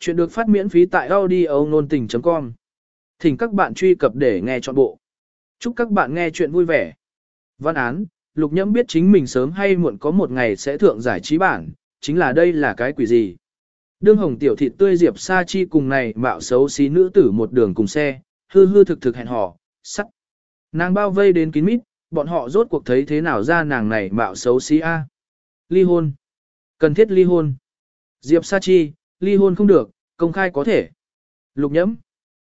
Chuyện được phát miễn phí tại audio nôn tình.com. Thỉnh các bạn truy cập để nghe trọn bộ. Chúc các bạn nghe chuyện vui vẻ. Văn án, lục nhẫm biết chính mình sớm hay muộn có một ngày sẽ thượng giải trí bản, chính là đây là cái quỷ gì. Đương hồng tiểu thịt tươi diệp sa chi cùng này mạo xấu xí nữ tử một đường cùng xe, hư hư thực thực hẹn hò, sắt. Nàng bao vây đến kín mít, bọn họ rốt cuộc thấy thế nào ra nàng này mạo xấu xí a. Ly hôn. Cần thiết ly hôn. Diệp Sa Chi, ly hôn không được, công khai có thể. Lục nhẫm.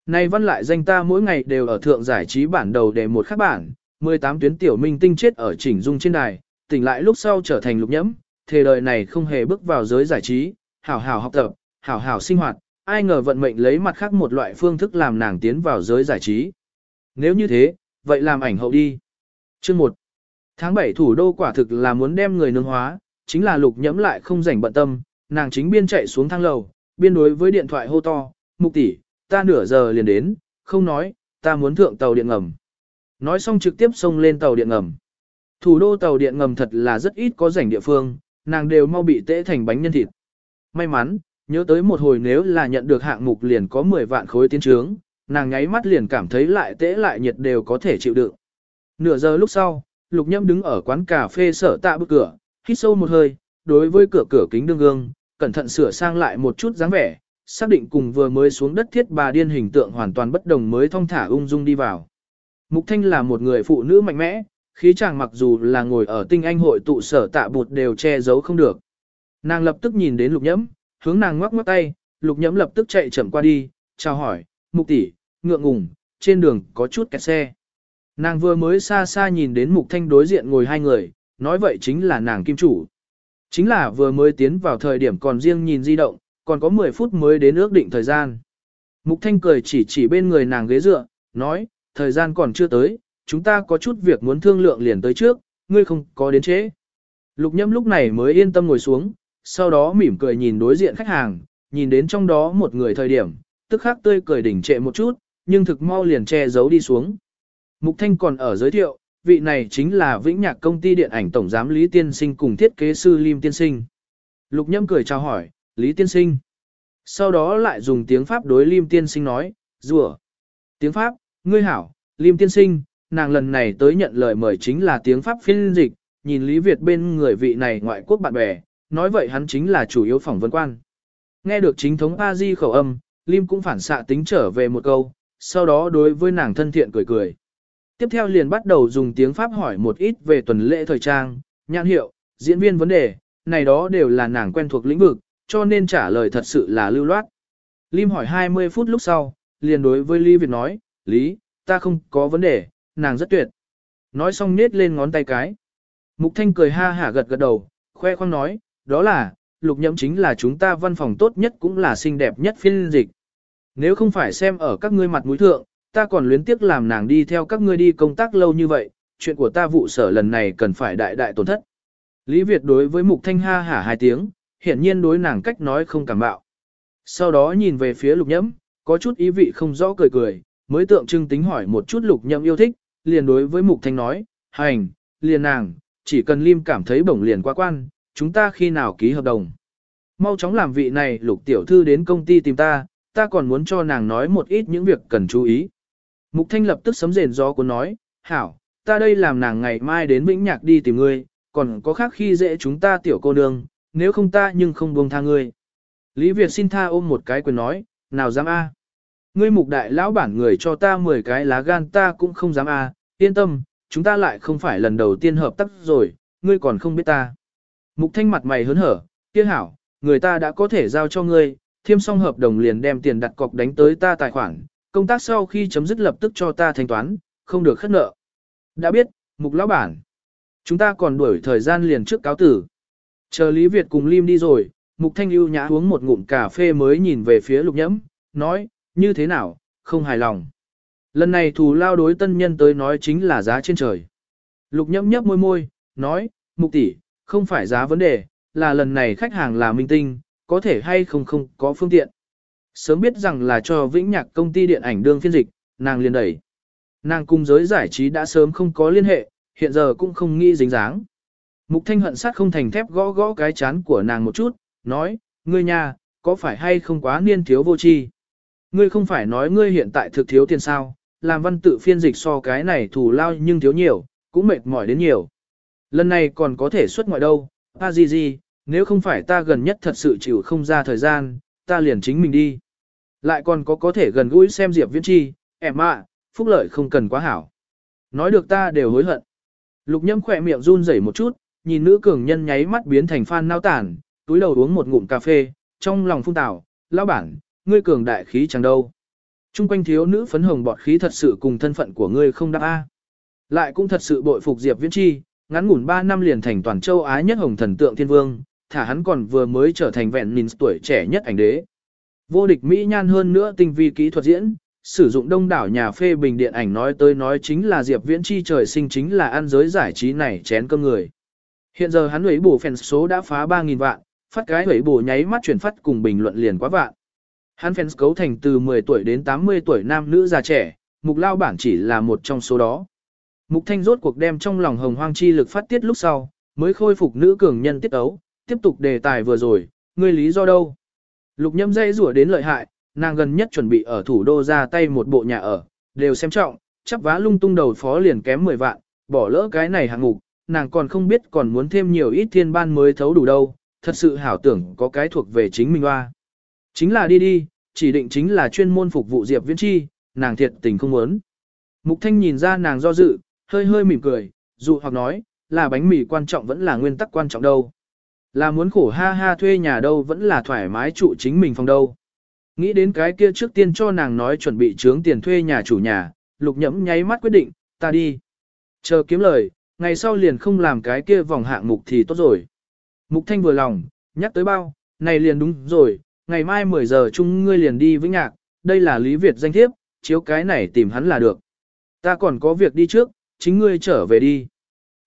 Này văn lại danh ta mỗi ngày đều ở thượng giải trí bản đầu để một khắc bản, 18 tuyến tiểu minh tinh chết ở chỉnh dung trên đài, tỉnh lại lúc sau trở thành lục nhẫm, thế đời này không hề bước vào giới giải trí, hảo hảo học tập, hảo hảo sinh hoạt, ai ngờ vận mệnh lấy mặt khác một loại phương thức làm nàng tiến vào giới giải trí. Nếu như thế, vậy làm ảnh hậu đi. Chương 1. Tháng 7 thủ đô quả thực là muốn đem người nương hóa, chính là lục nhẫm lại không rảnh bận tâm, nàng chính biên chạy xuống thang lầu, biên đối với điện thoại hô to, mục tỷ, ta nửa giờ liền đến, không nói, ta muốn thượng tàu điện ngầm. Nói xong trực tiếp xông lên tàu điện ngầm. Thủ đô tàu điện ngầm thật là rất ít có rảnh địa phương, nàng đều mau bị tễ thành bánh nhân thịt. May mắn, nhớ tới một hồi nếu là nhận được hạng mục liền có 10 vạn khối tiến trướng, nàng nháy mắt liền cảm thấy lại tễ lại nhiệt đều có thể chịu đựng. Nửa giờ lúc sau, Lục Nhâm đứng ở quán cà phê sở tạ bức cửa, hít sâu một hơi, đối với cửa cửa kính đương gương, cẩn thận sửa sang lại một chút dáng vẻ, xác định cùng vừa mới xuống đất thiết bà điên hình tượng hoàn toàn bất đồng mới thong thả ung dung đi vào. Mục Thanh là một người phụ nữ mạnh mẽ, khí chàng mặc dù là ngồi ở tinh anh hội tụ sở tạ bụt đều che giấu không được. Nàng lập tức nhìn đến lục nhẫm, hướng nàng ngoắc ngoắc tay, lục nhẫm lập tức chạy chậm qua đi, chào hỏi, mục tỷ, ngượng ngùng, trên đường có chút kẹt xe. Nàng vừa mới xa xa nhìn đến mục thanh đối diện ngồi hai người, nói vậy chính là nàng kim chủ. Chính là vừa mới tiến vào thời điểm còn riêng nhìn di động, còn có 10 phút mới đến ước định thời gian. Mục Thanh cười chỉ chỉ bên người nàng ghế dựa, nói, thời gian còn chưa tới, chúng ta có chút việc muốn thương lượng liền tới trước, ngươi không có đến trễ. Lục nhâm lúc này mới yên tâm ngồi xuống, sau đó mỉm cười nhìn đối diện khách hàng, nhìn đến trong đó một người thời điểm, tức khắc tươi cười đỉnh trệ một chút, nhưng thực mau liền che giấu đi xuống. Mục Thanh còn ở giới thiệu, vị này chính là Vĩnh Nhạc công ty điện ảnh tổng giám Lý Tiên Sinh cùng thiết kế sư Lim Tiên Sinh. Lục Nhâm cười chào hỏi, Lý Tiên Sinh. Sau đó lại dùng tiếng Pháp đối Lim Tiên Sinh nói, rùa. Tiếng Pháp, ngươi hảo, Lim Tiên Sinh, nàng lần này tới nhận lời mời chính là tiếng Pháp phiên dịch, nhìn Lý Việt bên người vị này ngoại quốc bạn bè, nói vậy hắn chính là chủ yếu phỏng vấn quan. Nghe được chính thống a di khẩu âm, Lim cũng phản xạ tính trở về một câu, sau đó đối với nàng thân thiện cười cười. Tiếp theo liền bắt đầu dùng tiếng Pháp hỏi một ít về tuần lễ thời trang, nhãn hiệu, diễn viên vấn đề, này đó đều là nàng quen thuộc lĩnh vực, cho nên trả lời thật sự là lưu loát. Lim hỏi 20 phút lúc sau, liền đối với Lý Việt nói, Lý, ta không có vấn đề, nàng rất tuyệt. Nói xong nết lên ngón tay cái. Mục Thanh cười ha hả gật gật đầu, khoe khoang nói, đó là, lục nhậm chính là chúng ta văn phòng tốt nhất cũng là xinh đẹp nhất phiên dịch. Nếu không phải xem ở các ngươi mặt mũi thượng, ta còn luyến tiếc làm nàng đi theo các ngươi đi công tác lâu như vậy, chuyện của ta vụ sở lần này cần phải đại đại tổn thất. Lý Việt đối với Mục Thanh ha hả hai tiếng, hiển nhiên đối nàng cách nói không cảm bạo. Sau đó nhìn về phía lục nhẫm, có chút ý vị không rõ cười cười, mới tượng trưng tính hỏi một chút lục nhẫm yêu thích, liền đối với Mục Thanh nói, hành, liền nàng, chỉ cần Lim cảm thấy bổng liền quá quan, chúng ta khi nào ký hợp đồng. Mau chóng làm vị này lục tiểu thư đến công ty tìm ta, ta còn muốn cho nàng nói một ít những việc cần chú ý. Mục Thanh lập tức sấm rền gió của nói, hảo, ta đây làm nàng ngày mai đến Vĩnh Nhạc đi tìm ngươi, còn có khác khi dễ chúng ta tiểu cô nương, nếu không ta nhưng không buông tha ngươi. Lý Việt xin tha ôm một cái quyền nói, nào dám a? Ngươi mục đại lão bản người cho ta 10 cái lá gan ta cũng không dám a, yên tâm, chúng ta lại không phải lần đầu tiên hợp tác rồi, ngươi còn không biết ta. Mục thanh mặt mày hớn hở, kia hảo, người ta đã có thể giao cho ngươi, thiêm xong hợp đồng liền đem tiền đặt cọc đánh tới ta tài khoản, công tác sau khi chấm dứt lập tức cho ta thanh toán, không được khất nợ. Đã biết, mục lão bản. Chúng ta còn đuổi thời gian liền trước cáo tử. Chờ Lý Việt cùng Lim đi rồi, Mục Thanh ưu nhã uống một ngụm cà phê mới nhìn về phía Lục Nhẫm, nói, như thế nào, không hài lòng. Lần này thù lao đối tân nhân tới nói chính là giá trên trời. Lục Nhẫm nhấp môi môi, nói, Mục tỷ, không phải giá vấn đề, là lần này khách hàng là minh tinh, có thể hay không không có phương tiện. Sớm biết rằng là cho Vĩnh Nhạc công ty điện ảnh đương phiên dịch, nàng liền đẩy. Nàng cùng giới giải trí đã sớm không có liên hệ, hiện giờ cũng không nghĩ dính dáng. Mục thanh hận sát không thành thép gõ gõ cái chán của nàng một chút, nói, ngươi nha, có phải hay không quá niên thiếu vô tri? Ngươi không phải nói ngươi hiện tại thực thiếu tiền sao, làm văn tự phiên dịch so cái này thù lao nhưng thiếu nhiều, cũng mệt mỏi đến nhiều. Lần này còn có thể xuất ngoại đâu, a gì gì, nếu không phải ta gần nhất thật sự chịu không ra thời gian, ta liền chính mình đi. Lại còn có có thể gần gũi xem Diệp Viễn Chi, em ạ, phúc lợi không cần quá hảo. Nói được ta đều hối hận. Lục nhâm khỏe miệng run rẩy một chút, nhìn nữ cường nhân nháy mắt biến thành phan nao tản, túi đầu uống một ngụm cà phê, trong lòng phung tảo, lão bản, ngươi cường đại khí chẳng đâu. Trung quanh thiếu nữ phấn hồng bọt khí thật sự cùng thân phận của ngươi không đáp A. Lại cũng thật sự bội phục Diệp Viễn Chi, ngắn ngủn 3 năm liền thành toàn châu Á nhất hồng thần tượng thiên vương, thả hắn còn vừa mới trở thành vẹn nhìn tuổi trẻ nhất ảnh đế. Vô địch Mỹ nhan hơn nữa tinh vi kỹ thuật diễn, sử dụng đông đảo nhà phê bình điện ảnh nói tới nói chính là Diệp Viễn Chi trời sinh chính là ăn giới giải trí này chén cơm người. Hiện giờ hắn ấy bổ fans số đã phá 3.000 vạn, phát cái ấy bổ nháy mắt chuyển phát cùng bình luận liền quá vạn. Hắn fans cấu thành từ 10 tuổi đến 80 tuổi nam nữ già trẻ, mục lao bản chỉ là một trong số đó. Mục thanh rốt cuộc đem trong lòng hồng hoang chi lực phát tiết lúc sau, mới khôi phục nữ cường nhân tiết ấu, tiếp tục đề tài vừa rồi, ngươi lý do đâu? Lục nhâm dây rủa đến lợi hại, nàng gần nhất chuẩn bị ở thủ đô ra tay một bộ nhà ở, đều xem trọng, chắp vá lung tung đầu phó liền kém 10 vạn, bỏ lỡ cái này hạng ngục nàng còn không biết còn muốn thêm nhiều ít thiên ban mới thấu đủ đâu, thật sự hảo tưởng có cái thuộc về chính mình hoa. Chính là đi đi, chỉ định chính là chuyên môn phục vụ Diệp Viễn Chi, nàng thiệt tình không muốn. Mục Thanh nhìn ra nàng do dự, hơi hơi mỉm cười, dụ hoặc nói, là bánh mì quan trọng vẫn là nguyên tắc quan trọng đâu. Là muốn khổ ha ha thuê nhà đâu vẫn là thoải mái trụ chính mình phòng đâu. Nghĩ đến cái kia trước tiên cho nàng nói chuẩn bị trướng tiền thuê nhà chủ nhà, lục nhẫm nháy mắt quyết định, ta đi. Chờ kiếm lời, ngày sau liền không làm cái kia vòng hạng mục thì tốt rồi. Mục thanh vừa lòng, nhắc tới bao, này liền đúng rồi, ngày mai 10 giờ chung ngươi liền đi với nhạc, đây là Lý Việt danh thiếp, chiếu cái này tìm hắn là được. Ta còn có việc đi trước, chính ngươi trở về đi.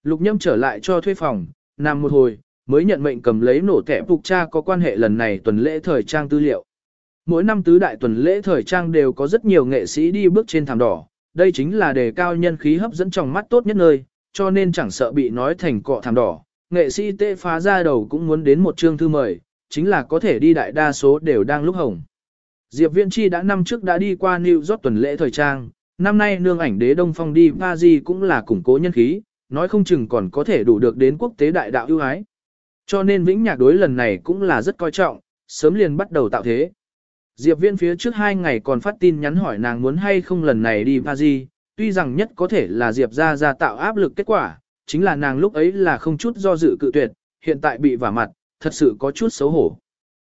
Lục nhâm trở lại cho thuê phòng, nằm một hồi, mới nhận mệnh cầm lấy nổ thẻ phục cha có quan hệ lần này tuần lễ thời trang tư liệu. Mỗi năm tứ đại tuần lễ thời trang đều có rất nhiều nghệ sĩ đi bước trên thảm đỏ, đây chính là đề cao nhân khí hấp dẫn trong mắt tốt nhất nơi, cho nên chẳng sợ bị nói thành cọ thảm đỏ, nghệ sĩ tê phá ra đầu cũng muốn đến một chương thư mời, chính là có thể đi đại đa số đều đang lúc hồng. Diệp Viễn Chi đã năm trước đã đi qua New York tuần lễ thời trang, năm nay nương ảnh đế Đông Phong đi Paris cũng là củng cố nhân khí, nói không chừng còn có thể đủ được đến quốc tế đại đạo ưu ái. Cho nên Vĩnh Nhạc đối lần này cũng là rất coi trọng, sớm liền bắt đầu tạo thế. Diệp Viễn phía trước hai ngày còn phát tin nhắn hỏi nàng muốn hay không lần này đi Paris, tuy rằng nhất có thể là Diệp ra ra tạo áp lực kết quả, chính là nàng lúc ấy là không chút do dự cự tuyệt, hiện tại bị vả mặt, thật sự có chút xấu hổ.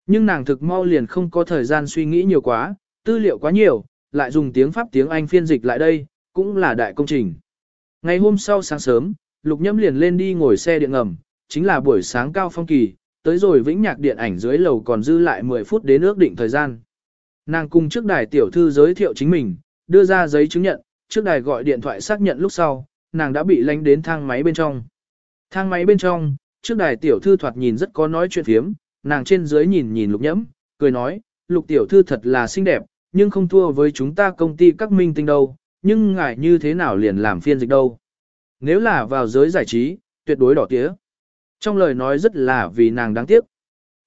Nhưng nàng thực mau liền không có thời gian suy nghĩ nhiều quá, tư liệu quá nhiều, lại dùng tiếng Pháp tiếng Anh phiên dịch lại đây, cũng là đại công trình. Ngày hôm sau sáng sớm, Lục Nhâm liền lên đi ngồi xe điện ngầm, chính là buổi sáng cao phong kỳ, tới rồi vĩnh nhạc điện ảnh dưới lầu còn dư lại 10 phút đến ước định thời gian. Nàng cùng trước đài tiểu thư giới thiệu chính mình, đưa ra giấy chứng nhận, trước đài gọi điện thoại xác nhận lúc sau, nàng đã bị lánh đến thang máy bên trong. Thang máy bên trong, trước đài tiểu thư thoạt nhìn rất có nói chuyện phiếm, nàng trên dưới nhìn nhìn lục nhẫm, cười nói, lục tiểu thư thật là xinh đẹp, nhưng không thua với chúng ta công ty các minh tinh đâu, nhưng ngại như thế nào liền làm phiên dịch đâu. Nếu là vào giới giải trí, tuyệt đối đỏ tía. Trong lời nói rất là vì nàng đáng tiếc.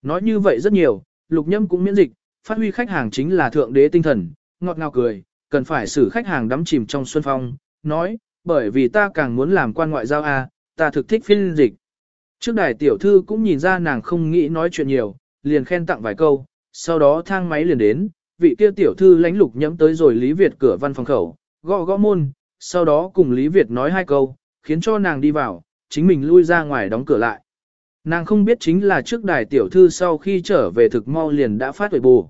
Nói như vậy rất nhiều, lục nhâm cũng miễn dịch, phát huy khách hàng chính là thượng đế tinh thần, ngọt ngào cười, cần phải xử khách hàng đắm chìm trong xuân phong, nói, bởi vì ta càng muốn làm quan ngoại giao a, ta thực thích phiên dịch. Trước đài tiểu thư cũng nhìn ra nàng không nghĩ nói chuyện nhiều, liền khen tặng vài câu, sau đó thang máy liền đến, vị kia tiểu thư lánh lục nhẫm tới rồi Lý Việt cửa văn phòng khẩu, gõ gõ môn, sau đó cùng Lý Việt nói hai câu, khiến cho nàng đi vào, chính mình lui ra ngoài đóng cửa lại. Nàng không biết chính là trước đài tiểu thư sau khi trở về thực mau liền đã phát tuổi bù.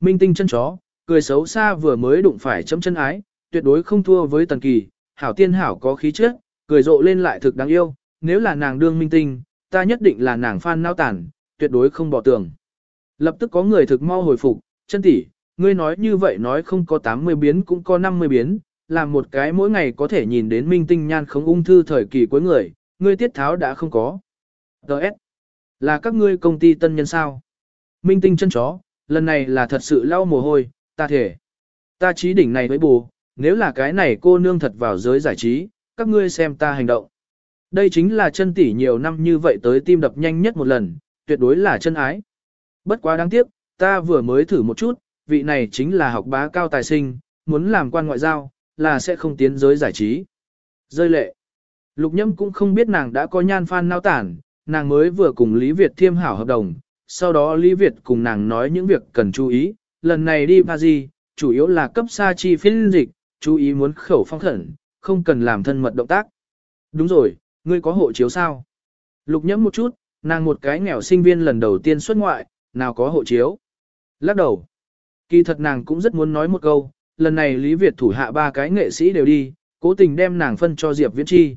Minh tinh chân chó, cười xấu xa vừa mới đụng phải chấm chân ái, tuyệt đối không thua với tần kỳ, hảo tiên hảo có khí chất, cười rộ lên lại thực đáng yêu, nếu là nàng đương minh tinh, ta nhất định là nàng fan nao tản, tuyệt đối không bỏ tường. Lập tức có người thực mau hồi phục, chân tỷ, ngươi nói như vậy nói không có 80 biến cũng có 50 biến, làm một cái mỗi ngày có thể nhìn đến minh tinh nhan không ung thư thời kỳ cuối người, ngươi tiết tháo đã không có. Đợt, là các ngươi công ty tân nhân sao? Minh tinh chân chó, lần này là thật sự lau mồ hôi, ta thể. Ta trí đỉnh này với bù, nếu là cái này cô nương thật vào giới giải trí, các ngươi xem ta hành động. Đây chính là chân tỷ nhiều năm như vậy tới tim đập nhanh nhất một lần, tuyệt đối là chân ái. Bất quá đáng tiếc, ta vừa mới thử một chút, vị này chính là học bá cao tài sinh, muốn làm quan ngoại giao, là sẽ không tiến giới giải trí. Rơi lệ. Lục nhâm cũng không biết nàng đã có nhan phan nao tản, nàng mới vừa cùng Lý Việt thiêm hảo hợp đồng, sau đó Lý Việt cùng nàng nói những việc cần chú ý, lần này đi Paris, chủ yếu là cấp xa chi phiên dịch, chú ý muốn khẩu phong khẩn, không cần làm thân mật động tác. Đúng rồi, ngươi có hộ chiếu sao? Lục Nhâm một chút, nàng một cái nghèo sinh viên lần đầu tiên xuất ngoại, nào có hộ chiếu. Lắc đầu. Kỳ thật nàng cũng rất muốn nói một câu, lần này Lý Việt thủ hạ ba cái nghệ sĩ đều đi, cố tình đem nàng phân cho Diệp Viễn Chi.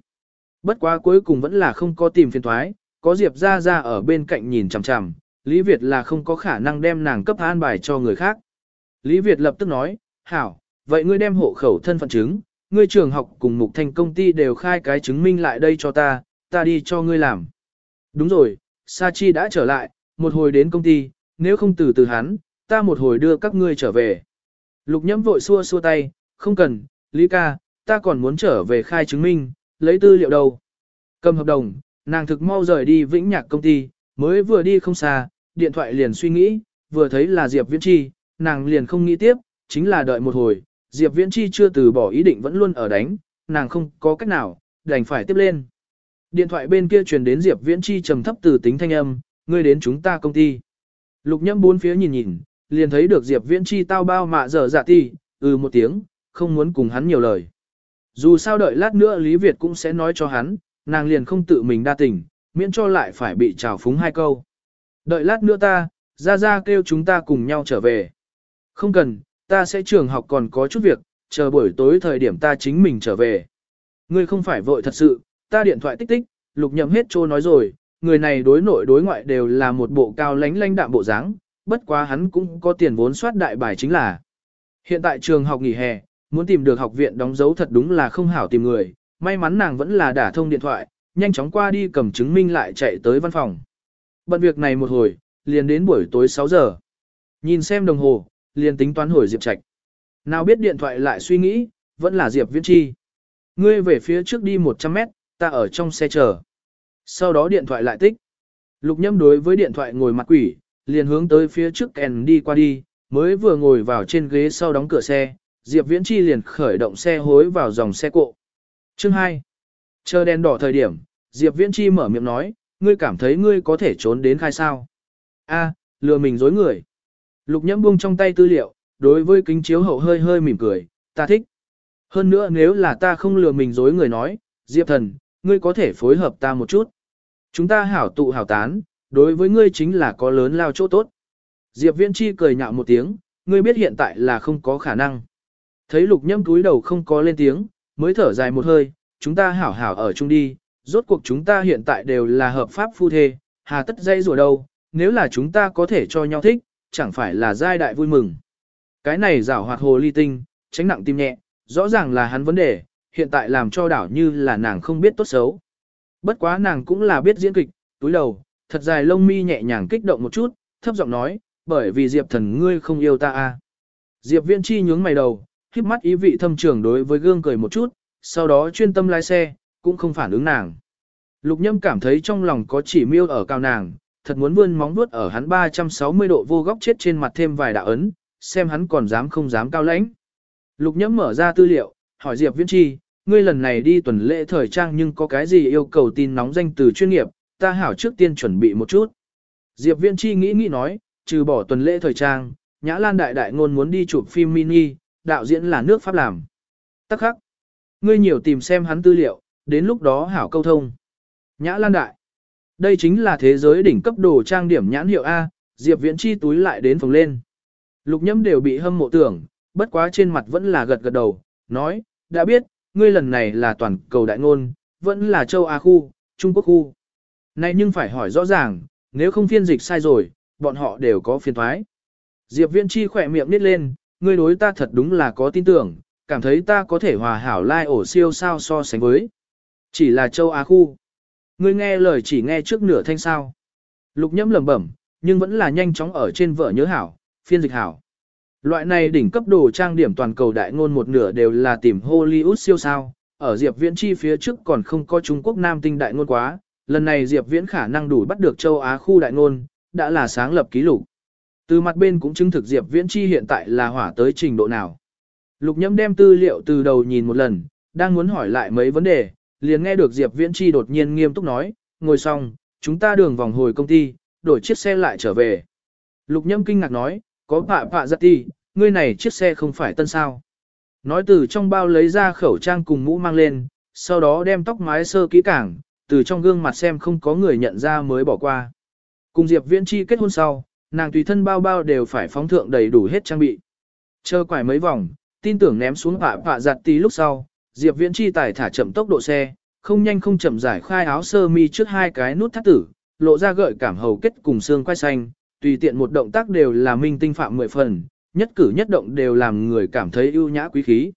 Bất quá cuối cùng vẫn là không có tìm phiền thoái, có Diệp Gia Gia ở bên cạnh nhìn chằm chằm, Lý Việt là không có khả năng đem nàng cấp an bài cho người khác. Lý Việt lập tức nói, hảo, vậy ngươi đem hộ khẩu thân phận chứng, ngươi trường học cùng mục thành công ty đều khai cái chứng minh lại đây cho ta, ta đi cho ngươi làm. Đúng rồi, Sa Chi đã trở lại, một hồi đến công ty, nếu không từ từ hắn, ta một hồi đưa các ngươi trở về. Lục nhẫm vội xua xua tay, không cần, Lý ca, ta còn muốn trở về khai chứng minh, lấy tư liệu đâu. Cầm hợp đồng, nàng thực mau rời đi vĩnh nhạc công ty, mới vừa đi không xa, điện thoại liền suy nghĩ, vừa thấy là Diệp Viễn Chi, nàng liền không nghĩ tiếp, chính là đợi một hồi, Diệp Viễn Chi chưa từ bỏ ý định vẫn luôn ở đánh, nàng không có cách nào, đành phải tiếp lên. Điện thoại bên kia truyền đến Diệp Viễn Chi trầm thấp từ tính thanh âm, ngươi đến chúng ta công ty. Lục nhâm bốn phía nhìn nhìn, liền thấy được Diệp Viễn Chi tao bao mạ dở dạ ti, ừ một tiếng, không muốn cùng hắn nhiều lời. Dù sao đợi lát nữa Lý Việt cũng sẽ nói cho hắn, nàng liền không tự mình đa tình, miễn cho lại phải bị trào phúng hai câu. Đợi lát nữa ta, ra ra kêu chúng ta cùng nhau trở về. Không cần, ta sẽ trường học còn có chút việc, chờ buổi tối thời điểm ta chính mình trở về. Ngươi không phải vội thật sự, ta điện thoại tích tích, lục nhậm hết trô nói rồi, người này đối nội đối ngoại đều là một bộ cao lánh lánh đạm bộ dáng, bất quá hắn cũng có tiền vốn soát đại bài chính là. Hiện tại trường học nghỉ hè, muốn tìm được học viện đóng dấu thật đúng là không hảo tìm người, may mắn nàng vẫn là đả thông điện thoại, nhanh chóng qua đi cầm chứng minh lại chạy tới văn phòng. Bận việc này một hồi, liền đến buổi tối 6 giờ. Nhìn xem đồng hồ, liền tính toán hồi Diệp Trạch. Nào biết điện thoại lại suy nghĩ, vẫn là Diệp Viễn Chi. Ngươi về phía trước đi 100 mét, ta ở trong xe chờ. Sau đó điện thoại lại tích. Lục nhâm đối với điện thoại ngồi mặt quỷ, liền hướng tới phía trước kèn đi qua đi, mới vừa ngồi vào trên ghế sau đóng cửa xe, Diệp Viễn Chi liền khởi động xe hối vào dòng xe cộ. Chương 2. Chờ đèn đỏ thời điểm, Diệp Viễn Chi mở miệng nói, ngươi cảm thấy ngươi có thể trốn đến khai sao. A, lừa mình dối người. Lục nhẫm buông trong tay tư liệu, đối với kính chiếu hậu hơi hơi mỉm cười, ta thích. Hơn nữa nếu là ta không lừa mình dối người nói, Diệp thần, ngươi có thể phối hợp ta một chút. Chúng ta hảo tụ hảo tán, đối với ngươi chính là có lớn lao chỗ tốt. Diệp Viễn Chi cười nhạo một tiếng, ngươi biết hiện tại là không có khả năng. Thấy lục nhâm túi đầu không có lên tiếng, mới thở dài một hơi, chúng ta hảo hảo ở chung đi, rốt cuộc chúng ta hiện tại đều là hợp pháp phu thê, hà tất dây rùa đâu, nếu là chúng ta có thể cho nhau thích, chẳng phải là giai đại vui mừng. Cái này rảo hoạt hồ ly tinh, tránh nặng tim nhẹ, rõ ràng là hắn vấn đề, hiện tại làm cho đảo như là nàng không biết tốt xấu. Bất quá nàng cũng là biết diễn kịch, túi đầu, thật dài lông mi nhẹ nhàng kích động một chút, thấp giọng nói, bởi vì Diệp thần ngươi không yêu ta a. À. Diệp Viễn Chi nhướng mày đầu, híp mắt ý vị thâm trường đối với gương cười một chút, sau đó chuyên tâm lái xe, cũng không phản ứng nàng. Lục Nhâm cảm thấy trong lòng có chỉ miêu ở cao nàng, thật muốn vươn móng vuốt ở hắn 360 độ vô góc chết trên mặt thêm vài đạo ấn, xem hắn còn dám không dám cao lãnh. Lục Nhâm mở ra tư liệu, hỏi Diệp Viễn Chi, ngươi lần này đi tuần lễ thời trang nhưng có cái gì yêu cầu tin nóng danh từ chuyên nghiệp, ta hảo trước tiên chuẩn bị một chút. Diệp Viễn Chi nghĩ nghĩ nói, trừ bỏ tuần lễ thời trang, Nhã Lan Đại Đại ngôn muốn đi chụp phim mini, đạo diễn là nước Pháp làm. Tắc khắc. Ngươi nhiều tìm xem hắn tư liệu, đến lúc đó hảo câu thông. Nhã Lan Đại. Đây chính là thế giới đỉnh cấp đồ trang điểm nhãn hiệu A, Diệp Viễn Chi túi lại đến phòng lên. Lục nhâm đều bị hâm mộ tưởng, bất quá trên mặt vẫn là gật gật đầu, nói, đã biết, ngươi lần này là toàn cầu đại ngôn, vẫn là châu Á khu, Trung Quốc khu. Này nhưng phải hỏi rõ ràng, nếu không phiên dịch sai rồi, bọn họ đều có phiên thoái. Diệp Viễn Chi khỏe miệng nít lên, ngươi đối ta thật đúng là có tin tưởng, cảm thấy ta có thể hòa hảo lai ổ siêu sao so sánh với. Chỉ là châu Á khu. Ngươi nghe lời chỉ nghe trước nửa thanh sao. Lục nhẫm lẩm bẩm, nhưng vẫn là nhanh chóng ở trên vợ nhớ hảo, phiên dịch hảo. Loại này đỉnh cấp đồ trang điểm toàn cầu đại ngôn một nửa đều là tìm Hollywood siêu sao, ở Diệp Viễn chi phía trước còn không có Trung Quốc Nam tinh đại ngôn quá, lần này Diệp Viễn khả năng đủ bắt được châu Á khu đại ngôn, đã là sáng lập ký lục. Từ mặt bên cũng chứng thực Diệp Viễn Chi hiện tại là hỏa tới trình độ nào. Lục nhâm đem tư liệu từ đầu nhìn một lần, đang muốn hỏi lại mấy vấn đề, liền nghe được Diệp Viễn Chi đột nhiên nghiêm túc nói, ngồi xong, chúng ta đường vòng hồi công ty, đổi chiếc xe lại trở về. Lục nhâm kinh ngạc nói, có bạ bạ giật ti, ngươi này chiếc xe không phải tân sao. Nói từ trong bao lấy ra khẩu trang cùng mũ mang lên, sau đó đem tóc mái sơ kỹ cảng, từ trong gương mặt xem không có người nhận ra mới bỏ qua. Cùng Diệp Viễn Chi kết hôn sau, nàng tùy thân bao bao đều phải phóng thượng đầy đủ hết trang bị. Chờ quải mấy vòng, tin tưởng ném xuống ạ bạ giặt tí lúc sau, Diệp Viễn Chi tải thả chậm tốc độ xe, không nhanh không chậm giải khai áo sơ mi trước hai cái nút thắt tử, lộ ra gợi cảm hầu kết cùng xương quai xanh, tùy tiện một động tác đều là minh tinh phạm mười phần, nhất cử nhất động đều làm người cảm thấy ưu nhã quý khí.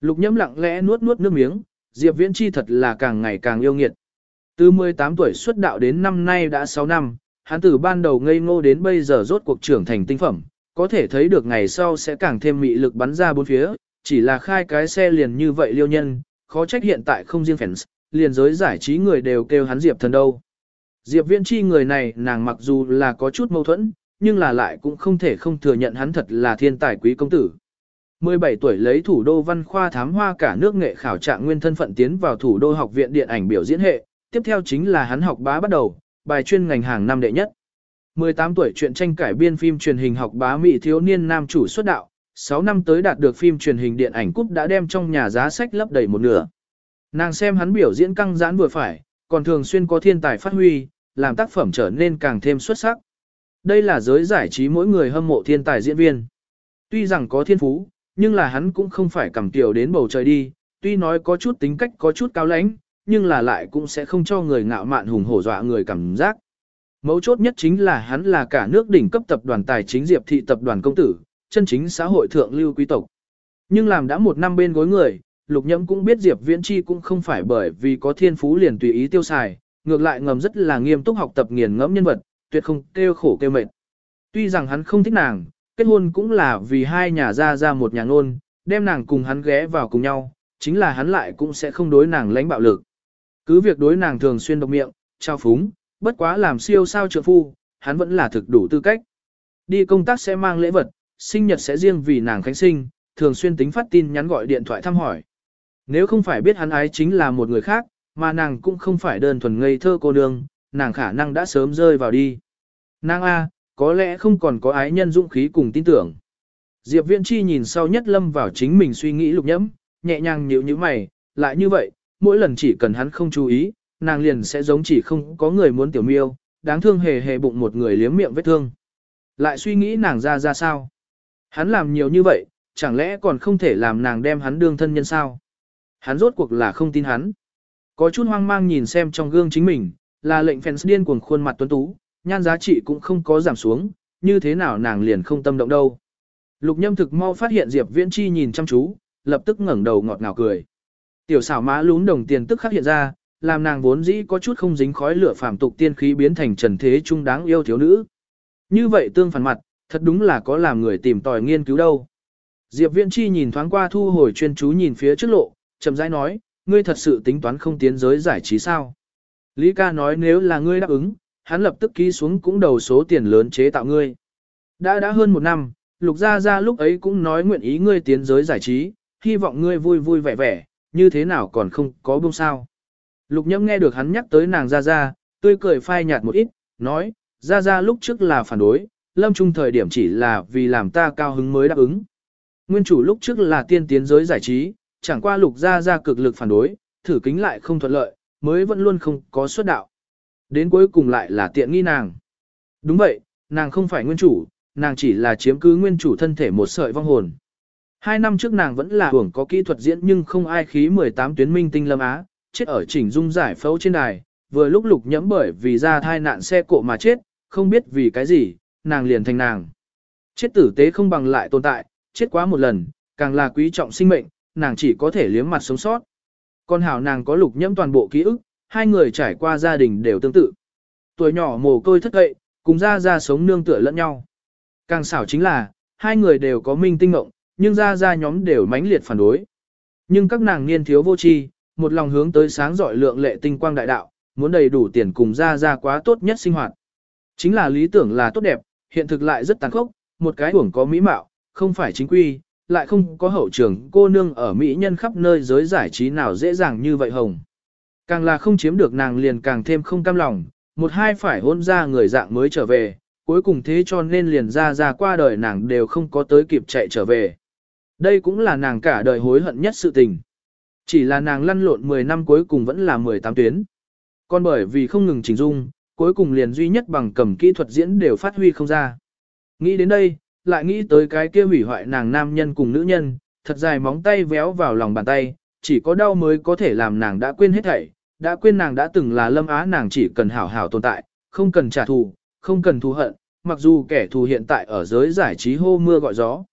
Lục Nhâm lặng lẽ nuốt nuốt nước miếng, Diệp Viễn Chi thật là càng ngày càng yêu nghiệt. Từ 18 tuổi xuất đạo đến năm nay đã 6 năm, hắn từ ban đầu ngây ngô đến bây giờ rốt cuộc trưởng thành tinh phẩm, có thể thấy được ngày sau sẽ càng thêm mị lực bắn ra bốn phía, chỉ là khai cái xe liền như vậy liêu nhân, khó trách hiện tại không riêng fans, liền giới giải trí người đều kêu hắn Diệp thần đâu. Diệp Viễn Chi người này nàng mặc dù là có chút mâu thuẫn, nhưng là lại cũng không thể không thừa nhận hắn thật là thiên tài quý công tử. 17 tuổi lấy thủ đô văn khoa thám hoa cả nước nghệ khảo trạng nguyên thân phận tiến vào thủ đô học viện điện ảnh biểu diễn hệ, tiếp theo chính là hắn học bá bắt đầu, bài chuyên ngành hàng năm đệ nhất. 18 tuổi truyện tranh cải biên phim truyền hình học bá mỹ thiếu niên nam chủ xuất đạo, 6 năm tới đạt được phim truyền hình điện ảnh cúp đã đem trong nhà giá sách lấp đầy một nửa. Nàng xem hắn biểu diễn căng giãn vừa phải, còn thường xuyên có thiên tài phát huy, làm tác phẩm trở nên càng thêm xuất sắc. Đây là giới giải trí mỗi người hâm mộ thiên tài diễn viên. Tuy rằng có thiên phú, nhưng là hắn cũng không phải cầm tiểu đến bầu trời đi, tuy nói có chút tính cách có chút cao lãnh, nhưng là lại cũng sẽ không cho người ngạo mạn hùng hổ dọa người cảm giác. Mấu chốt nhất chính là hắn là cả nước đỉnh cấp tập đoàn tài chính Diệp thị tập đoàn công tử, chân chính xã hội thượng lưu quý tộc. Nhưng làm đã một năm bên gối người, Lục Nhẫm cũng biết Diệp Viễn Chi cũng không phải bởi vì có thiên phú liền tùy ý tiêu xài, ngược lại ngầm rất là nghiêm túc học tập nghiền ngẫm nhân vật, tuyệt không kêu khổ kêu mệt. Tuy rằng hắn không thích nàng, kết hôn cũng là vì hai nhà ra ra một nhà ngôn, đem nàng cùng hắn ghé vào cùng nhau, chính là hắn lại cũng sẽ không đối nàng lãnh bạo lực. Cứ việc đối nàng thường xuyên độc miệng, trao phúng, bất quá làm siêu sao trượng phu, hắn vẫn là thực đủ tư cách. Đi công tác sẽ mang lễ vật, sinh nhật sẽ riêng vì nàng khánh sinh, thường xuyên tính phát tin nhắn gọi điện thoại thăm hỏi. Nếu không phải biết hắn ái chính là một người khác, mà nàng cũng không phải đơn thuần ngây thơ cô nương, nàng khả năng đã sớm rơi vào đi. Nàng A, có lẽ không còn có ái nhân dũng khí cùng tin tưởng. Diệp Viễn Chi nhìn sau nhất lâm vào chính mình suy nghĩ lục nhẫm, nhẹ nhàng nhíu như mày, lại như vậy, mỗi lần chỉ cần hắn không chú ý, nàng liền sẽ giống chỉ không có người muốn tiểu miêu, đáng thương hề hề bụng một người liếm miệng vết thương. Lại suy nghĩ nàng ra ra sao? Hắn làm nhiều như vậy, chẳng lẽ còn không thể làm nàng đem hắn đương thân nhân sao? Hắn rốt cuộc là không tin hắn. Có chút hoang mang nhìn xem trong gương chính mình, là lệnh fans điên cuồng khuôn mặt tuấn tú, nhan giá trị cũng không có giảm xuống, như thế nào nàng liền không tâm động đâu. Lục nhâm thực mau phát hiện Diệp Viễn Chi nhìn chăm chú, lập tức ngẩng đầu ngọt ngào cười. Tiểu xảo má lún đồng tiền tức khắc hiện ra, làm nàng vốn dĩ có chút không dính khói lửa phàm tục tiên khí biến thành trần thế trung đáng yêu thiếu nữ. Như vậy tương phản mặt, thật đúng là có làm người tìm tòi nghiên cứu đâu. Diệp Viễn Chi nhìn thoáng qua thu hồi chuyên chú nhìn phía trước lộ, chậm rãi nói, ngươi thật sự tính toán không tiến giới giải trí sao? Lý ca nói nếu là ngươi đáp ứng, hắn lập tức ký xuống cũng đầu số tiền lớn chế tạo ngươi. Đã đã hơn một năm, Lục Gia Gia lúc ấy cũng nói nguyện ý ngươi tiến giới giải trí, hy vọng ngươi vui vui vẻ vẻ, như thế nào còn không có bông sao. Lục Nhâm nghe được hắn nhắc tới nàng Ra Ra, tươi cười phai nhạt một ít, nói, Ra Ra lúc trước là phản đối, lâm trung thời điểm chỉ là vì làm ta cao hứng mới đáp ứng. Nguyên chủ lúc trước là tiên tiến giới giải trí, chẳng qua Lục Ra Ra cực lực phản đối, thử kính lại không thuận lợi, mới vẫn luôn không có xuất đạo. Đến cuối cùng lại là tiện nghi nàng. Đúng vậy, nàng không phải nguyên chủ, nàng chỉ là chiếm cứ nguyên chủ thân thể một sợi vong hồn. Hai năm trước nàng vẫn là hưởng có kỹ thuật diễn nhưng không ai khí 18 tuyến minh tinh lâm á, chết ở chỉnh dung giải phẫu trên đài, vừa lúc lục nhẫm bởi vì ra thai nạn xe cộ mà chết, không biết vì cái gì, nàng liền thành nàng. Chết tử tế không bằng lại tồn tại, chết quá một lần, càng là quý trọng sinh mệnh, nàng chỉ có thể liếm mặt sống sót. Còn hảo nàng có lục nhẫm toàn bộ ký ức, hai người trải qua gia đình đều tương tự. Tuổi nhỏ mồ côi thất gậy, cùng ra ra sống nương tựa lẫn nhau. Càng xảo chính là, hai người đều có minh tinh ngộng, nhưng ra ra nhóm đều mãnh liệt phản đối. Nhưng các nàng niên thiếu vô tri, một lòng hướng tới sáng giỏi lượng lệ tinh quang đại đạo, muốn đầy đủ tiền cùng ra ra quá tốt nhất sinh hoạt. Chính là lý tưởng là tốt đẹp, hiện thực lại rất tàn khốc, một cái uổng có mỹ mạo, không phải chính quy, lại không có hậu trường cô nương ở mỹ nhân khắp nơi giới giải trí nào dễ dàng như vậy hồng. Càng là không chiếm được nàng liền càng thêm không cam lòng, một hai phải hôn ra người dạng mới trở về, cuối cùng thế cho nên liền ra ra qua đời nàng đều không có tới kịp chạy trở về. Đây cũng là nàng cả đời hối hận nhất sự tình. Chỉ là nàng lăn lộn 10 năm cuối cùng vẫn là 18 tuyến. Còn bởi vì không ngừng chỉnh dung, cuối cùng liền duy nhất bằng cầm kỹ thuật diễn đều phát huy không ra. Nghĩ đến đây, lại nghĩ tới cái kia hủy hoại nàng nam nhân cùng nữ nhân, thật dài móng tay véo vào lòng bàn tay, chỉ có đau mới có thể làm nàng đã quên hết thảy, đã quên nàng đã từng là lâm á nàng chỉ cần hảo hảo tồn tại, không cần trả thù, không cần thù hận, mặc dù kẻ thù hiện tại ở giới giải trí hô mưa gọi gió.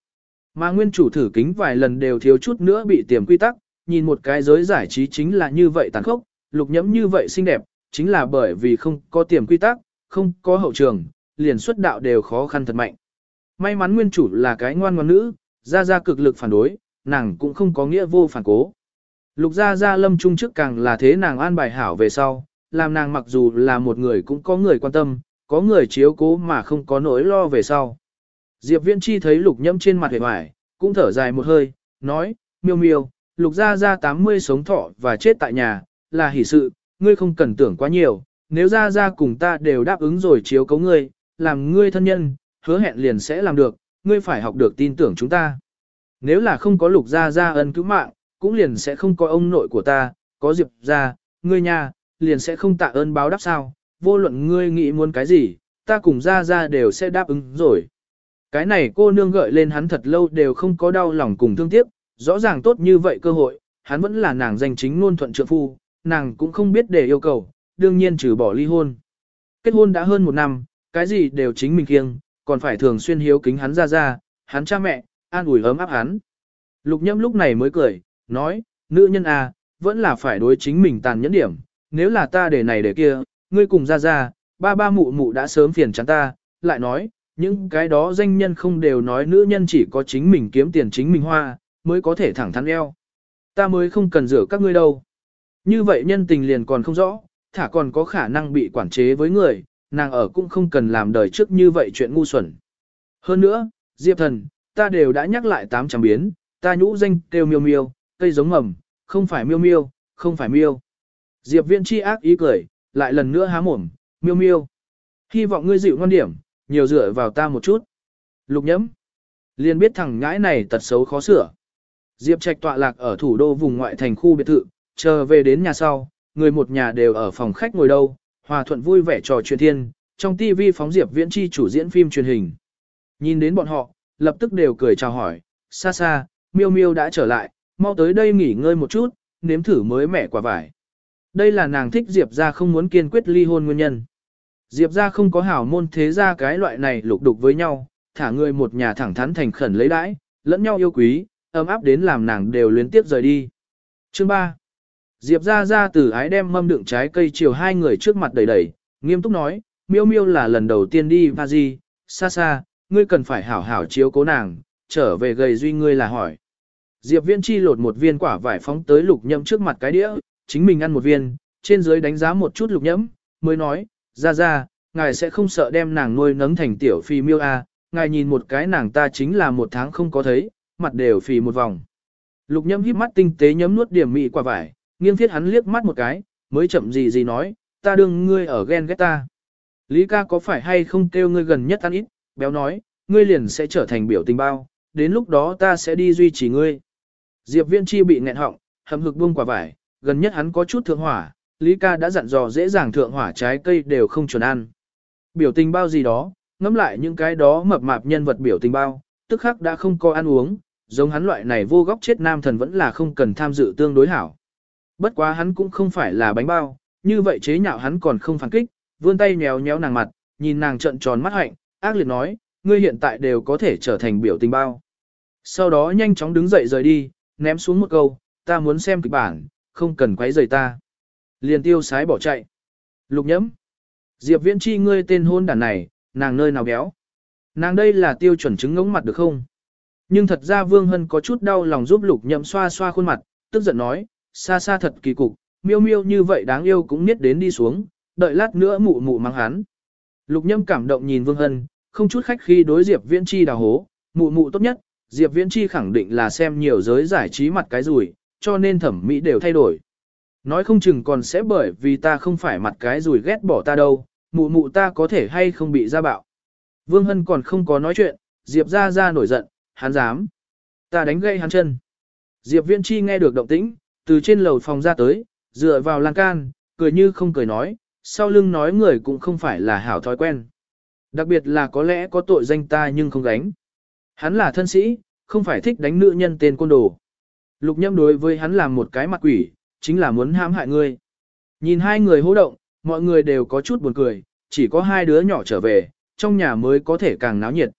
Mà nguyên chủ thử kính vài lần đều thiếu chút nữa bị tiềm quy tắc, nhìn một cái giới giải trí chính là như vậy tàn khốc, lục nhẫm như vậy xinh đẹp, chính là bởi vì không có tiềm quy tắc, không có hậu trường, liền xuất đạo đều khó khăn thật mạnh. May mắn nguyên chủ là cái ngoan ngoãn nữ, ra ra cực lực phản đối, nàng cũng không có nghĩa vô phản cố. Lục gia gia lâm trung trước càng là thế nàng an bài hảo về sau, làm nàng mặc dù là một người cũng có người quan tâm, có người chiếu cố mà không có nỗi lo về sau. Diệp Viễn Chi thấy lục nhâm trên mặt hề hoài, cũng thở dài một hơi, nói, miêu miêu, lục gia gia 80 sống thọ và chết tại nhà, là hỷ sự, ngươi không cần tưởng quá nhiều, nếu gia gia cùng ta đều đáp ứng rồi chiếu cố ngươi, làm ngươi thân nhân, hứa hẹn liền sẽ làm được, ngươi phải học được tin tưởng chúng ta. Nếu là không có lục gia gia ân cứu mạng, cũng liền sẽ không có ông nội của ta, có Diệp gia, ngươi nhà, liền sẽ không tạ ơn báo đáp sao, vô luận ngươi nghĩ muốn cái gì, ta cùng gia gia đều sẽ đáp ứng rồi. Cái này cô nương gợi lên hắn thật lâu đều không có đau lòng cùng thương tiếc, rõ ràng tốt như vậy cơ hội, hắn vẫn là nàng danh chính ngôn thuận trượng phu, nàng cũng không biết để yêu cầu, đương nhiên trừ bỏ ly hôn. Kết hôn đã hơn một năm, cái gì đều chính mình kiêng, còn phải thường xuyên hiếu kính hắn ra ra, hắn cha mẹ, an ủi ấm áp hắn. Lục nhâm lúc này mới cười, nói, nữ nhân à, vẫn là phải đối chính mình tàn nhẫn điểm, nếu là ta để này để kia, ngươi cùng ra ra, ba ba mụ mụ đã sớm phiền chán ta, lại nói, những cái đó danh nhân không đều nói nữ nhân chỉ có chính mình kiếm tiền chính mình hoa, mới có thể thẳng thắn eo. Ta mới không cần rửa các ngươi đâu. Như vậy nhân tình liền còn không rõ, thả còn có khả năng bị quản chế với người, nàng ở cũng không cần làm đời trước như vậy chuyện ngu xuẩn. Hơn nữa, Diệp thần, ta đều đã nhắc lại tám trăm biến, ta nhũ danh kêu miêu miêu, cây giống mầm, không phải miêu miêu, không phải miêu. Diệp viên chi ác ý cười, lại lần nữa há mồm, miêu miêu. Hy vọng ngươi dịu ngon điểm, nhiều dựa vào ta một chút. Lục nhẫm. liền biết thằng ngãi này tật xấu khó sửa. Diệp Trạch tọa lạc ở thủ đô vùng ngoại thành khu biệt thự, chờ về đến nhà sau, người một nhà đều ở phòng khách ngồi đâu, hòa thuận vui vẻ trò chuyện thiên, trong TV phóng Diệp Viễn Chi chủ diễn phim truyền hình. Nhìn đến bọn họ, lập tức đều cười chào hỏi, xa xa, miêu miêu đã trở lại, mau tới đây nghỉ ngơi một chút, nếm thử mới mẻ quả vải. Đây là nàng thích Diệp ra không muốn kiên quyết ly hôn nguyên nhân. Diệp ra không có hảo môn thế ra cái loại này lục đục với nhau, thả người một nhà thẳng thắn thành khẩn lấy đãi, lẫn nhau yêu quý, ấm áp đến làm nàng đều luyến tiếp rời đi. Chương 3 Diệp ra ra từ ái đem mâm đựng trái cây chiều hai người trước mặt đầy đầy, nghiêm túc nói, miêu miêu là lần đầu tiên đi và gì, xa xa, ngươi cần phải hảo hảo chiếu cố nàng, trở về gầy duy ngươi là hỏi. Diệp viên chi lột một viên quả vải phóng tới lục nhậm trước mặt cái đĩa, chính mình ăn một viên, trên dưới đánh giá một chút lục nhẫm, mới nói, ra ra, ngài sẽ không sợ đem nàng nuôi nấng thành tiểu phi miêu à, ngài nhìn một cái nàng ta chính là một tháng không có thấy, mặt đều phì một vòng. Lục nhâm híp mắt tinh tế nhấm nuốt điểm mị quả vải, nghiêng thiết hắn liếc mắt một cái, mới chậm gì gì nói, ta đương ngươi ở ghen ghét ta. Lý ca có phải hay không kêu ngươi gần nhất ăn ít, béo nói, ngươi liền sẽ trở thành biểu tình bao, đến lúc đó ta sẽ đi duy trì ngươi. Diệp viên chi bị nghẹn họng, hầm hực buông quả vải, gần nhất hắn có chút thượng hỏa, Lý ca đã dặn dò dễ dàng thượng hỏa trái cây đều không chuẩn ăn. Biểu tình bao gì đó, ngắm lại những cái đó mập mạp nhân vật biểu tình bao, tức khắc đã không có ăn uống, giống hắn loại này vô góc chết nam thần vẫn là không cần tham dự tương đối hảo. Bất quá hắn cũng không phải là bánh bao, như vậy chế nhạo hắn còn không phản kích, vươn tay nhéo nhéo nàng mặt, nhìn nàng trợn tròn mắt hạnh, ác liệt nói, ngươi hiện tại đều có thể trở thành biểu tình bao. Sau đó nhanh chóng đứng dậy rời đi, ném xuống một câu, ta muốn xem kịch bản, không cần quấy rời ta. Liền tiêu sái bỏ chạy. Lục nhẫm. Diệp viễn chi ngươi tên hôn đàn này, nàng nơi nào béo. Nàng đây là tiêu chuẩn chứng ngống mặt được không? Nhưng thật ra Vương Hân có chút đau lòng giúp lục nhậm xoa xoa khuôn mặt, tức giận nói, xa xa thật kỳ cục, miêu miêu như vậy đáng yêu cũng niết đến đi xuống, đợi lát nữa mụ mụ mang hắn. Lục nhậm cảm động nhìn Vương Hân, không chút khách khi đối Diệp Viễn Chi đào hố, mụ mụ tốt nhất, Diệp Viễn Chi khẳng định là xem nhiều giới giải trí mặt cái rủi, cho nên thẩm mỹ đều thay đổi. Nói không chừng còn sẽ bởi vì ta không phải mặt cái rủi ghét bỏ ta đâu, mụ mụ ta có thể hay không bị ra bạo. Vương Hân còn không có nói chuyện, Diệp ra ra nổi giận, hắn dám. Ta đánh gây hắn chân. Diệp Viễn Chi nghe được động tĩnh, từ trên lầu phòng ra tới, dựa vào lan can, cười như không cười nói, sau lưng nói người cũng không phải là hảo thói quen. Đặc biệt là có lẽ có tội danh ta nhưng không gánh. Hắn là thân sĩ, không phải thích đánh nữ nhân tên côn đồ. Lục nhâm đối với hắn làm một cái mặt quỷ, chính là muốn hãm hại ngươi. Nhìn hai người hô động, mọi người đều có chút buồn cười, chỉ có hai đứa nhỏ trở về, trong nhà mới có thể càng náo nhiệt.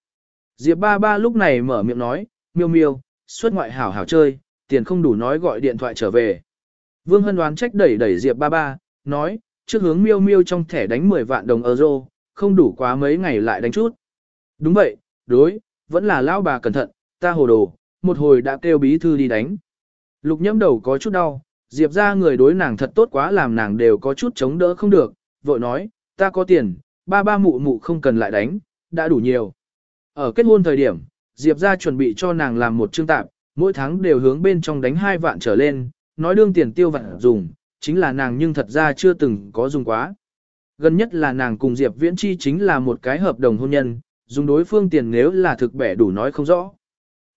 Diệp ba ba lúc này mở miệng nói, miêu miêu, xuất ngoại hảo hảo chơi, tiền không đủ nói gọi điện thoại trở về. Vương Hân đoán trách đẩy đẩy Diệp ba ba, nói, trước hướng miêu miêu trong thẻ đánh 10 vạn đồng euro, không đủ quá mấy ngày lại đánh chút. Đúng vậy, đối, vẫn là lão bà cẩn thận, ta hồ đồ, một hồi đã kêu bí thư đi đánh. Lục nhẫm đầu có chút đau, Diệp ra người đối nàng thật tốt quá làm nàng đều có chút chống đỡ không được, vội nói, ta có tiền, ba ba mụ mụ không cần lại đánh, đã đủ nhiều. Ở kết hôn thời điểm, Diệp ra chuẩn bị cho nàng làm một chương tạp, mỗi tháng đều hướng bên trong đánh hai vạn trở lên, nói đương tiền tiêu vạn dùng, chính là nàng nhưng thật ra chưa từng có dùng quá. Gần nhất là nàng cùng Diệp Viễn Chi chính là một cái hợp đồng hôn nhân, dùng đối phương tiền nếu là thực bẻ đủ nói không rõ.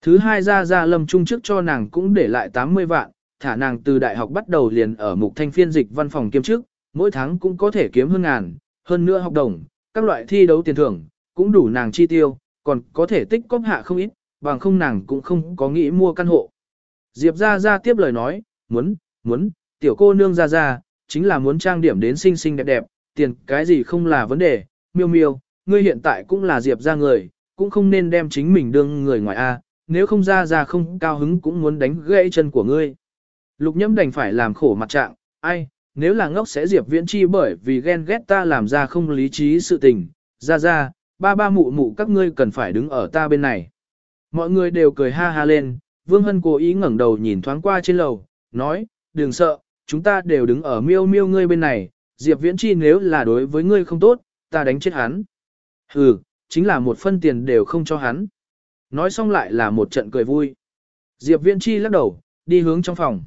Thứ hai ra ra lâm trung trước cho nàng cũng để lại 80 vạn, thả nàng từ đại học bắt đầu liền ở mục thanh phiên dịch văn phòng kiêm chức, mỗi tháng cũng có thể kiếm hơn ngàn, hơn nữa học đồng, các loại thi đấu tiền thưởng, cũng đủ nàng chi tiêu, còn có thể tích cóp hạ không ít, bằng không nàng cũng không có nghĩ mua căn hộ. Diệp ra ra tiếp lời nói, muốn, muốn, tiểu cô nương ra ra, chính là muốn trang điểm đến xinh xinh đẹp đẹp, tiền cái gì không là vấn đề, miêu miêu, ngươi hiện tại cũng là Diệp ra người, cũng không nên đem chính mình đương người ngoài A, nếu không ra ra không cao hứng cũng muốn đánh gãy chân của ngươi. Lục nhâm đành phải làm khổ mặt trạng, ai, nếu là ngốc sẽ Diệp Viễn Chi bởi vì ghen ghét ta làm ra không lý trí sự tình, ra ra, ba ba mụ mụ các ngươi cần phải đứng ở ta bên này. Mọi người đều cười ha ha lên, Vương Hân cố ý ngẩng đầu nhìn thoáng qua trên lầu, nói, đừng sợ, chúng ta đều đứng ở miêu miêu ngươi bên này, Diệp Viễn Chi nếu là đối với ngươi không tốt, ta đánh chết hắn. Hừ, chính là một phân tiền đều không cho hắn. Nói xong lại là một trận cười vui. Diệp Viễn Chi lắc đầu, đi hướng trong phòng.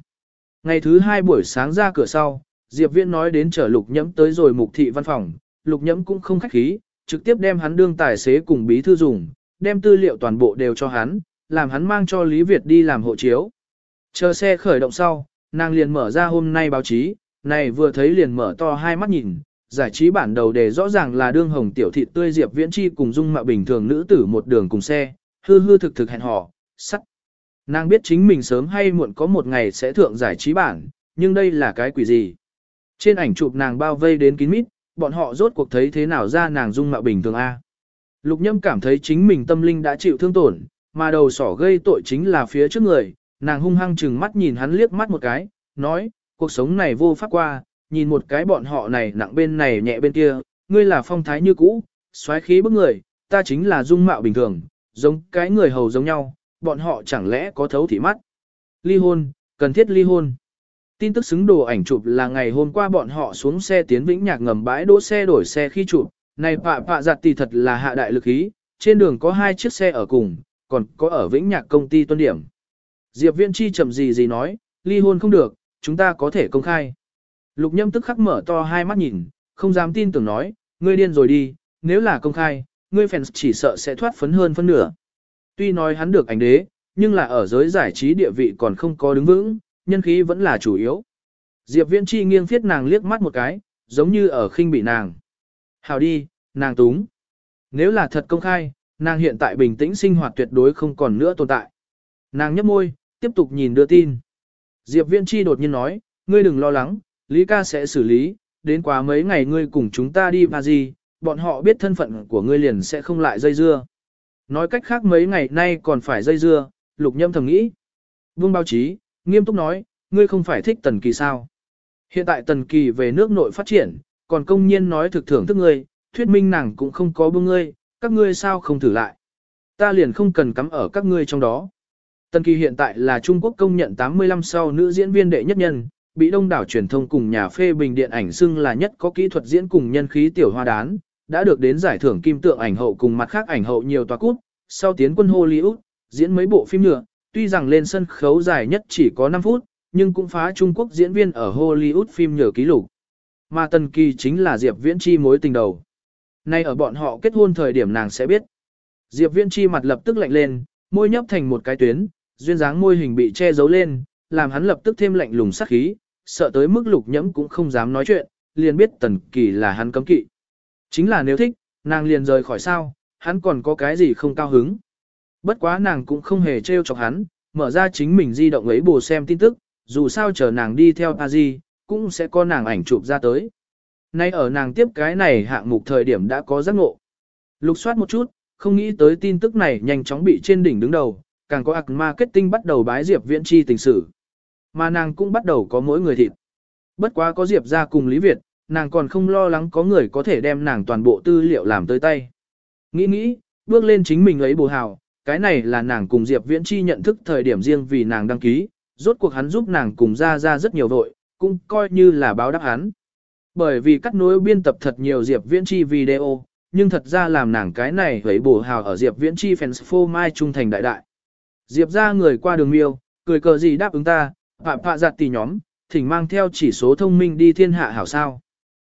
Ngày thứ hai buổi sáng ra cửa sau, Diệp Viễn nói đến chở Lục Nhẫm tới rồi mục thị văn phòng, Lục Nhẫm cũng không khách khí, trực tiếp đem hắn đương tài xế cùng bí thư dùng, đem tư liệu toàn bộ đều cho hắn, làm hắn mang cho Lý Việt đi làm hộ chiếu. Chờ xe khởi động sau, nàng liền mở ra hôm nay báo chí, này vừa thấy liền mở to hai mắt nhìn, giải trí bản đầu đề rõ ràng là đương hồng tiểu thị tươi Diệp Viễn Chi cùng dung mạo bình thường nữ tử một đường cùng xe, hư hư thực thực hẹn hò, sắt. Nàng biết chính mình sớm hay muộn có một ngày sẽ thượng giải trí bản, nhưng đây là cái quỷ gì? Trên ảnh chụp nàng bao vây đến kín mít, bọn họ rốt cuộc thấy thế nào ra nàng dung mạo bình thường A. Lục nhâm cảm thấy chính mình tâm linh đã chịu thương tổn, mà đầu sỏ gây tội chính là phía trước người, nàng hung hăng chừng mắt nhìn hắn liếc mắt một cái, nói, cuộc sống này vô pháp qua, nhìn một cái bọn họ này nặng bên này nhẹ bên kia, ngươi là phong thái như cũ, xoáy khí bức người, ta chính là dung mạo bình thường, giống cái người hầu giống nhau, bọn họ chẳng lẽ có thấu thị mắt. Ly hôn, cần thiết ly hôn. Tin tức xứng đồ ảnh chụp là ngày hôm qua bọn họ xuống xe tiến vĩnh nhạc ngầm bãi đỗ xe đổi xe khi chụp, này pạ pạ giặt tỷ thật là hạ đại lực ý, trên đường có hai chiếc xe ở cùng, còn có ở vĩnh nhạc công ty tuân điểm. Diệp Viễn Chi chậm gì gì nói, ly hôn không được, chúng ta có thể công khai. Lục nhâm tức khắc mở to hai mắt nhìn, không dám tin tưởng nói, ngươi điên rồi đi, nếu là công khai, ngươi fans chỉ sợ sẽ thoát phấn hơn phân nửa. Tuy nói hắn được ảnh đế, nhưng là ở giới giải trí địa vị còn không có đứng vững, nhân khí vẫn là chủ yếu. Diệp Viễn Chi nghiêng phiết nàng liếc mắt một cái, giống như ở khinh bị nàng. Hào đi, nàng túng. Nếu là thật công khai, nàng hiện tại bình tĩnh sinh hoạt tuyệt đối không còn nữa tồn tại. Nàng nhấp môi, tiếp tục nhìn đưa tin. Diệp Viễn Chi đột nhiên nói, ngươi đừng lo lắng, Lý ca sẽ xử lý, đến quá mấy ngày ngươi cùng chúng ta đi Paris, bọn họ biết thân phận của ngươi liền sẽ không lại dây dưa. Nói cách khác mấy ngày nay còn phải dây dưa, lục nhâm thầm nghĩ. Vương báo chí, nghiêm túc nói, ngươi không phải thích tần kỳ sao. Hiện tại tần kỳ về nước nội phát triển, còn công nhiên nói thực thưởng thức ngươi, thuyết minh nàng cũng không có bưng ngươi, các ngươi sao không thử lại. Ta liền không cần cắm ở các ngươi trong đó. Tần kỳ hiện tại là Trung Quốc công nhận 85 sau nữ diễn viên đệ nhất nhân, bị đông đảo truyền thông cùng nhà phê bình điện ảnh xưng là nhất có kỹ thuật diễn cùng nhân khí tiểu hoa đán, đã được đến giải thưởng kim tượng ảnh hậu cùng mặt khác ảnh hậu nhiều tòa cút, sau tiến quân Hollywood, diễn mấy bộ phim nhựa, tuy rằng lên sân khấu dài nhất chỉ có 5 phút, nhưng cũng phá Trung Quốc diễn viên ở Hollywood phim nhờ ký lục. Mà Tần Kỳ chính là Diệp Viễn Chi mối tình đầu. Nay ở bọn họ kết hôn thời điểm nàng sẽ biết. Diệp Viễn Chi mặt lập tức lạnh lên, môi nhấp thành một cái tuyến, duyên dáng môi hình bị che giấu lên, làm hắn lập tức thêm lạnh lùng sắc khí, sợ tới mức lục nhẫm cũng không dám nói chuyện, liền biết Tần Kỳ là hắn cấm kỵ. Chính là nếu thích, nàng liền rời khỏi sao, hắn còn có cái gì không cao hứng. Bất quá nàng cũng không hề trêu chọc hắn, mở ra chính mình di động ấy bù xem tin tức, dù sao chờ nàng đi theo Pazi, cũng sẽ có nàng ảnh chụp ra tới. Nay ở nàng tiếp cái này hạng mục thời điểm đã có giác ngộ. Lục soát một chút, không nghĩ tới tin tức này nhanh chóng bị trên đỉnh đứng đầu, càng có ạc marketing bắt đầu bái Diệp Viễn Chi tình sử. Mà nàng cũng bắt đầu có mỗi người thịt. Bất quá có Diệp ra cùng Lý Việt, nàng còn không lo lắng có người có thể đem nàng toàn bộ tư liệu làm tới tay. Nghĩ nghĩ, bước lên chính mình ấy bồ hào, cái này là nàng cùng Diệp Viễn Chi nhận thức thời điểm riêng vì nàng đăng ký, rốt cuộc hắn giúp nàng cùng ra ra rất nhiều vội, cũng coi như là báo đáp hắn. Bởi vì cắt nối biên tập thật nhiều Diệp Viễn Chi video, nhưng thật ra làm nàng cái này lấy bổ hào ở Diệp Viễn Chi fans phô mai trung thành đại đại. Diệp ra người qua đường miêu, cười cờ gì đáp ứng ta, phạm phạ giặt tỷ nhóm, thỉnh mang theo chỉ số thông minh đi thiên hạ hảo sao.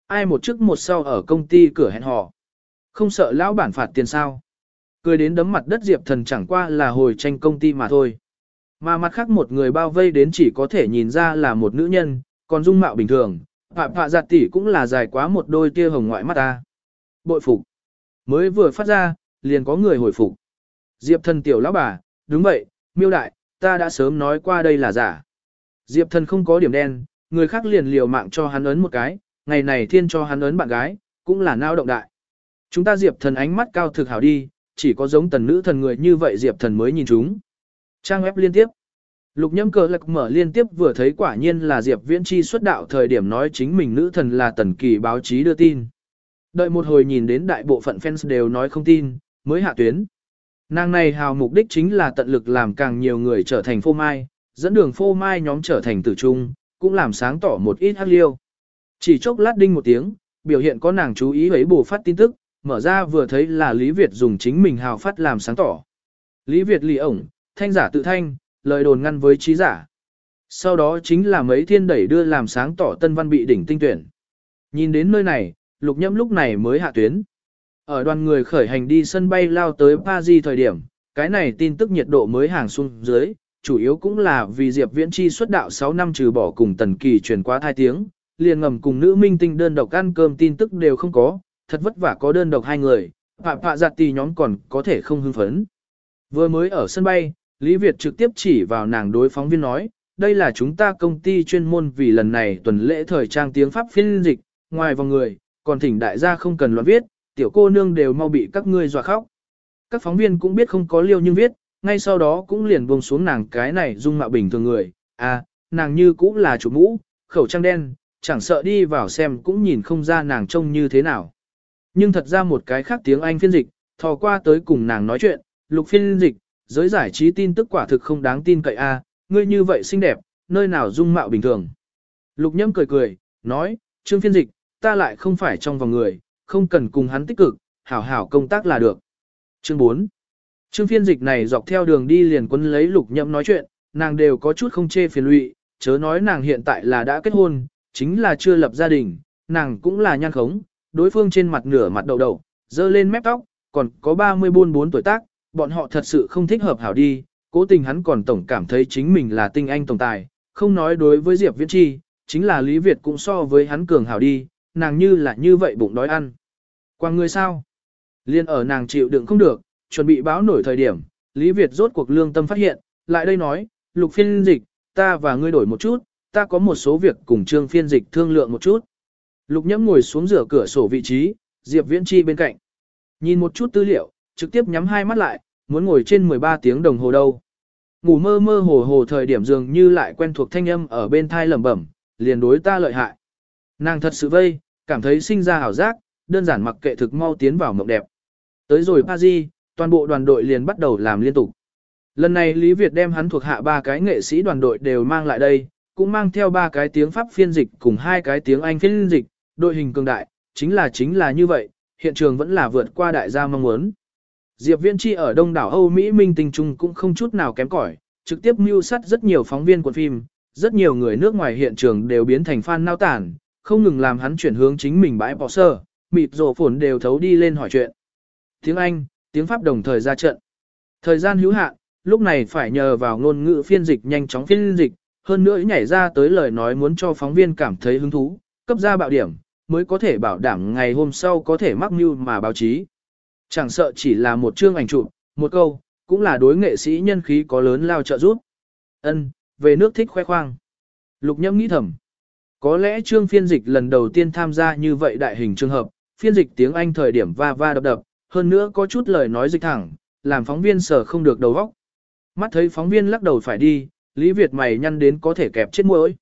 Ai một trước một sau ở công ty cửa hẹn hò. Không sợ lão bản phạt tiền sao. Cười đến đấm mặt đất Diệp thần chẳng qua là hồi tranh công ty mà thôi. Mà mặt khác một người bao vây đến chỉ có thể nhìn ra là một nữ nhân, còn dung mạo bình thường, phạm phạ giặt tỷ cũng là dài quá một đôi tia hồng ngoại mắt ta. Bội phục. Mới vừa phát ra, liền có người hồi phục. Diệp thần tiểu lão bà, đúng vậy, miêu đại, ta đã sớm nói qua đây là giả. Diệp thần không có điểm đen, người khác liền liều mạng cho hắn ấn một cái, ngày này thiên cho hắn ấn bạn gái, cũng là nao động đại. Chúng ta diệp thần ánh mắt cao thực hảo đi, chỉ có giống tần nữ thần người như vậy diệp thần mới nhìn chúng. Trang web liên tiếp. Lục nhâm cờ lạc mở liên tiếp vừa thấy quả nhiên là Diệp Viễn Chi xuất đạo thời điểm nói chính mình nữ thần là tần kỳ báo chí đưa tin. Đợi một hồi nhìn đến đại bộ phận fans đều nói không tin, mới hạ tuyến. Nàng này hào mục đích chính là tận lực làm càng nhiều người trở thành phô mai, dẫn đường phô mai nhóm trở thành tử trung, cũng làm sáng tỏ một ít hắc liêu. Chỉ chốc lát đinh một tiếng, biểu hiện có nàng chú ý ấy bù phát tin tức, mở ra vừa thấy là Lý Việt dùng chính mình hào phát làm sáng tỏ. Lý Việt lì ổng, thanh giả tự thanh, lời đồn ngăn với trí giả. Sau đó chính là mấy thiên đẩy đưa làm sáng tỏ tân văn bị đỉnh tinh tuyển. Nhìn đến nơi này, lục nhâm lúc này mới hạ tuyến. Ở đoàn người khởi hành đi sân bay lao tới Paris thời điểm, cái này tin tức nhiệt độ mới hàng xuống dưới, chủ yếu cũng là vì Diệp Viễn Chi xuất đạo 6 năm trừ bỏ cùng Tần Kỳ truyền quá thai tiếng, liền ngầm cùng nữ minh tinh đơn độc ăn cơm tin tức đều không có, thật vất vả có đơn độc hai người, phạ phạ giặt tì nhóm còn có thể không hưng phấn. Vừa mới ở sân bay, Lý Việt trực tiếp chỉ vào nàng đối phóng viên nói, đây là chúng ta công ty chuyên môn vì lần này tuần lễ thời trang tiếng Pháp phiên dịch, ngoài vòng người, còn thỉnh đại gia không cần loạn viết, tiểu cô nương đều mau bị các ngươi dọa khóc. Các phóng viên cũng biết không có liêu nhưng viết, ngay sau đó cũng liền buông xuống nàng cái này dung mạo bình thường người, à, nàng như cũng là chủ mũ, khẩu trang đen, chẳng sợ đi vào xem cũng nhìn không ra nàng trông như thế nào. Nhưng thật ra một cái khác tiếng Anh phiên dịch, thò qua tới cùng nàng nói chuyện, lục phiên dịch, giới giải trí tin tức quả thực không đáng tin cậy a, à, ngươi như vậy xinh đẹp, nơi nào dung mạo bình thường. Lục nhâm cười cười, nói, trương phiên dịch, ta lại không phải trong vòng người, không cần cùng hắn tích cực, hảo hảo công tác là được. Chương 4 Trương phiên dịch này dọc theo đường đi liền quân lấy lục nhậm nói chuyện, nàng đều có chút không chê phiền lụy, chớ nói nàng hiện tại là đã kết hôn, chính là chưa lập gia đình, nàng cũng là nhan khống, đối phương trên mặt nửa mặt đầu đầu, dơ lên mép tóc, còn có 34 tuổi tác, bọn họ thật sự không thích hợp hảo đi, cố tình hắn còn tổng cảm thấy chính mình là tinh anh tổng tài, không nói đối với Diệp Viễn Chi, chính là Lý Việt cũng so với hắn cường hảo đi, nàng như là như vậy bụng đói ăn. Qua người sao? Liên ở nàng chịu đựng không được, chuẩn bị báo nổi thời điểm, Lý Việt rốt cuộc lương tâm phát hiện, lại đây nói, lục phiên dịch, ta và ngươi đổi một chút, ta có một số việc cùng trương phiên dịch thương lượng một chút. Lục nhẫm ngồi xuống rửa cửa sổ vị trí, Diệp Viễn Chi bên cạnh. Nhìn một chút tư liệu, trực tiếp nhắm hai mắt lại, muốn ngồi trên 13 tiếng đồng hồ đâu. Ngủ mơ mơ hồ hồ thời điểm dường như lại quen thuộc thanh âm ở bên thai lẩm bẩm, liền đối ta lợi hại. Nàng thật sự vây, cảm thấy sinh ra hảo giác, đơn giản mặc kệ thực mau tiến vào mộng đẹp. Tới rồi Paris, toàn bộ đoàn đội liền bắt đầu làm liên tục. Lần này Lý Việt đem hắn thuộc hạ ba cái nghệ sĩ đoàn đội đều mang lại đây, cũng mang theo ba cái tiếng Pháp phiên dịch cùng hai cái tiếng Anh phiên dịch, đội hình cường đại, chính là chính là như vậy, hiện trường vẫn là vượt qua đại gia mong muốn. Diệp Viễn Chi ở đông đảo Âu Mỹ minh tinh trung cũng không chút nào kém cỏi, trực tiếp mưu sát rất nhiều phóng viên của phim, rất nhiều người nước ngoài hiện trường đều biến thành fan nao tản, không ngừng làm hắn chuyển hướng chính mình bãi bỏ sơ, mịt rổ phồn đều thấu đi lên hỏi chuyện. Tiếng Anh, tiếng Pháp đồng thời ra trận. Thời gian hữu hạn, lúc này phải nhờ vào ngôn ngữ phiên dịch nhanh chóng phiên dịch, hơn nữa nhảy ra tới lời nói muốn cho phóng viên cảm thấy hứng thú, cấp ra bạo điểm, mới có thể bảo đảm ngày hôm sau có thể mắc mưu mà báo chí. Chẳng sợ chỉ là một chương ảnh chụp, một câu, cũng là đối nghệ sĩ nhân khí có lớn lao trợ giúp. Ân, về nước thích khoe khoang. Lục nhâm nghĩ thầm. Có lẽ trương phiên dịch lần đầu tiên tham gia như vậy đại hình trường hợp, phiên dịch tiếng Anh thời điểm va va đập đập, hơn nữa có chút lời nói dịch thẳng, làm phóng viên sở không được đầu óc. Mắt thấy phóng viên lắc đầu phải đi, Lý Việt mày nhăn đến có thể kẹp chết mũi.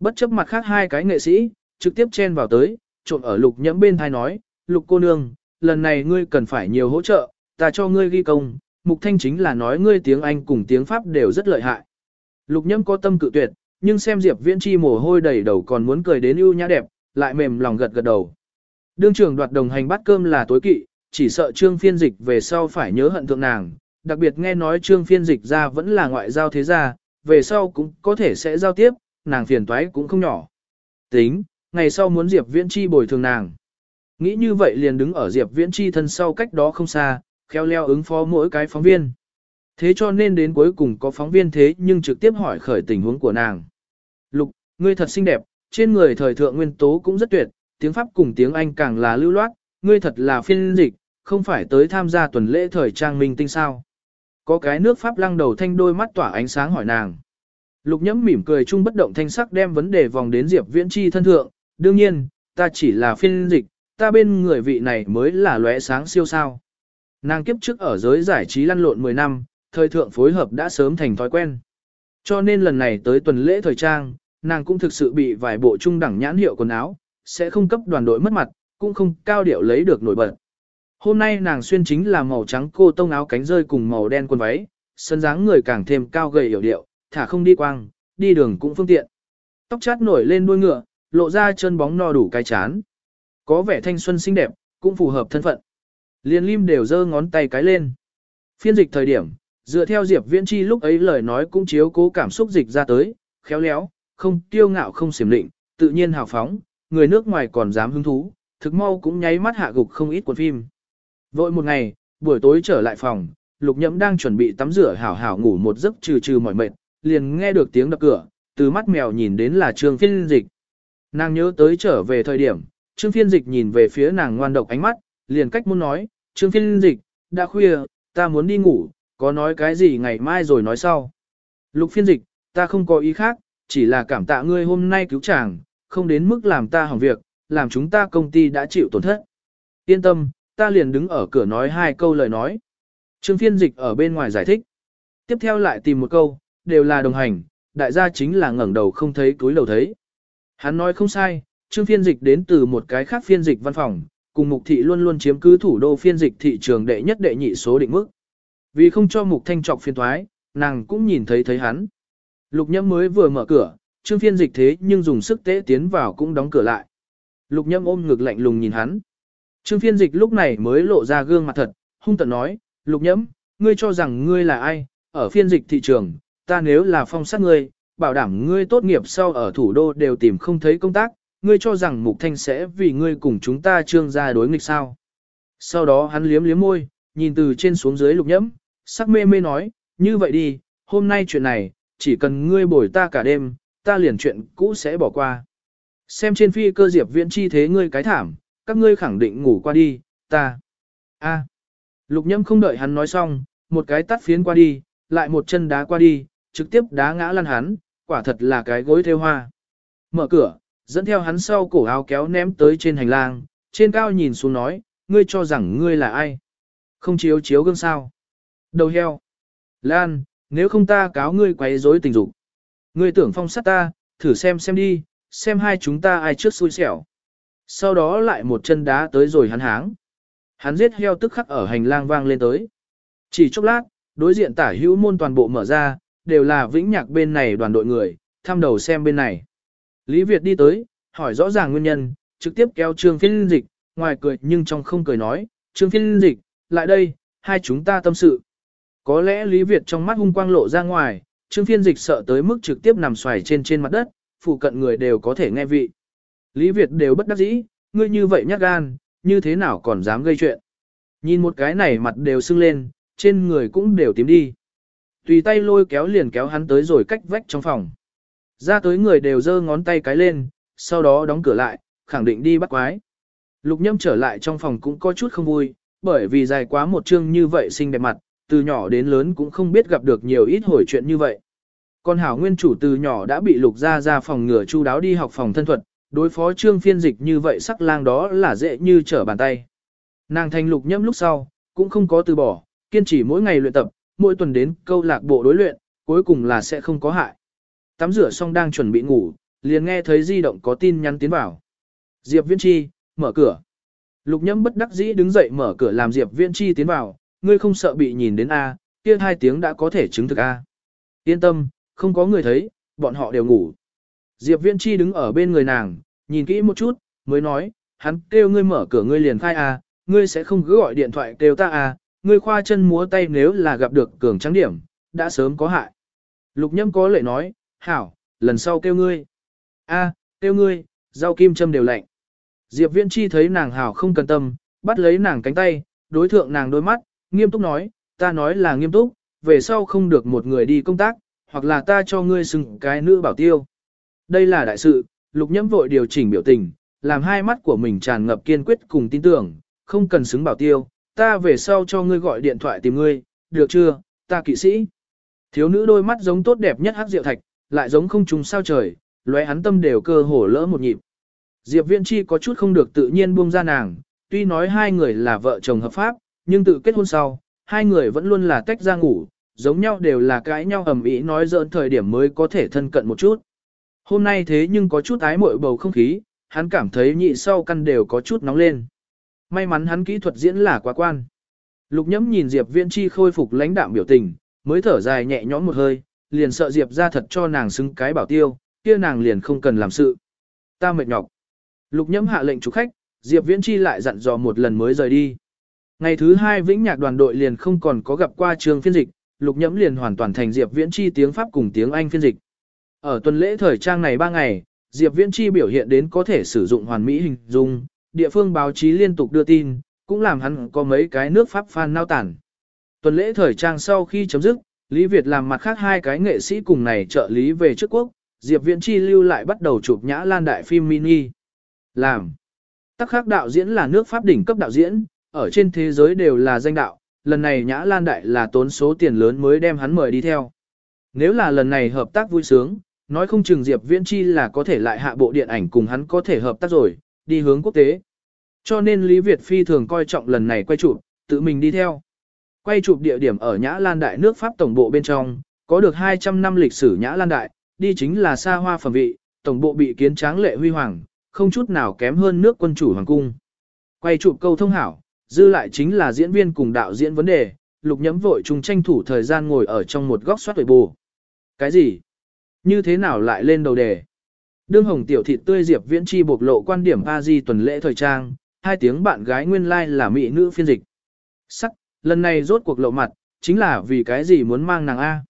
Bất chấp mặt khác hai cái nghệ sĩ, trực tiếp chen vào tới, trộn ở lục nhẫm bên thai nói, lục cô nương, lần này ngươi cần phải nhiều hỗ trợ, ta cho ngươi ghi công, mục thanh chính là nói ngươi tiếng Anh cùng tiếng Pháp đều rất lợi hại. Lục nhẫm có tâm cự tuyệt, nhưng xem Diệp Viễn Chi mồ hôi đầy đầu còn muốn cười đến ưu nhã đẹp, lại mềm lòng gật gật đầu. Đương trưởng đoạt đồng hành bắt cơm là tối kỵ, chỉ sợ trương phiên dịch về sau phải nhớ hận thượng nàng, đặc biệt nghe nói trương phiên dịch ra vẫn là ngoại giao thế gia, về sau cũng có thể sẽ giao tiếp, nàng phiền toái cũng không nhỏ. Tính, ngày sau muốn Diệp Viễn Chi bồi thường nàng. Nghĩ như vậy liền đứng ở Diệp Viễn Chi thân sau cách đó không xa, khéo leo ứng phó mỗi cái phóng viên. Thế cho nên đến cuối cùng có phóng viên thế nhưng trực tiếp hỏi khởi tình huống của nàng. Lục, ngươi thật xinh đẹp, trên người thời thượng nguyên tố cũng rất tuyệt, tiếng Pháp cùng tiếng Anh càng là lưu loát, ngươi thật là phiên dịch, không phải tới tham gia tuần lễ thời trang minh tinh sao. Có cái nước Pháp lăng đầu thanh đôi mắt tỏa ánh sáng hỏi nàng. Lục nhẫm mỉm cười chung bất động thanh sắc đem vấn đề vòng đến Diệp Viễn Chi thân thượng, đương nhiên, ta chỉ là phiên dịch, ta bên người vị này mới là lóe sáng siêu sao. Nàng kiếp trước ở giới giải trí lăn lộn 10 năm, thời thượng phối hợp đã sớm thành thói quen. Cho nên lần này tới tuần lễ thời trang, nàng cũng thực sự bị vài bộ trung đẳng nhãn hiệu quần áo, sẽ không cấp đoàn đội mất mặt, cũng không cao điệu lấy được nổi bật. Hôm nay nàng xuyên chính là màu trắng cô tông áo cánh rơi cùng màu đen quần váy, sân dáng người càng thêm cao gầy hiểu điệu, thả không đi quang, đi đường cũng phương tiện. Tóc chát nổi lên đuôi ngựa, lộ ra chân bóng no đủ cái chán. Có vẻ thanh xuân xinh đẹp, cũng phù hợp thân phận. Liên lim đều giơ ngón tay cái lên. Phiên dịch thời điểm, dựa theo Diệp Viễn Chi lúc ấy lời nói cũng chiếu cố cảm xúc dịch ra tới, khéo léo, không tiêu ngạo không xiểm định, tự nhiên hào phóng, người nước ngoài còn dám hứng thú, thực mau cũng nháy mắt hạ gục không ít cuốn phim. Vội một ngày, buổi tối trở lại phòng, Lục Nhẫm đang chuẩn bị tắm rửa hảo hảo ngủ một giấc trừ trừ mỏi mệt, liền nghe được tiếng đập cửa, từ mắt mèo nhìn đến là Trương Phiên Dịch. Nàng nhớ tới trở về thời điểm, Trương Phiên Dịch nhìn về phía nàng ngoan độc ánh mắt, liền cách muốn nói, Trương Phiên Dịch, đã khuya, ta muốn đi ngủ, có nói cái gì ngày mai rồi nói sau. Lục Phiên Dịch, ta không có ý khác, chỉ là cảm tạ ngươi hôm nay cứu chàng, không đến mức làm ta hỏng việc, làm chúng ta công ty đã chịu tổn thất. Yên tâm, ta liền đứng ở cửa nói hai câu lời nói. Trương Phiên Dịch ở bên ngoài giải thích. Tiếp theo lại tìm một câu, đều là đồng hành, đại gia chính là ngẩng đầu không thấy túi đầu thấy. Hắn nói không sai, Trương Phiên Dịch đến từ một cái khác phiên dịch văn phòng, cùng Mục Thị luôn luôn chiếm cứ thủ đô phiên dịch thị trường đệ nhất đệ nhị số định mức. Vì không cho Mục Thanh trọc phiên thoái, nàng cũng nhìn thấy thấy hắn. Lục Nhâm mới vừa mở cửa, Trương Phiên Dịch thế nhưng dùng sức tế tiến vào cũng đóng cửa lại. Lục Nhâm ôm ngực lạnh lùng nhìn hắn. Trương Phiên Dịch lúc này mới lộ ra gương mặt thật, hung tợn nói, Lục nhẫm, ngươi cho rằng ngươi là ai, ở phiên dịch thị trường, ta nếu là phong sát ngươi, bảo đảm ngươi tốt nghiệp sau ở thủ đô đều tìm không thấy công tác, ngươi cho rằng Mục Thanh sẽ vì ngươi cùng chúng ta trương ra đối nghịch sao. Sau đó hắn liếm liếm môi, nhìn từ trên xuống dưới lục nhẫm, sắc mê mê nói, như vậy đi, hôm nay chuyện này, chỉ cần ngươi bồi ta cả đêm, ta liền chuyện cũ sẽ bỏ qua. Xem trên phi cơ diệp viễn chi thế ngươi cái thảm, các ngươi khẳng định ngủ qua đi, ta. a Lục nhâm không đợi hắn nói xong, một cái tắt phiến qua đi, lại một chân đá qua đi, trực tiếp đá ngã lăn hắn, quả thật là cái gối theo hoa. Mở cửa, dẫn theo hắn sau cổ áo kéo ném tới trên hành lang, trên cao nhìn xuống nói, ngươi cho rằng ngươi là ai? Không chiếu chiếu gương sao? Đầu heo. Lan, nếu không ta cáo ngươi quấy rối tình dục. Ngươi tưởng phong sát ta, thử xem xem đi, xem hai chúng ta ai trước xui xẻo. Sau đó lại một chân đá tới rồi hắn háng. Hắn giết heo tức khắc ở hành lang vang lên tới. Chỉ chốc lát, đối diện tả hữu môn toàn bộ mở ra, đều là vĩnh nhạc bên này đoàn đội người, thăm đầu xem bên này. Lý Việt đi tới, hỏi rõ ràng nguyên nhân, trực tiếp kéo trương phiên dịch, ngoài cười nhưng trong không cười nói, Trương phiên dịch, lại đây, hai chúng ta tâm sự. Có lẽ Lý Việt trong mắt hung quang lộ ra ngoài, Trương phiên dịch sợ tới mức trực tiếp nằm xoài trên trên mặt đất, phụ cận người đều có thể nghe vị. Lý Việt đều bất đắc dĩ, ngươi như vậy nhát gan, như thế nào còn dám gây chuyện. Nhìn một cái này mặt đều sưng lên, trên người cũng đều tím đi. Tùy tay lôi kéo liền kéo hắn tới rồi cách vách trong phòng. Ra tới người đều giơ ngón tay cái lên, sau đó đóng cửa lại, khẳng định đi bắt quái. Lục nhâm trở lại trong phòng cũng có chút không vui, bởi vì dài quá một chương như vậy xinh đẹp mặt, từ nhỏ đến lớn cũng không biết gặp được nhiều ít hồi chuyện như vậy. Con hảo nguyên chủ từ nhỏ đã bị lục ra ra phòng ngừa chu đáo đi học phòng thân thuật, đối phó trương phiên dịch như vậy sắc lang đó là dễ như trở bàn tay. Nàng thành lục nhâm lúc sau, cũng không có từ bỏ, kiên trì mỗi ngày luyện tập, mỗi tuần đến câu lạc bộ đối luyện, cuối cùng là sẽ không có hại. Tắm rửa xong đang chuẩn bị ngủ, liền nghe thấy di động có tin nhắn tiến vào. Diệp Viễn Chi, mở cửa. Lục nhâm bất đắc dĩ đứng dậy mở cửa làm Diệp Viễn Chi tiến vào, ngươi không sợ bị nhìn đến A, kia hai tiếng đã có thể chứng thực A. Yên tâm, không có người thấy, bọn họ đều ngủ. Diệp Viễn Chi đứng ở bên người nàng, nhìn kỹ một chút, mới nói, hắn kêu ngươi mở cửa ngươi liền khai à? ngươi sẽ không cứ gọi điện thoại kêu ta à? ngươi khoa chân múa tay nếu là gặp được cường trắng điểm, đã sớm có hại. Lục nhâm có lệ nói, hảo, lần sau kêu ngươi. A, kêu ngươi, rau kim châm đều lạnh. Diệp Viễn Chi thấy nàng hảo không cần tâm, bắt lấy nàng cánh tay, đối thượng nàng đôi mắt, nghiêm túc nói, ta nói là nghiêm túc, về sau không được một người đi công tác, hoặc là ta cho ngươi xưng cái nữ bảo tiêu. Đây là đại sự, lục nhẫm vội điều chỉnh biểu tình, làm hai mắt của mình tràn ngập kiên quyết cùng tin tưởng, không cần xứng bảo tiêu, ta về sau cho ngươi gọi điện thoại tìm ngươi, được chưa, ta kỵ sĩ. Thiếu nữ đôi mắt giống tốt đẹp nhất hắc diệu thạch, lại giống không trùng sao trời, lóe hắn tâm đều cơ hồ lỡ một nhịp. Diệp Viễn Chi có chút không được tự nhiên buông ra nàng, tuy nói hai người là vợ chồng hợp pháp, nhưng tự kết hôn sau, hai người vẫn luôn là tách ra ngủ, giống nhau đều là cãi nhau ầm ĩ nói giỡn thời điểm mới có thể thân cận một chút. Hôm nay thế nhưng có chút ái muội bầu không khí, hắn cảm thấy nhị sau căn đều có chút nóng lên. May mắn hắn kỹ thuật diễn là quá quan. Lục nhẫm nhìn Diệp Viễn Chi khôi phục lãnh đạm biểu tình, mới thở dài nhẹ nhõm một hơi, liền sợ Diệp ra thật cho nàng xứng cái bảo tiêu, kia nàng liền không cần làm sự. Ta mệt nhọc. Lục nhẫm hạ lệnh chủ khách, Diệp Viễn Chi lại dặn dò một lần mới rời đi. Ngày thứ hai vĩnh nhạc đoàn đội liền không còn có gặp qua trường phiên dịch, lục nhẫm liền hoàn toàn thành Diệp Viễn Chi tiếng Pháp cùng tiếng Anh phiên dịch. Ở tuần lễ thời trang này 3 ngày, Diệp Viễn Chi biểu hiện đến có thể sử dụng hoàn mỹ hình dung, địa phương báo chí liên tục đưa tin, cũng làm hắn có mấy cái nước Pháp fan nao tản. Tuần lễ thời trang sau khi chấm dứt, Lý Việt làm mặt khác hai cái nghệ sĩ cùng này trợ lý về trước quốc, Diệp Viễn Chi lưu lại bắt đầu chụp nhã lan đại phim mini. Làm. Tắc khác đạo diễn là nước Pháp đỉnh cấp đạo diễn, ở trên thế giới đều là danh đạo, lần này nhã lan đại là tốn số tiền lớn mới đem hắn mời đi theo. Nếu là lần này hợp tác vui sướng, nói không chừng Diệp Viễn Chi là có thể lại hạ bộ điện ảnh cùng hắn có thể hợp tác rồi, đi hướng quốc tế. Cho nên Lý Việt Phi thường coi trọng lần này quay chụp, tự mình đi theo. Quay chụp địa điểm ở Nhã Lan Đại nước Pháp tổng bộ bên trong, có được 200 năm lịch sử Nhã Lan Đại, đi chính là xa hoa phẩm vị, tổng bộ bị kiến tráng lệ huy hoàng, không chút nào kém hơn nước quân chủ hoàng cung. Quay chụp câu thông hảo, dư lại chính là diễn viên cùng đạo diễn vấn đề, lục nhấm vội chung tranh thủ thời gian ngồi ở trong một góc soát tuổi bù. Cái gì? Như thế nào lại lên đầu đề? Đương hồng tiểu thịt tươi diệp viễn chi bộc lộ quan điểm a di tuần lễ thời trang, hai tiếng bạn gái nguyên lai like là mỹ nữ phiên dịch. Sắc, lần này rốt cuộc lộ mặt, chính là vì cái gì muốn mang nàng A.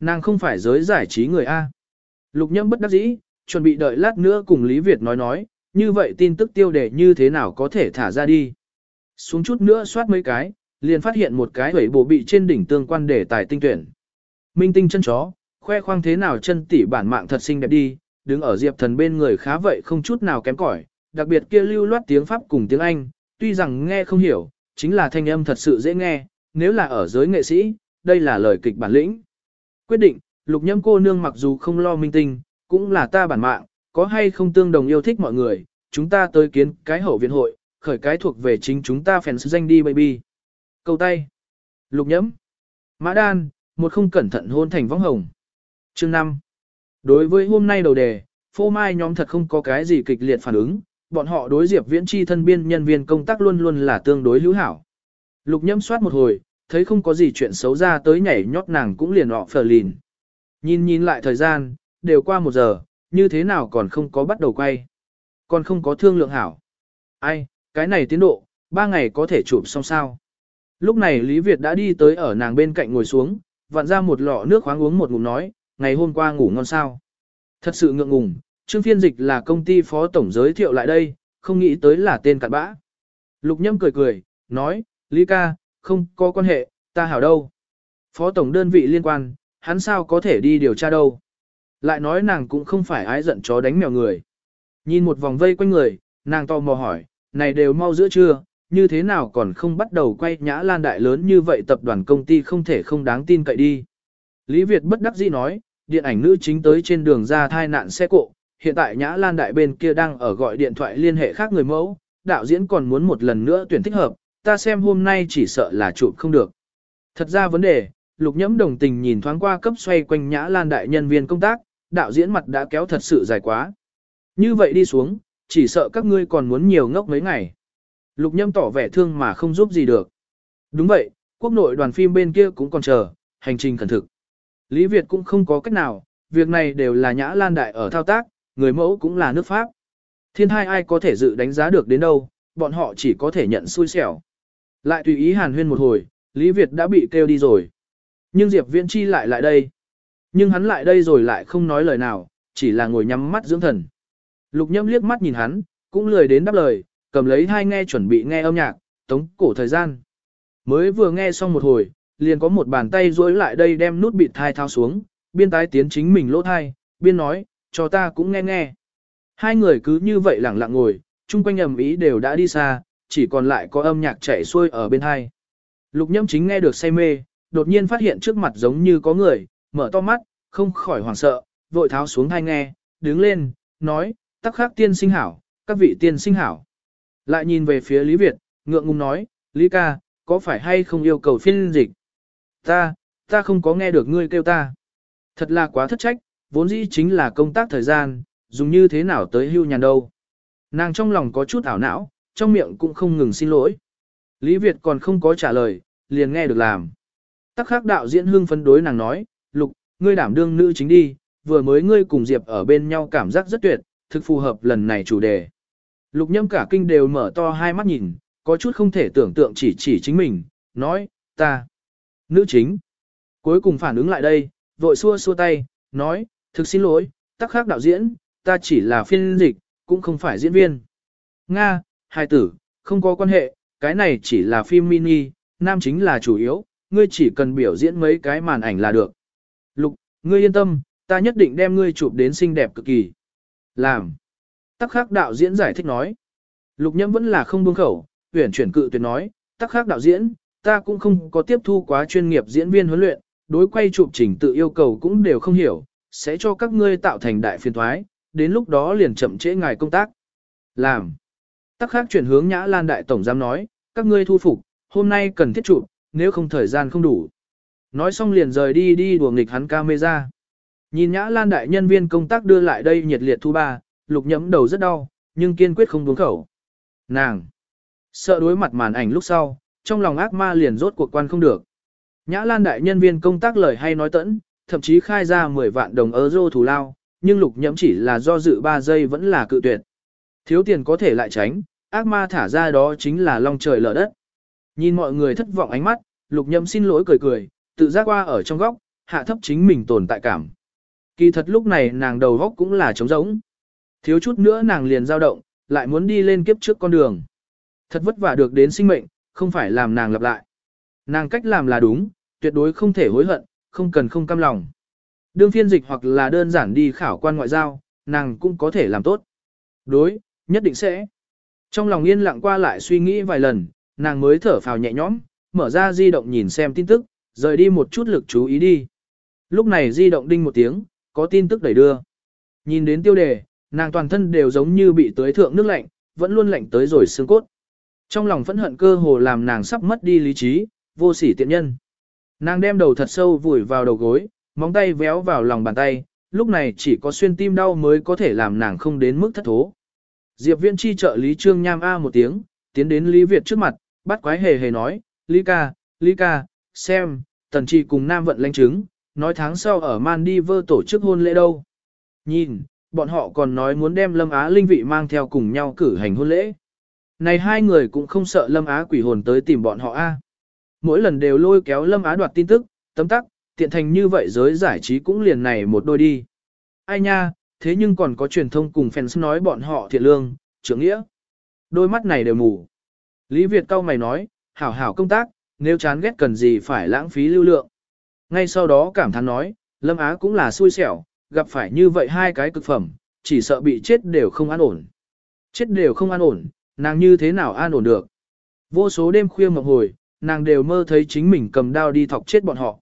Nàng không phải giới giải trí người A. Lục nhâm bất đắc dĩ, chuẩn bị đợi lát nữa cùng Lý Việt nói nói, như vậy tin tức tiêu đề như thế nào có thể thả ra đi. Xuống chút nữa soát mấy cái, liền phát hiện một cái hủy bộ bị trên đỉnh tương quan đề tài tinh tuyển. Minh tinh chân chó, khoe khoang thế nào chân tỷ bản mạng thật xinh đẹp đi, đứng ở Diệp Thần bên người khá vậy không chút nào kém cỏi, đặc biệt kia lưu loát tiếng Pháp cùng tiếng Anh, tuy rằng nghe không hiểu, chính là thanh âm thật sự dễ nghe, nếu là ở giới nghệ sĩ, đây là lời kịch bản lĩnh. Quyết định, lục nhâm cô nương mặc dù không lo minh tinh, cũng là ta bản mạng, có hay không tương đồng yêu thích mọi người, chúng ta tới kiến cái hậu viện hội, khởi cái thuộc về chính chúng ta phèn danh đi baby. Câu tay. Lục nhẫm. Mã đan, một không cẩn thận hôn thành võng hồng. Chương 5. Đối với hôm nay đầu đề, phô mai nhóm thật không có cái gì kịch liệt phản ứng, bọn họ đối diệp viễn chi thân biên nhân viên công tác luôn luôn là tương đối hữu hảo. Lục nhâm soát một hồi, thấy không có gì chuyện xấu ra tới nhảy nhót nàng cũng liền họ phờ lìn. Nhìn nhìn lại thời gian, đều qua một giờ, như thế nào còn không có bắt đầu quay. Còn không có thương lượng hảo. Ai, cái này tiến độ, ba ngày có thể chụp xong sao. Lúc này Lý Việt đã đi tới ở nàng bên cạnh ngồi xuống, vặn ra một lọ nước khoáng uống một ngụm nói, ngày hôm qua ngủ ngon sao. Thật sự ngượng ngùng, Trương Phiên Dịch là công ty phó tổng giới thiệu lại đây, không nghĩ tới là tên cặn bã. Lục Nhâm cười cười, nói, Lý ca, không có quan hệ, ta hảo đâu. Phó tổng đơn vị liên quan, hắn sao có thể đi điều tra đâu. Lại nói nàng cũng không phải ái giận chó đánh mèo người. Nhìn một vòng vây quanh người, nàng to mò hỏi, này đều mau giữa trưa, như thế nào còn không bắt đầu quay nhã lan đại lớn như vậy tập đoàn công ty không thể không đáng tin cậy đi. Lý Việt bất đắc dĩ nói, điện ảnh nữ chính tới trên đường ra thai nạn xe cộ, hiện tại nhã lan đại bên kia đang ở gọi điện thoại liên hệ khác người mẫu, đạo diễn còn muốn một lần nữa tuyển thích hợp, ta xem hôm nay chỉ sợ là chụp không được. Thật ra vấn đề, lục nhẫm đồng tình nhìn thoáng qua cấp xoay quanh nhã lan đại nhân viên công tác, đạo diễn mặt đã kéo thật sự dài quá. Như vậy đi xuống, chỉ sợ các ngươi còn muốn nhiều ngốc mấy ngày. Lục nhâm tỏ vẻ thương mà không giúp gì được. Đúng vậy, quốc nội đoàn phim bên kia cũng còn chờ, hành trình khẩn thực. Lý Việt cũng không có cách nào, việc này đều là nhã lan đại ở thao tác, người mẫu cũng là nước Pháp. Thiên hai ai có thể dự đánh giá được đến đâu, bọn họ chỉ có thể nhận xui xẻo. Lại tùy ý hàn huyên một hồi, Lý Việt đã bị kêu đi rồi. Nhưng Diệp Viễn Chi lại lại đây. Nhưng hắn lại đây rồi lại không nói lời nào, chỉ là ngồi nhắm mắt dưỡng thần. Lục nhâm liếc mắt nhìn hắn, cũng lười đến đáp lời, cầm lấy hai nghe chuẩn bị nghe âm nhạc, tống cổ thời gian. Mới vừa nghe xong một hồi, liền có một bàn tay duỗi lại đây đem nút bịt thai thao xuống, biên tái tiến chính mình lỗ thai, biên nói, cho ta cũng nghe nghe. Hai người cứ như vậy lặng lặng ngồi, chung quanh ầm ý đều đã đi xa, chỉ còn lại có âm nhạc chảy xuôi ở bên hai. Lục nhâm chính nghe được say mê, đột nhiên phát hiện trước mặt giống như có người, mở to mắt, không khỏi hoảng sợ, vội tháo xuống thai nghe, đứng lên, nói, tắc khắc tiên sinh hảo, các vị tiên sinh hảo. Lại nhìn về phía Lý Việt, ngượng ngùng nói, Lý ca, có phải hay không yêu cầu phiên dịch? Ta, ta không có nghe được ngươi kêu ta. Thật là quá thất trách, vốn dĩ chính là công tác thời gian, dùng như thế nào tới hưu nhàn đâu. Nàng trong lòng có chút ảo não, trong miệng cũng không ngừng xin lỗi. Lý Việt còn không có trả lời, liền nghe được làm. Tắc khắc đạo diễn hương phấn đối nàng nói, Lục, ngươi đảm đương nữ chính đi, vừa mới ngươi cùng Diệp ở bên nhau cảm giác rất tuyệt, thực phù hợp lần này chủ đề. Lục nhâm cả kinh đều mở to hai mắt nhìn, có chút không thể tưởng tượng chỉ chỉ chính mình, nói, ta, nữ chính. Cuối cùng phản ứng lại đây, vội xua xua tay, nói, thực xin lỗi, tắc khác đạo diễn, ta chỉ là phiên dịch, cũng không phải diễn viên. Nga, hai tử, không có quan hệ, cái này chỉ là phim mini, nam chính là chủ yếu, ngươi chỉ cần biểu diễn mấy cái màn ảnh là được. Lục, ngươi yên tâm, ta nhất định đem ngươi chụp đến xinh đẹp cực kỳ. Làm. Tắc khắc đạo diễn giải thích nói. Lục nhâm vẫn là không buông khẩu, tuyển chuyển cự tuyệt nói, tắc khắc đạo diễn, ta cũng không có tiếp thu quá chuyên nghiệp diễn viên huấn luyện, đối quay chụp trình tự yêu cầu cũng đều không hiểu, sẽ cho các ngươi tạo thành đại phiền thoái, đến lúc đó liền chậm trễ ngài công tác. Làm. Tắc khác chuyển hướng Nhã Lan Đại Tổng giám nói, các ngươi thu phục, hôm nay cần thiết chụp, nếu không thời gian không đủ. Nói xong liền rời đi đi đùa nghịch hắn camera. Nhìn Nhã Lan Đại nhân viên công tác đưa lại đây nhiệt liệt thu ba, lục nhẫm đầu rất đau, nhưng kiên quyết không buông khẩu. Nàng. Sợ đối mặt màn ảnh lúc sau, trong lòng ác ma liền rốt cuộc quan không được. Nhã Lan Đại nhân viên công tác lời hay nói tẫn, thậm chí khai ra 10 vạn đồng euro thù lao, nhưng lục nhẫm chỉ là do dự 3 giây vẫn là cự tuyệt. Thiếu tiền có thể lại tránh, ác ma thả ra đó chính là long trời lở đất. Nhìn mọi người thất vọng ánh mắt, lục nhẫm xin lỗi cười cười, tự giác qua ở trong góc, hạ thấp chính mình tồn tại cảm. Kỳ thật lúc này nàng đầu góc cũng là trống rỗng. Thiếu chút nữa nàng liền dao động, lại muốn đi lên kiếp trước con đường. Thật vất vả được đến sinh mệnh, không phải làm nàng lặp lại. Nàng cách làm là đúng, tuyệt đối không thể hối hận, không cần không cam lòng. Đương phiên dịch hoặc là đơn giản đi khảo quan ngoại giao, nàng cũng có thể làm tốt. Đối, nhất định sẽ. Trong lòng yên lặng qua lại suy nghĩ vài lần, nàng mới thở phào nhẹ nhõm, mở ra di động nhìn xem tin tức, rời đi một chút lực chú ý đi. Lúc này di động đinh một tiếng, có tin tức đẩy đưa. Nhìn đến tiêu đề, nàng toàn thân đều giống như bị tưới thượng nước lạnh, vẫn luôn lạnh tới rồi xương cốt. Trong lòng phẫn hận cơ hồ làm nàng sắp mất đi lý trí, vô sỉ tiện nhân. Nàng đem đầu thật sâu vùi vào đầu gối, móng tay véo vào lòng bàn tay, lúc này chỉ có xuyên tim đau mới có thể làm nàng không đến mức thất thố. Diệp Viễn chi trợ Lý Trương Nham A một tiếng, tiến đến Lý Việt trước mặt, bắt quái hề hề nói, Lý ca, Lý ca, xem, tần trì cùng Nam vận lãnh chứng, nói tháng sau ở Maldives tổ chức hôn lễ đâu. Nhìn, bọn họ còn nói muốn đem Lâm Á Linh vị mang theo cùng nhau cử hành hôn lễ. Này hai người cũng không sợ Lâm Á quỷ hồn tới tìm bọn họ a. Mỗi lần đều lôi kéo Lâm Á đoạt tin tức, tấm tắc, tiện thành như vậy giới giải trí cũng liền này một đôi đi. Ai nha, thế nhưng còn có truyền thông cùng fans nói bọn họ thiện lương, trưởng nghĩa. Đôi mắt này đều mù. Lý Việt cao mày nói, hảo hảo công tác, nếu chán ghét cần gì phải lãng phí lưu lượng. Ngay sau đó cảm thán nói, Lâm Á cũng là xui xẻo, gặp phải như vậy hai cái cực phẩm, chỉ sợ bị chết đều không an ổn. Chết đều không an ổn, nàng như thế nào an ổn được. Vô số đêm khuya mộng hồi, nàng đều mơ thấy chính mình cầm đao đi thọc chết bọn họ.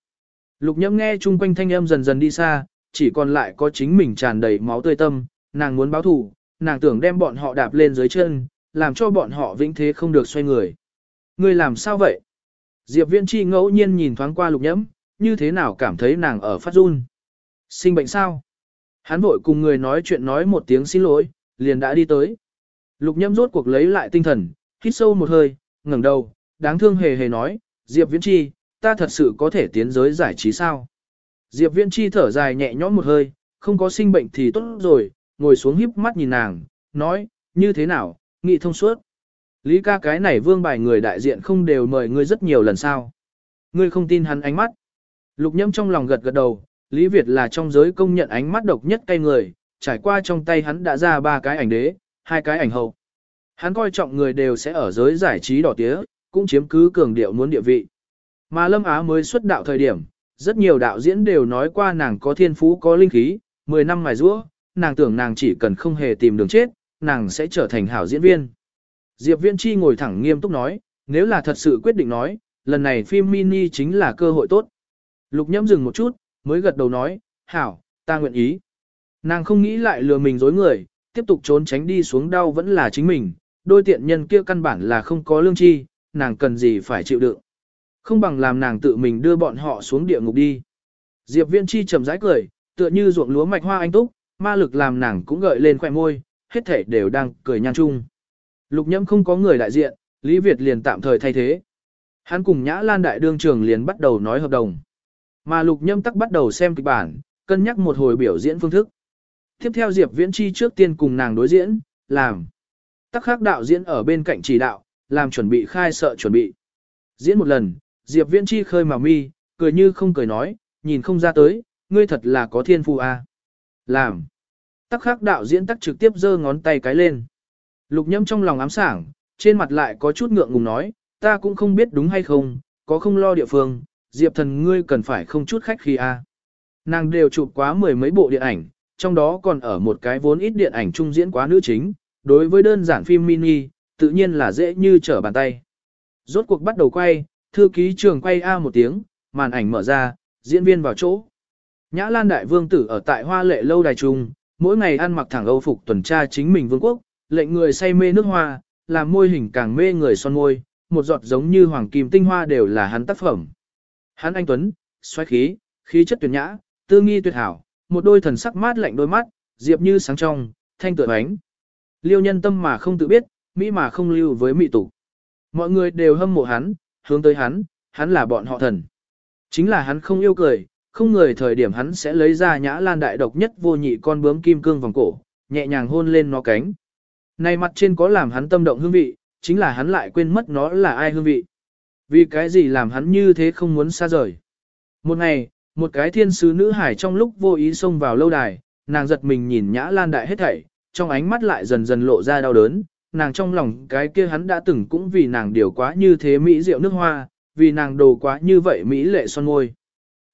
Lục nhâm nghe chung quanh thanh âm dần dần đi xa, chỉ còn lại có chính mình tràn đầy máu tươi tâm, nàng muốn báo thù, nàng tưởng đem bọn họ đạp lên dưới chân, làm cho bọn họ vĩnh thế không được xoay người. Người làm sao vậy? Diệp Viễn Chi ngẫu nhiên nhìn thoáng qua lục nhẫm, như thế nào cảm thấy nàng ở phát run? Sinh bệnh sao? Hắn vội cùng người nói chuyện nói một tiếng xin lỗi, liền đã đi tới. Lục Nhâm rốt cuộc lấy lại tinh thần, hít sâu một hơi, ngẩng đầu, đáng thương hề hề nói, Diệp Viễn Chi, ta thật sự có thể tiến giới giải trí sao? Diệp Viễn Chi thở dài nhẹ nhõm một hơi, không có sinh bệnh thì tốt rồi, ngồi xuống híp mắt nhìn nàng, nói, như thế nào, nghị thông suốt. Lý ca cái này vương bài người đại diện không đều mời ngươi rất nhiều lần sao. Ngươi không tin hắn ánh mắt. Lục nhâm trong lòng gật gật đầu, Lý Việt là trong giới công nhận ánh mắt độc nhất cây người, trải qua trong tay hắn đã ra ba cái ảnh đế, hai cái ảnh hậu. Hắn coi trọng người đều sẽ ở giới giải trí đỏ tía, cũng chiếm cứ cường điệu muốn địa vị. Mà Lâm Á mới xuất đạo thời điểm, rất nhiều đạo diễn đều nói qua nàng có thiên phú có linh khí, 10 năm mài rũa, nàng tưởng nàng chỉ cần không hề tìm đường chết, nàng sẽ trở thành hảo diễn viên. Diệp Viễn Chi ngồi thẳng nghiêm túc nói, nếu là thật sự quyết định nói, lần này phim mini chính là cơ hội tốt. Lục nhâm dừng một chút, mới gật đầu nói, hảo, ta nguyện ý. Nàng không nghĩ lại lừa mình dối người, tiếp tục trốn tránh đi xuống đau vẫn là chính mình, đôi tiện nhân kia căn bản là không có lương chi, nàng cần gì phải chịu đựng. Không bằng làm nàng tự mình đưa bọn họ xuống địa ngục đi. Diệp Viễn Chi trầm rãi cười, tựa như ruộng lúa mạch hoa anh túc, ma lực làm nàng cũng gợi lên khóe môi, hết thể đều đang cười nhan chung. Lục nhâm không có người đại diện, Lý Việt liền tạm thời thay thế. Hắn cùng Nhã Lan đại đương trưởng liền bắt đầu nói hợp đồng. Mà Lục nhâm tắc bắt đầu xem kịch bản, cân nhắc một hồi biểu diễn phương thức. Tiếp theo Diệp Viễn Chi trước tiên cùng nàng đối diễn, làm. Tắc khắc đạo diễn ở bên cạnh chỉ đạo, làm chuẩn bị khai sợ chuẩn bị. Diễn một lần, Diệp Viễn Chi khơi mà mi, cười như không cười nói, nhìn không ra tới, ngươi thật là có thiên phu a. À. Làm. Tắc khắc đạo diễn tắc trực tiếp giơ ngón tay cái lên. Lục nhâm trong lòng ám sảng, trên mặt lại có chút ngượng ngùng nói, ta cũng không biết đúng hay không, có không lo địa phương, Diệp thần ngươi cần phải không chút khách khi a. À. Nàng đều chụp quá mười mấy bộ điện ảnh, trong đó còn ở một cái vốn ít điện ảnh trung diễn quá nữ chính, đối với đơn giản phim mini, tự nhiên là dễ như trở bàn tay. Rốt cuộc bắt đầu quay, thư ký trường quay A một tiếng, màn ảnh mở ra, diễn viên vào chỗ. Nhã Lan Đại Vương tử ở tại Hoa Lệ lâu đài trung, mỗi ngày ăn mặc thẳng Âu phục tuần tra chính mình vương quốc, lệnh người say mê nước hoa, làm môi hình càng mê người son môi, một giọt giống như hoàng kim tinh hoa đều là hắn tác phẩm. Hắn anh tuấn, xoáy khí, khí chất tuyệt nhã, tư nghi tuyệt hảo, một đôi thần sắc mát lạnh đôi mắt, diệp như sáng trong, thanh tựa ánh. Liêu nhân tâm mà không tự biết, mỹ mà không lưu với mỹ tục. Mọi người đều hâm mộ hắn, hướng tới hắn, hắn là bọn họ thần. Chính là hắn không yêu cười, không người thời điểm hắn sẽ lấy ra nhã lan đại độc nhất vô nhị con bướm kim cương vòng cổ, nhẹ nhàng hôn lên nó cánh. Này mặt trên có làm hắn tâm động hương vị, chính là hắn lại quên mất nó là ai hương vị. Vì cái gì làm hắn như thế không muốn xa rời. Một ngày, một cái thiên sứ nữ hải trong lúc vô ý xông vào lâu đài, nàng giật mình nhìn nhã lan đại hết thảy, trong ánh mắt lại dần dần lộ ra đau đớn, nàng trong lòng cái kia hắn đã từng cũng vì nàng điều quá như thế mỹ rượu nước hoa, vì nàng đồ quá như vậy mỹ lệ son môi.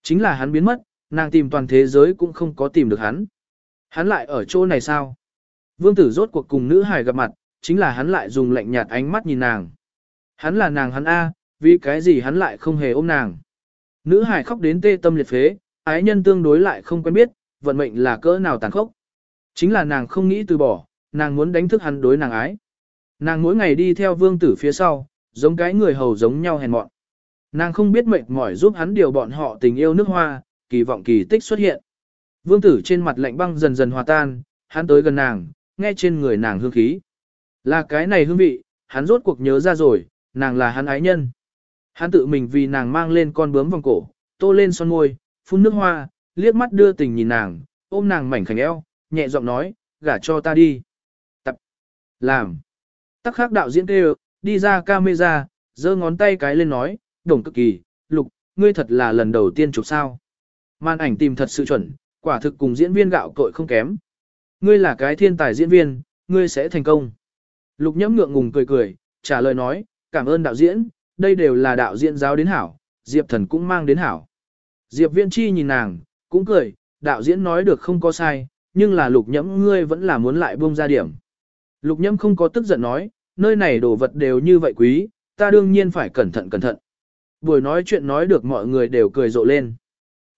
Chính là hắn biến mất, nàng tìm toàn thế giới cũng không có tìm được hắn. Hắn lại ở chỗ này sao? Vương tử rốt cuộc cùng nữ hài gặp mặt, chính là hắn lại dùng lạnh nhạt ánh mắt nhìn nàng. Hắn là nàng hắn A, vì cái gì hắn lại không hề ôm nàng. Nữ hải khóc đến tê tâm liệt phế, ái nhân tương đối lại không quen biết, vận mệnh là cỡ nào tàn khốc. Chính là nàng không nghĩ từ bỏ, nàng muốn đánh thức hắn đối nàng ái. Nàng mỗi ngày đi theo vương tử phía sau, giống cái người hầu giống nhau hèn mọn. Nàng không biết mệt mỏi giúp hắn điều bọn họ tình yêu nước hoa, kỳ vọng kỳ tích xuất hiện. Vương tử trên mặt lạnh băng dần dần hòa tan, hắn tới gần nàng, nghe trên người nàng hương khí. Là cái này hương vị, hắn rốt cuộc nhớ ra rồi, nàng là hắn ái nhân. Hắn tự mình vì nàng mang lên con bướm vòng cổ, tô lên son môi, phun nước hoa, liếc mắt đưa tình nhìn nàng, ôm nàng mảnh khảnh eo, nhẹ giọng nói, gả cho ta đi. Tập. Làm. Tắc khắc đạo diễn kêu, đi ra camera, giơ ngón tay cái lên nói, đồng cực kỳ, lục, ngươi thật là lần đầu tiên chụp sao. Màn ảnh tìm thật sự chuẩn, quả thực cùng diễn viên gạo cội không kém. Ngươi là cái thiên tài diễn viên, ngươi sẽ thành công. Lục nhẫm ngượng ngùng cười cười, trả lời nói, cảm ơn đạo diễn, đây đều là đạo diễn giáo đến hảo, Diệp thần cũng mang đến hảo. Diệp viên chi nhìn nàng, cũng cười, đạo diễn nói được không có sai, nhưng là lục nhẫm ngươi vẫn là muốn lại buông ra điểm. Lục nhẫm không có tức giận nói, nơi này đồ vật đều như vậy quý, ta đương nhiên phải cẩn thận cẩn thận. Buổi nói chuyện nói được mọi người đều cười rộ lên.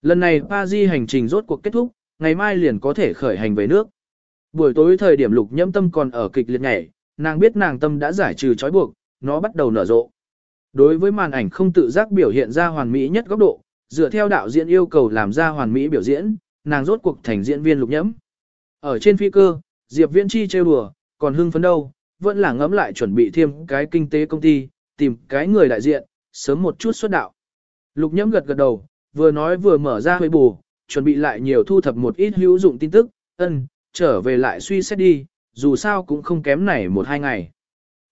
Lần này Paris hành trình rốt cuộc kết thúc, ngày mai liền có thể khởi hành về nước. Buổi tối thời điểm lục nhẫm tâm còn ở kịch liệt nhảy, nàng biết nàng tâm đã giải trừ trói buộc, nó bắt đầu nở rộ. Đối với màn ảnh không tự giác biểu hiện ra hoàn mỹ nhất góc độ, dựa theo đạo diễn yêu cầu làm ra hoàn mỹ biểu diễn, nàng rốt cuộc thành diễn viên lục nhẫm. Ở trên phi cơ, Diệp Viễn Chi trêu đùa, còn hưng phấn đâu, vẫn là ngẫm lại chuẩn bị thêm cái kinh tế công ty, tìm cái người đại diện, sớm một chút xuất đạo. Lục nhẫm gật gật đầu, vừa nói vừa mở ra hơi bù, chuẩn bị lại nhiều thu thập một ít hữu dụng tin tức, ân, trở về lại suy xét đi, dù sao cũng không kém này một hai ngày.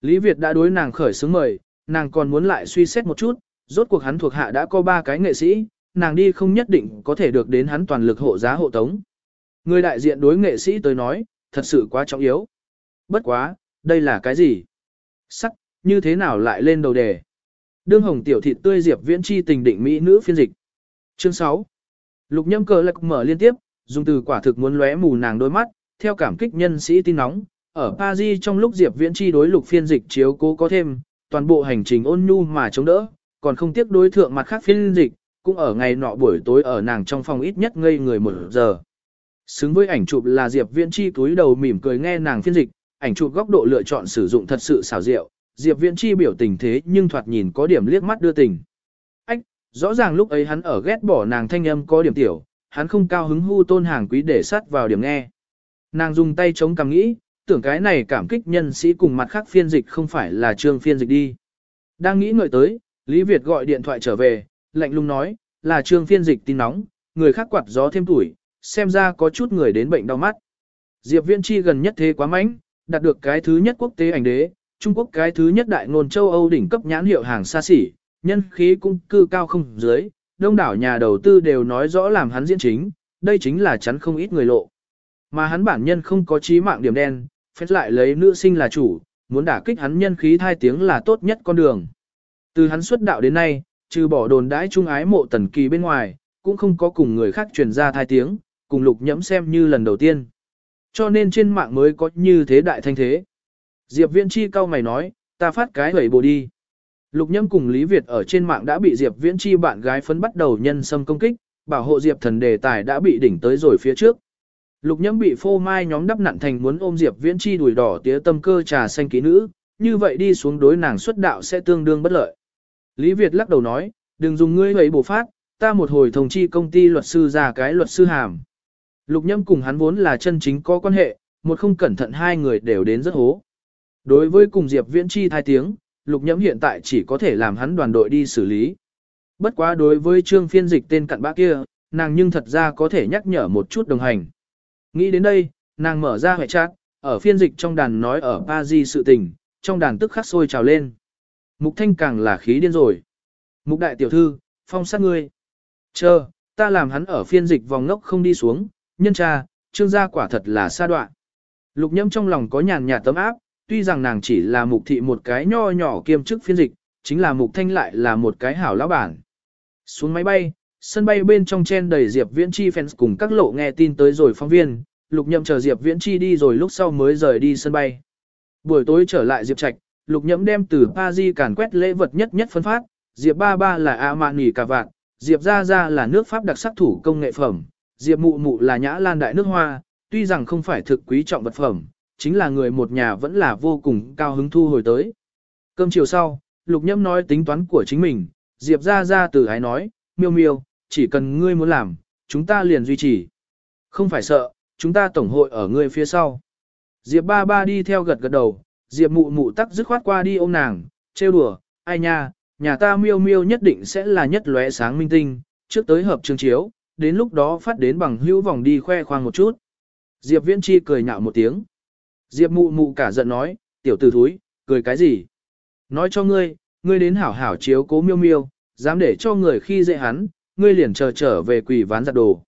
Lý Việt đã đối nàng khởi xướng mời, nàng còn muốn lại suy xét một chút, rốt cuộc hắn thuộc hạ đã có ba cái nghệ sĩ, nàng đi không nhất định có thể được đến hắn toàn lực hộ giá hộ tống. Người đại diện đối nghệ sĩ tới nói, thật sự quá trọng yếu. Bất quá, đây là cái gì? Sắc, như thế nào lại lên đầu đề? Đương hồng tiểu thịt tươi diệp viễn chi tình định mỹ nữ phiên dịch. Chương 6. Lục nhâm cờ lạc mở liên tiếp, dùng từ quả thực muốn lóe mù nàng đôi mắt, theo cảm kích nhân sĩ tin nóng. Ở Paris trong lúc diệp viễn chi đối lục phiên dịch chiếu cố có thêm, toàn bộ hành trình ôn nhu mà chống đỡ, còn không tiếc đối thượng mặt khác phiên dịch, cũng ở ngày nọ buổi tối ở nàng trong phòng ít nhất ngây người một giờ. Xứng với ảnh chụp là Diệp Viễn Chi túi đầu mỉm cười nghe nàng phiên dịch, ảnh chụp góc độ lựa chọn sử dụng thật sự xảo diệu, Diệp Viễn Chi biểu tình thế nhưng thoạt nhìn có điểm liếc mắt đưa tình. Ách, rõ ràng lúc ấy hắn ở ghét bỏ nàng thanh âm có điểm tiểu, hắn không cao hứng hu tôn hàng quý để sát vào điểm nghe. Nàng dùng tay chống cằm nghĩ, tưởng cái này cảm kích nhân sĩ cùng mặt khác phiên dịch không phải là trương phiên dịch đi. Đang nghĩ ngợi tới, Lý Việt gọi điện thoại trở về, lạnh lùng nói, là trương phiên dịch tin nóng, người khác quạt gió thêm tuổi, xem ra có chút người đến bệnh đau mắt. Diệp Viễn Chi gần nhất thế quá mạnh, đạt được cái thứ nhất quốc tế ảnh đế, Trung Quốc cái thứ nhất đại ngôn châu Âu đỉnh cấp nhãn hiệu hàng xa xỉ, nhân khí cũng cư cao không dưới, đông đảo nhà đầu tư đều nói rõ làm hắn diễn chính, đây chính là chắn không ít người lộ. Mà hắn bản nhân không có trí mạng điểm đen, phép lại lấy nữ sinh là chủ, muốn đả kích hắn nhân khí thai tiếng là tốt nhất con đường. Từ hắn xuất đạo đến nay, trừ bỏ đồn đãi trung ái mộ tần kỳ bên ngoài, cũng không có cùng người khác truyền ra thai tiếng, cùng lục nhẫm xem như lần đầu tiên. Cho nên trên mạng mới có như thế đại thanh thế. Diệp Viễn Chi cao mày nói, ta phát cái hẩy bồ đi. Lục nhâm cùng Lý Việt ở trên mạng đã bị Diệp Viễn Chi bạn gái phấn bắt đầu nhân xâm công kích, bảo hộ Diệp thần đề tài đã bị đỉnh tới rồi phía trước. Lục nhẫm bị phô mai nhóm đắp nặn thành muốn ôm Diệp Viễn Chi đùi đỏ tía tâm cơ trà xanh ký nữ, như vậy đi xuống đối nàng xuất đạo sẽ tương đương bất lợi. Lý Việt lắc đầu nói, đừng dùng ngươi ấy bổ phát, ta một hồi thông chi công ty luật sư ra cái luật sư hàm. Lục nhâm cùng hắn vốn là chân chính có quan hệ, một không cẩn thận hai người đều đến rất hố. Đối với cùng Diệp Viễn Chi thai tiếng, lục nhâm hiện tại chỉ có thể làm hắn đoàn đội đi xử lý. Bất quá đối với trương phiên dịch tên cặn bã kia, nàng nhưng thật ra có thể nhắc nhở một chút đồng hành. Nghĩ đến đây, nàng mở ra hệ chat, ở phiên dịch trong đàn nói ở Paris sự tình, trong đàn tức khắc sôi trào lên. Mục thanh càng là khí điên rồi. Mục đại tiểu thư, phong sát ngươi. Chờ, ta làm hắn ở phiên dịch vòng ngốc không đi xuống, nhân cha, trương gia quả thật là xa đoạn. Lục nhâm trong lòng có nhàn nhạt tấm áp, tuy rằng nàng chỉ là mục thị một cái nho nhỏ kiêm chức phiên dịch, chính là mục thanh lại là một cái hảo lão bản. Xuống máy bay, sân bay bên trong chen đầy Diệp Viễn Chi fans cùng các lộ nghe tin tới rồi phóng viên, lục nhâm chờ Diệp Viễn Chi đi rồi lúc sau mới rời đi sân bay. Buổi tối trở lại Diệp Trạch, lục nhâm đem từ Paris càn quét lễ vật nhất nhất phân phát, Diệp ba ba là A Mạn nghỉ Cà Vạn, Diệp Gia Gia là nước Pháp đặc sắc thủ công nghệ phẩm, Diệp Mụ Mụ là nhã lan đại nước hoa, tuy rằng không phải thực quý trọng vật phẩm, chính là người một nhà vẫn là vô cùng cao hứng thu hồi tới. Cơm chiều sau, Lục Nhâm nói tính toán của chính mình, Diệp Gia Gia từ ái nói, miêu miêu, chỉ cần ngươi muốn làm, chúng ta liền duy trì. Không phải sợ, chúng ta tổng hội ở ngươi phía sau. Diệp ba ba đi theo gật gật đầu, Diệp mụ mụ tắc dứt khoát qua đi ôm nàng, trêu đùa, ai nha, nhà ta miêu miêu nhất định sẽ là nhất lóe sáng minh tinh, trước tới hợp chương chiếu, đến lúc đó phát đến bằng hữu vòng đi khoe khoang một chút. Diệp Viễn Chi cười nhạo một tiếng. Diệp mụ mụ cả giận nói, tiểu tử thúi, cười cái gì? Nói cho ngươi, ngươi đến hảo hảo chiếu cố miêu miêu, dám để cho người khi dễ hắn, ngươi liền chờ trở về quỷ ván giặt đồ.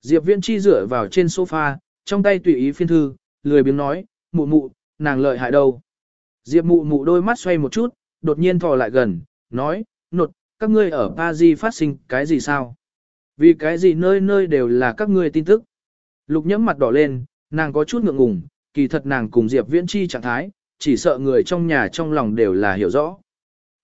Diệp Viễn Chi dựa vào trên sofa, trong tay tùy ý phiên thư, lười biếng nói, mụ mụ, nàng lợi hại đâu. Diệp mụ mụ đôi mắt xoay một chút, đột nhiên thò lại gần, nói, nột, các ngươi ở Paris phát sinh cái gì sao? Vì cái gì nơi nơi đều là các ngươi tin tức. Lục nhẫm mặt đỏ lên, nàng có chút ngượng ngùng, kỳ thật nàng cùng Diệp Viễn Chi trạng thái, chỉ sợ người trong nhà trong lòng đều là hiểu rõ.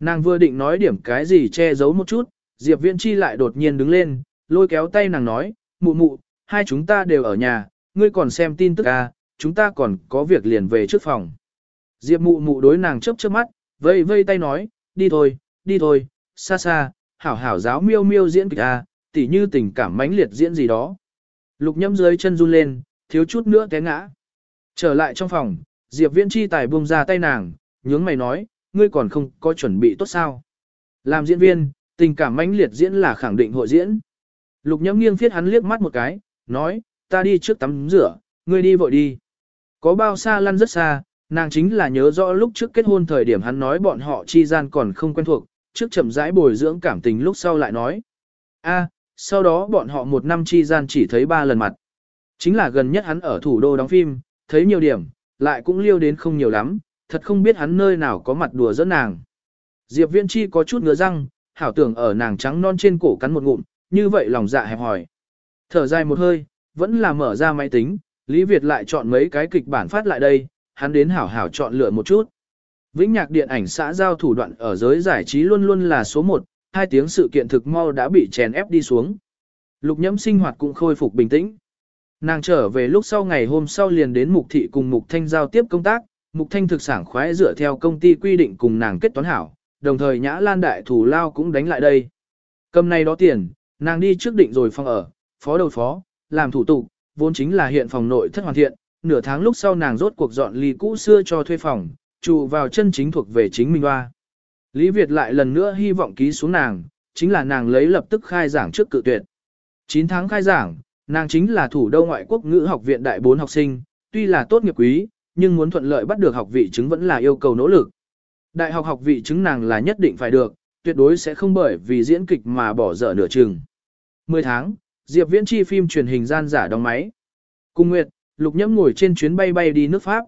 Nàng vừa định nói điểm cái gì che giấu một chút, Diệp Viễn Chi lại đột nhiên đứng lên, lôi kéo tay nàng nói, mụ mụ, hai chúng ta đều ở nhà, ngươi còn xem tin tức à, chúng ta còn có việc liền về trước phòng. Diệp mụ mụ đối nàng chớp chớp mắt, vây vây tay nói, đi thôi, đi thôi, xa xa, hảo hảo giáo miêu miêu diễn kịch à, tỉ như tình cảm mãnh liệt diễn gì đó. Lục nhâm dưới chân run lên, thiếu chút nữa té ngã. Trở lại trong phòng, Diệp Viễn chi tài buông ra tay nàng, nhướng mày nói, ngươi còn không có chuẩn bị tốt sao. Làm diễn viên, tình cảm mãnh liệt diễn là khẳng định hội diễn. Lục nhẫm nghiêng phiết hắn liếc mắt một cái, nói, ta đi trước tắm rửa, ngươi đi vội đi. Có bao xa lăn rất xa, nàng chính là nhớ rõ lúc trước kết hôn thời điểm hắn nói bọn họ chi gian còn không quen thuộc, trước chậm rãi bồi dưỡng cảm tình lúc sau lại nói. a sau đó bọn họ một năm chi gian chỉ thấy ba lần mặt. Chính là gần nhất hắn ở thủ đô đóng phim, thấy nhiều điểm, lại cũng liêu đến không nhiều lắm, thật không biết hắn nơi nào có mặt đùa dẫn nàng. Diệp Viễn Chi có chút ngứa răng, hảo tưởng ở nàng trắng non trên cổ cắn một ngụm, như vậy lòng dạ hẹp hỏi. Thở dài một hơi, vẫn là mở ra máy tính, Lý Việt lại chọn mấy cái kịch bản phát lại đây, hắn đến hảo hảo chọn lựa một chút. Vĩnh nhạc điện ảnh xã giao thủ đoạn ở giới giải trí luôn luôn là số 1, hai tiếng sự kiện thực mau đã bị chèn ép đi xuống. Lục nhẫm sinh hoạt cũng khôi phục bình tĩnh. Nàng trở về lúc sau ngày hôm sau liền đến Mục Thị cùng Mục Thanh giao tiếp công tác, Mục Thanh thực sản khoái dựa theo công ty quy định cùng nàng kết toán hảo, đồng thời Nhã Lan đại thủ lao cũng đánh lại đây. Cầm này đó tiền, nàng đi trước định rồi phòng ở, phó đầu phó, làm thủ tục, vốn chính là hiện phòng nội thất hoàn thiện, nửa tháng lúc sau nàng rốt cuộc dọn ly cũ xưa cho thuê phòng, trụ vào chân chính thuộc về chính mình hoa. Lý Việt lại lần nữa hy vọng ký xuống nàng, chính là nàng lấy lập tức khai giảng trước cự tuyệt. 9 tháng khai giảng, nàng chính là thủ đô ngoại quốc ngữ học viện đại 4 học sinh, tuy là tốt nghiệp quý, nhưng muốn thuận lợi bắt được học vị chứng vẫn là yêu cầu nỗ lực. Đại học học vị chứng nàng là nhất định phải được, tuyệt đối sẽ không bởi vì diễn kịch mà bỏ dở nửa chừng. 10 tháng, Diệp Viễn chi phim truyền hình gian giả đóng máy. Cùng Nguyệt, Lục Nhẫm ngồi trên chuyến bay bay đi nước Pháp.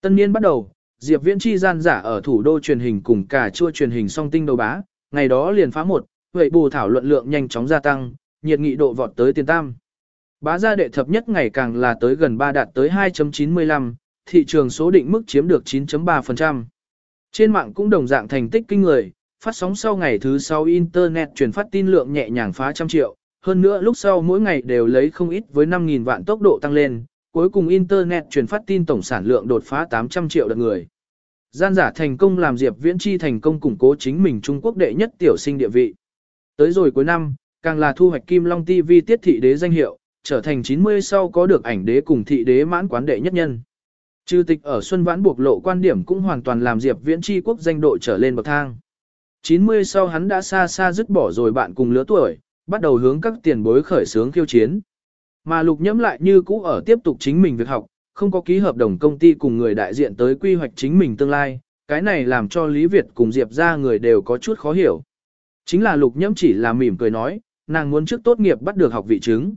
Tân niên bắt đầu, Diệp Viễn chi gian giả ở thủ đô truyền hình cùng cả chua truyền hình song tinh đầu bá, ngày đó liền phá một, vậy bù thảo luận lượng nhanh chóng gia tăng, nhiệt nghị độ vọt tới tiền tam. Bá gia đệ thập nhất ngày càng là tới gần 3 đạt tới 2.95, thị trường số định mức chiếm được 9.3%. Trên mạng cũng đồng dạng thành tích kinh người, phát sóng sau ngày thứ sau Internet truyền phát tin lượng nhẹ nhàng phá trăm triệu, hơn nữa lúc sau mỗi ngày đều lấy không ít với 5.000 vạn tốc độ tăng lên, cuối cùng Internet truyền phát tin tổng sản lượng đột phá 800 triệu lượt người. Gian giả thành công làm Diệp Viễn Chi thành công củng cố chính mình Trung Quốc đệ nhất tiểu sinh địa vị. Tới rồi cuối năm, càng là thu hoạch Kim Long TV tiết thị đế danh hiệu, trở thành 90 sau có được ảnh đế cùng thị đế mãn quán đệ nhất nhân. Trừ tịch ở Xuân Vãn buộc lộ quan điểm cũng hoàn toàn làm Diệp Viễn Chi quốc danh độ trở lên bậc thang. 90 sau hắn đã xa xa dứt bỏ rồi bạn cùng lứa tuổi, bắt đầu hướng các tiền bối khởi sướng khiêu chiến. Mà lục nhẫm lại như cũ ở tiếp tục chính mình việc học, không có ký hợp đồng công ty cùng người đại diện tới quy hoạch chính mình tương lai, cái này làm cho Lý Việt cùng Diệp ra người đều có chút khó hiểu. Chính là lục nhẫm chỉ là mỉm cười nói, nàng muốn trước tốt nghiệp bắt được học vị chứng.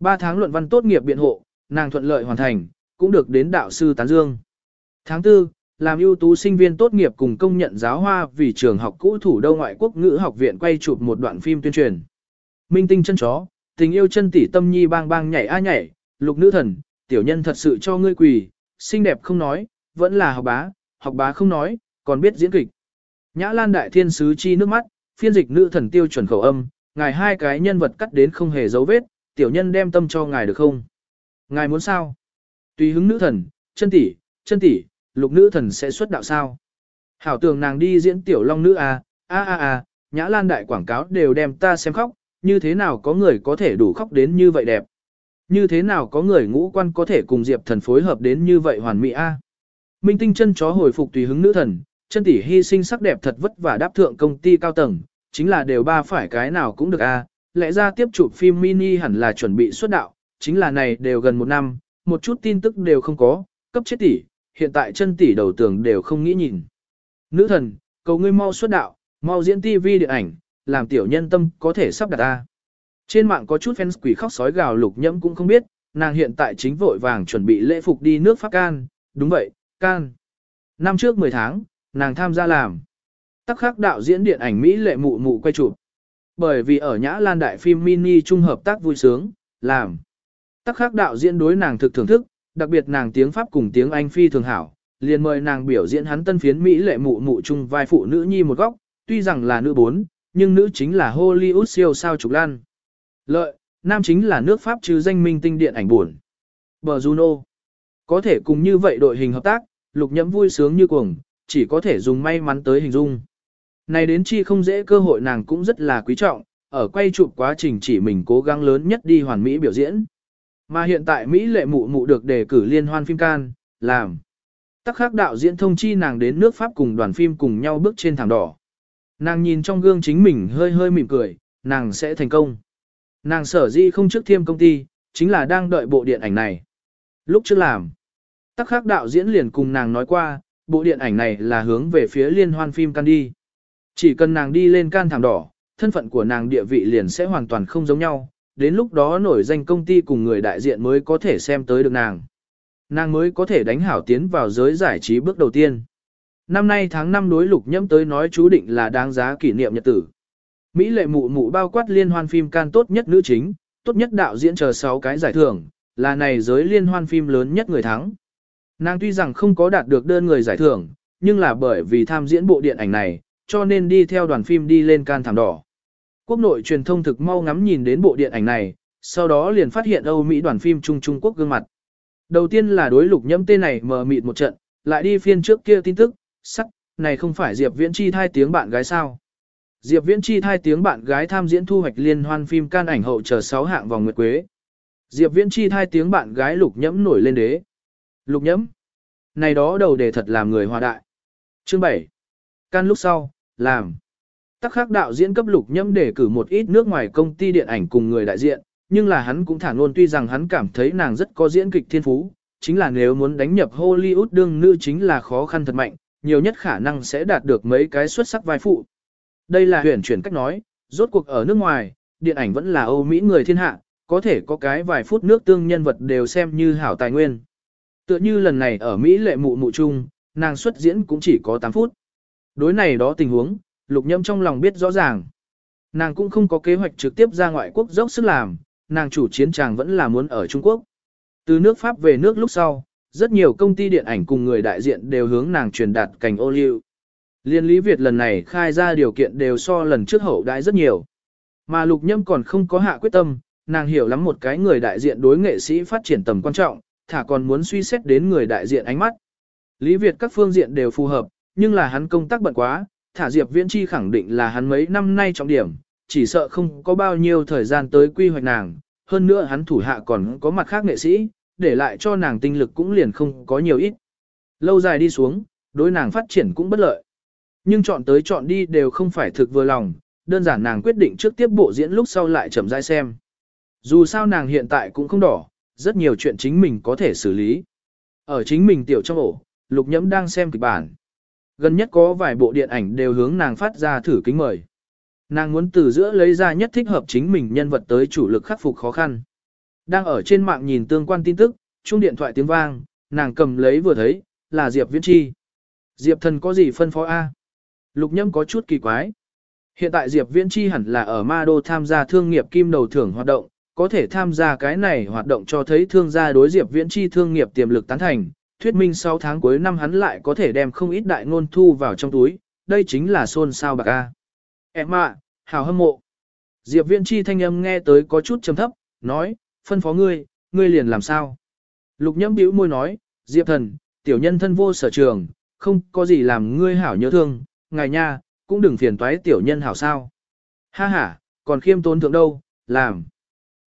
Ba tháng luận văn tốt nghiệp biện hộ, nàng thuận lợi hoàn thành, cũng được đến đạo sư tán dương. Tháng 4, làm ưu tú sinh viên tốt nghiệp cùng công nhận giáo hoa vì trường học cũ thủ đô ngoại quốc ngữ học viện quay chụp một đoạn phim tuyên truyền. Minh tinh chân chó, tình yêu chân tỷ tâm nhi bang bang nhảy a nhảy, lục nữ thần, tiểu nhân thật sự cho ngươi quỳ, xinh đẹp không nói, vẫn là học bá, học bá không nói, còn biết diễn kịch. Nhã Lan đại thiên sứ chi nước mắt, phiên dịch nữ thần tiêu chuẩn khẩu âm, ngài hai cái nhân vật cắt đến không hề dấu vết, tiểu nhân đem tâm cho ngài được không? Ngài muốn sao? Tùy hứng nữ thần, chân tỷ, chân tỷ, lục nữ thần sẽ xuất đạo sao? Hảo tưởng nàng đi diễn tiểu long nữ à, a a a, nhã lan đại quảng cáo đều đem ta xem khóc, như thế nào có người có thể đủ khóc đến như vậy đẹp? Như thế nào có người ngũ quan có thể cùng Diệp thần phối hợp đến như vậy hoàn mỹ a? Minh tinh chân chó hồi phục tùy hứng nữ thần, chân tỷ hy sinh sắc đẹp thật vất vả đáp thượng công ty cao tầng, chính là đều ba phải cái nào cũng được a, lẽ ra tiếp chụp phim mini hẳn là chuẩn bị xuất đạo, chính là này đều gần một năm, một chút tin tức đều không có, cấp chết tỷ, hiện tại chân tỷ đầu tường đều không nghĩ nhìn. Nữ thần, cầu ngươi mau xuất đạo, mau diễn TV điện ảnh, làm tiểu nhân tâm có thể sắp đặt ta. Trên mạng có chút fans quỷ khóc sói gào lục nhẫm cũng không biết, nàng hiện tại chính vội vàng chuẩn bị lễ phục đi nước Pháp Can, đúng vậy, Can. Năm trước 10 tháng, nàng tham gia làm. Tắc khắc đạo diễn điện ảnh Mỹ lệ mụ mụ quay chụp. Bởi vì ở Nhã Lan đại phim mini trung hợp tác vui sướng, làm. Tắc khắc đạo diễn đối nàng thực thưởng thức, đặc biệt nàng tiếng Pháp cùng tiếng Anh phi thường hảo, liền mời nàng biểu diễn hắn tân phiến Mỹ lệ mụ mụ chung vai phụ nữ nhi một góc, tuy rằng là nữ bốn, nhưng nữ chính là Hollywood siêu sao trục lan. Lợi, nam chính là nước Pháp chứ danh minh tinh điện ảnh buồn. Bờ Juno. Có thể cùng như vậy đội hình hợp tác, lục nhẫm vui sướng như cuồng, chỉ có thể dùng may mắn tới hình dung. Này đến chi không dễ cơ hội nàng cũng rất là quý trọng, ở quay chụp quá trình chỉ mình cố gắng lớn nhất đi hoàn mỹ biểu diễn. Mà hiện tại Mỹ lệ mụ mụ được đề cử liên hoan phim can, làm. Tắc khắc đạo diễn thông chi nàng đến nước Pháp cùng đoàn phim cùng nhau bước trên thảm đỏ. Nàng nhìn trong gương chính mình hơi hơi mỉm cười, nàng sẽ thành công. Nàng sở dĩ không trước thiêm công ty, chính là đang đợi bộ điện ảnh này. Lúc trước làm, tắc khắc đạo diễn liền cùng nàng nói qua, bộ điện ảnh này là hướng về phía liên hoan phim can đi. Chỉ cần nàng đi lên can thảm đỏ, thân phận của nàng địa vị liền sẽ hoàn toàn không giống nhau, đến lúc đó nổi danh công ty cùng người đại diện mới có thể xem tới được nàng. Nàng mới có thể đánh hảo tiến vào giới giải trí bước đầu tiên. Năm nay tháng 5 đối lục nhẫm tới nói chú định là đáng giá kỷ niệm nhật tử. Mỹ lệ mụ mụ bao quát liên hoan phim can tốt nhất nữ chính, tốt nhất đạo diễn chờ 6 cái giải thưởng, là này giới liên hoan phim lớn nhất người thắng. Nàng tuy rằng không có đạt được đơn người giải thưởng, nhưng là bởi vì tham diễn bộ điện ảnh này, cho nên đi theo đoàn phim đi lên can thảm đỏ. Quốc nội truyền thông thực mau ngắm nhìn đến bộ điện ảnh này, sau đó liền phát hiện Âu Mỹ đoàn phim Trung Trung Quốc gương mặt. Đầu tiên là đối lục nhẫm tên này mờ mịt một trận, lại đi phiên trước kia tin tức, sắc, này không phải Diệp Viễn Chi thai tiếng bạn gái sao. Diệp Viễn Chi thai tiếng bạn gái tham diễn thu hoạch liên hoan phim can ảnh hậu chờ 6 hạng vòng nguyệt quế. Diệp Viễn Chi thai tiếng bạn gái lục nhẫm nổi lên đế. Lục nhẫm. Này đó đầu đề thật làm người hòa đại. Chương 7. Can lúc sau, làm. Tắc khắc đạo diễn cấp lục nhâm để cử một ít nước ngoài công ty điện ảnh cùng người đại diện, nhưng là hắn cũng thả luôn tuy rằng hắn cảm thấy nàng rất có diễn kịch thiên phú, chính là nếu muốn đánh nhập Hollywood đương nữ chính là khó khăn thật mạnh, nhiều nhất khả năng sẽ đạt được mấy cái xuất sắc vai phụ. Đây là huyền chuyển cách nói, rốt cuộc ở nước ngoài, điện ảnh vẫn là Âu Mỹ người thiên hạ, có thể có cái vài phút nước tương nhân vật đều xem như hảo tài nguyên. Tựa như lần này ở Mỹ lệ mụ mụ chung, nàng xuất diễn cũng chỉ có 8 phút. Đối này đó tình huống, lục nhâm trong lòng biết rõ ràng. Nàng cũng không có kế hoạch trực tiếp ra ngoại quốc dốc sức làm, nàng chủ chiến tràng vẫn là muốn ở Trung Quốc. Từ nước Pháp về nước lúc sau, rất nhiều công ty điện ảnh cùng người đại diện đều hướng nàng truyền đạt cảnh ô liu. Liên lý Việt lần này khai ra điều kiện đều so lần trước hậu đãi rất nhiều. Mà lục nhâm còn không có hạ quyết tâm, nàng hiểu lắm một cái người đại diện đối nghệ sĩ phát triển tầm quan trọng, thả còn muốn suy xét đến người đại diện ánh mắt. Lý Việt các phương diện đều phù hợp, nhưng là hắn công tác bận quá, thả Diệp Viễn Chi khẳng định là hắn mấy năm nay trọng điểm, chỉ sợ không có bao nhiêu thời gian tới quy hoạch nàng, hơn nữa hắn thủ hạ còn có mặt khác nghệ sĩ, để lại cho nàng tinh lực cũng liền không có nhiều ít. Lâu dài đi xuống, đối nàng phát triển cũng bất lợi. Nhưng chọn tới chọn đi đều không phải thực vừa lòng, đơn giản nàng quyết định trước tiếp bộ diễn lúc sau lại chậm rãi xem. Dù sao nàng hiện tại cũng không đỏ, rất nhiều chuyện chính mình có thể xử lý. Ở chính mình tiểu trong ổ, lục nhẫm đang xem kịch bản. Gần nhất có vài bộ điện ảnh đều hướng nàng phát ra thử kính mời. Nàng muốn từ giữa lấy ra nhất thích hợp chính mình nhân vật tới chủ lực khắc phục khó khăn. Đang ở trên mạng nhìn tương quan tin tức, chung điện thoại tiếng vang, nàng cầm lấy vừa thấy, là Diệp Viễn Chi. Diệp thần có gì phân phó A? Lục nhâm có chút kỳ quái. Hiện tại Diệp Viễn Chi hẳn là ở Ma Đô tham gia thương nghiệp kim đầu thưởng hoạt động, có thể tham gia cái này hoạt động cho thấy thương gia đối Diệp Viễn Chi thương nghiệp tiềm lực tán thành, thuyết minh sau tháng cuối năm hắn lại có thể đem không ít đại ngôn thu vào trong túi, đây chính là xôn sao bạc a. Em ạ, hào hâm mộ. Diệp Viễn Chi thanh âm nghe tới có chút trầm thấp, nói, phân phó ngươi, ngươi liền làm sao? Lục nhâm bĩu môi nói, Diệp thần, tiểu nhân thân vô sở trường, không có gì làm ngươi hảo nhớ thương, ngài nha, cũng đừng phiền toái tiểu nhân hảo sao. Ha ha, còn khiêm tốn thượng đâu, làm.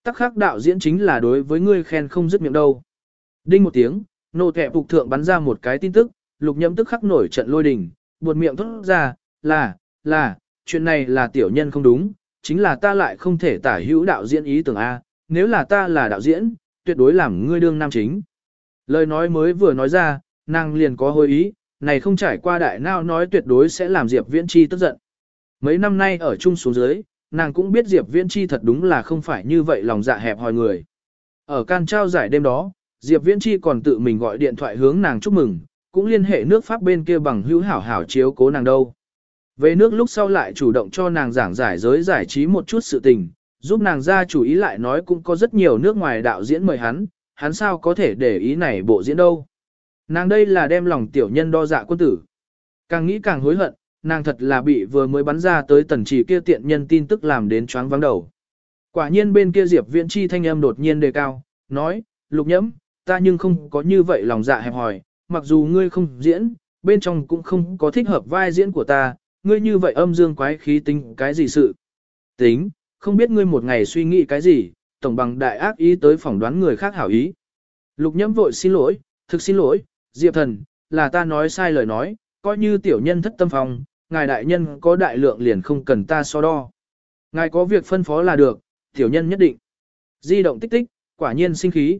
Tắc khắc đạo diễn chính là đối với ngươi khen không dứt miệng đâu. Đinh một tiếng, nô kẹ phục thượng bắn ra một cái tin tức, lục nhâm tức khắc nổi trận lôi đình, buột miệng thốt ra, là, là, chuyện này là tiểu nhân không đúng, chính là ta lại không thể tả hữu đạo diễn ý tưởng A, nếu là ta là đạo diễn, tuyệt đối làm ngươi đương nam chính. Lời nói mới vừa nói ra, Nàng liền có hối ý, này không trải qua đại nào nói tuyệt đối sẽ làm Diệp Viễn Chi tức giận. Mấy năm nay ở chung xuống dưới, nàng cũng biết Diệp Viễn Chi thật đúng là không phải như vậy lòng dạ hẹp hòi người. Ở can trao giải đêm đó, Diệp Viễn Chi còn tự mình gọi điện thoại hướng nàng chúc mừng, cũng liên hệ nước Pháp bên kia bằng hữu hảo hảo chiếu cố nàng đâu. Về nước lúc sau lại chủ động cho nàng giảng giải giới giải trí một chút sự tình, giúp nàng ra chủ ý lại nói cũng có rất nhiều nước ngoài đạo diễn mời hắn, hắn sao có thể để ý này bộ diễn đâu. Nàng đây là đem lòng tiểu nhân đo dạ quân tử. Càng nghĩ càng hối hận, nàng thật là bị vừa mới bắn ra tới tần trì kia tiện nhân tin tức làm đến choáng vắng đầu. Quả nhiên bên kia Diệp Viễn Chi thanh âm đột nhiên đề cao, nói, lục nhẫm, ta nhưng không có như vậy lòng dạ hẹp hòi, mặc dù ngươi không diễn, bên trong cũng không có thích hợp vai diễn của ta, ngươi như vậy âm dương quái khí tính cái gì sự. Tính, không biết ngươi một ngày suy nghĩ cái gì, tổng bằng đại ác ý tới phỏng đoán người khác hảo ý. Lục nhâm vội xin lỗi, thực xin lỗi, Diệp thần, là ta nói sai lời nói, coi như tiểu nhân thất tâm phòng, ngài đại nhân có đại lượng liền không cần ta so đo. Ngài có việc phân phó là được, tiểu nhân nhất định. Di động tích tích, quả nhiên sinh khí.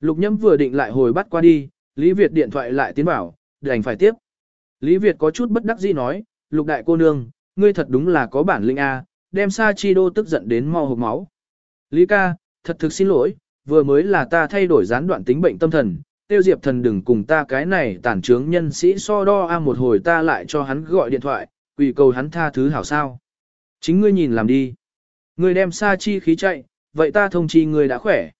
Lục Nhâm vừa định lại hồi bắt qua đi, Lý Việt điện thoại lại tiến bảo, đành phải tiếp. Lý Việt có chút bất đắc dĩ nói, lục đại cô nương, ngươi thật đúng là có bản lĩnh A, đem Sa Chi Đô tức giận đến mau hộp máu. Lý ca, thật thực xin lỗi, vừa mới là ta thay đổi gián đoạn tính bệnh tâm thần, tiêu diệp thần đừng cùng ta cái này tản trướng nhân sĩ so đo a một hồi ta lại cho hắn gọi điện thoại, quỷ cầu hắn tha thứ hảo sao. Chính ngươi nhìn làm đi. Ngươi đem Sa Chi khí chạy, vậy ta thông chi ngươi đã khỏe.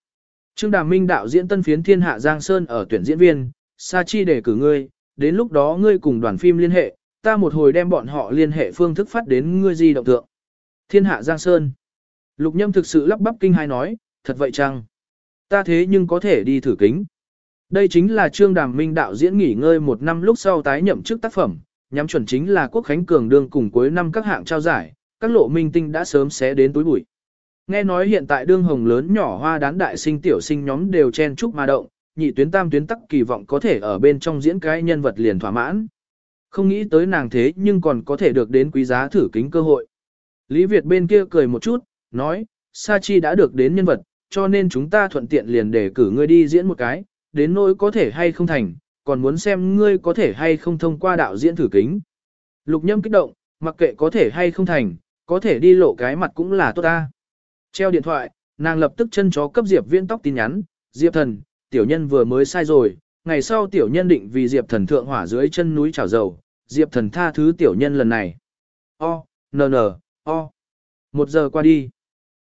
Trương Đàm Minh đạo diễn tân phiến Thiên Hạ Giang Sơn ở tuyển diễn viên, Sa Chi để cử ngươi, đến lúc đó ngươi cùng đoàn phim liên hệ, ta một hồi đem bọn họ liên hệ phương thức phát đến ngươi di động tượng. Thiên Hạ Giang Sơn. Lục Nhâm thực sự lắp bắp kinh hai nói, thật vậy chăng? Ta thế nhưng có thể đi thử kính. Đây chính là Trương Đàm Minh đạo diễn nghỉ ngơi một năm lúc sau tái nhậm chức tác phẩm, nhắm chuẩn chính là Quốc Khánh Cường đương cùng cuối năm các hạng trao giải, các lộ minh tinh đã sớm xé đến túi bụi. Nghe nói hiện tại đương hồng lớn nhỏ hoa đán đại sinh tiểu sinh nhóm đều chen chúc ma động, nhị tuyến tam tuyến tắc kỳ vọng có thể ở bên trong diễn cái nhân vật liền thỏa mãn. Không nghĩ tới nàng thế nhưng còn có thể được đến quý giá thử kính cơ hội. Lý Việt bên kia cười một chút, nói, Sa Chi đã được đến nhân vật, cho nên chúng ta thuận tiện liền để cử ngươi đi diễn một cái, đến nỗi có thể hay không thành, còn muốn xem ngươi có thể hay không thông qua đạo diễn thử kính. Lục nhâm kích động, mặc kệ có thể hay không thành, có thể đi lộ cái mặt cũng là tốt ta. Treo điện thoại, nàng lập tức chân chó cấp Diệp Viễn tóc tin nhắn, Diệp thần, tiểu nhân vừa mới sai rồi, ngày sau tiểu nhân định vì Diệp thần thượng hỏa dưới chân núi chảo dầu, Diệp thần tha thứ tiểu nhân lần này. O, n n, o. Một giờ qua đi.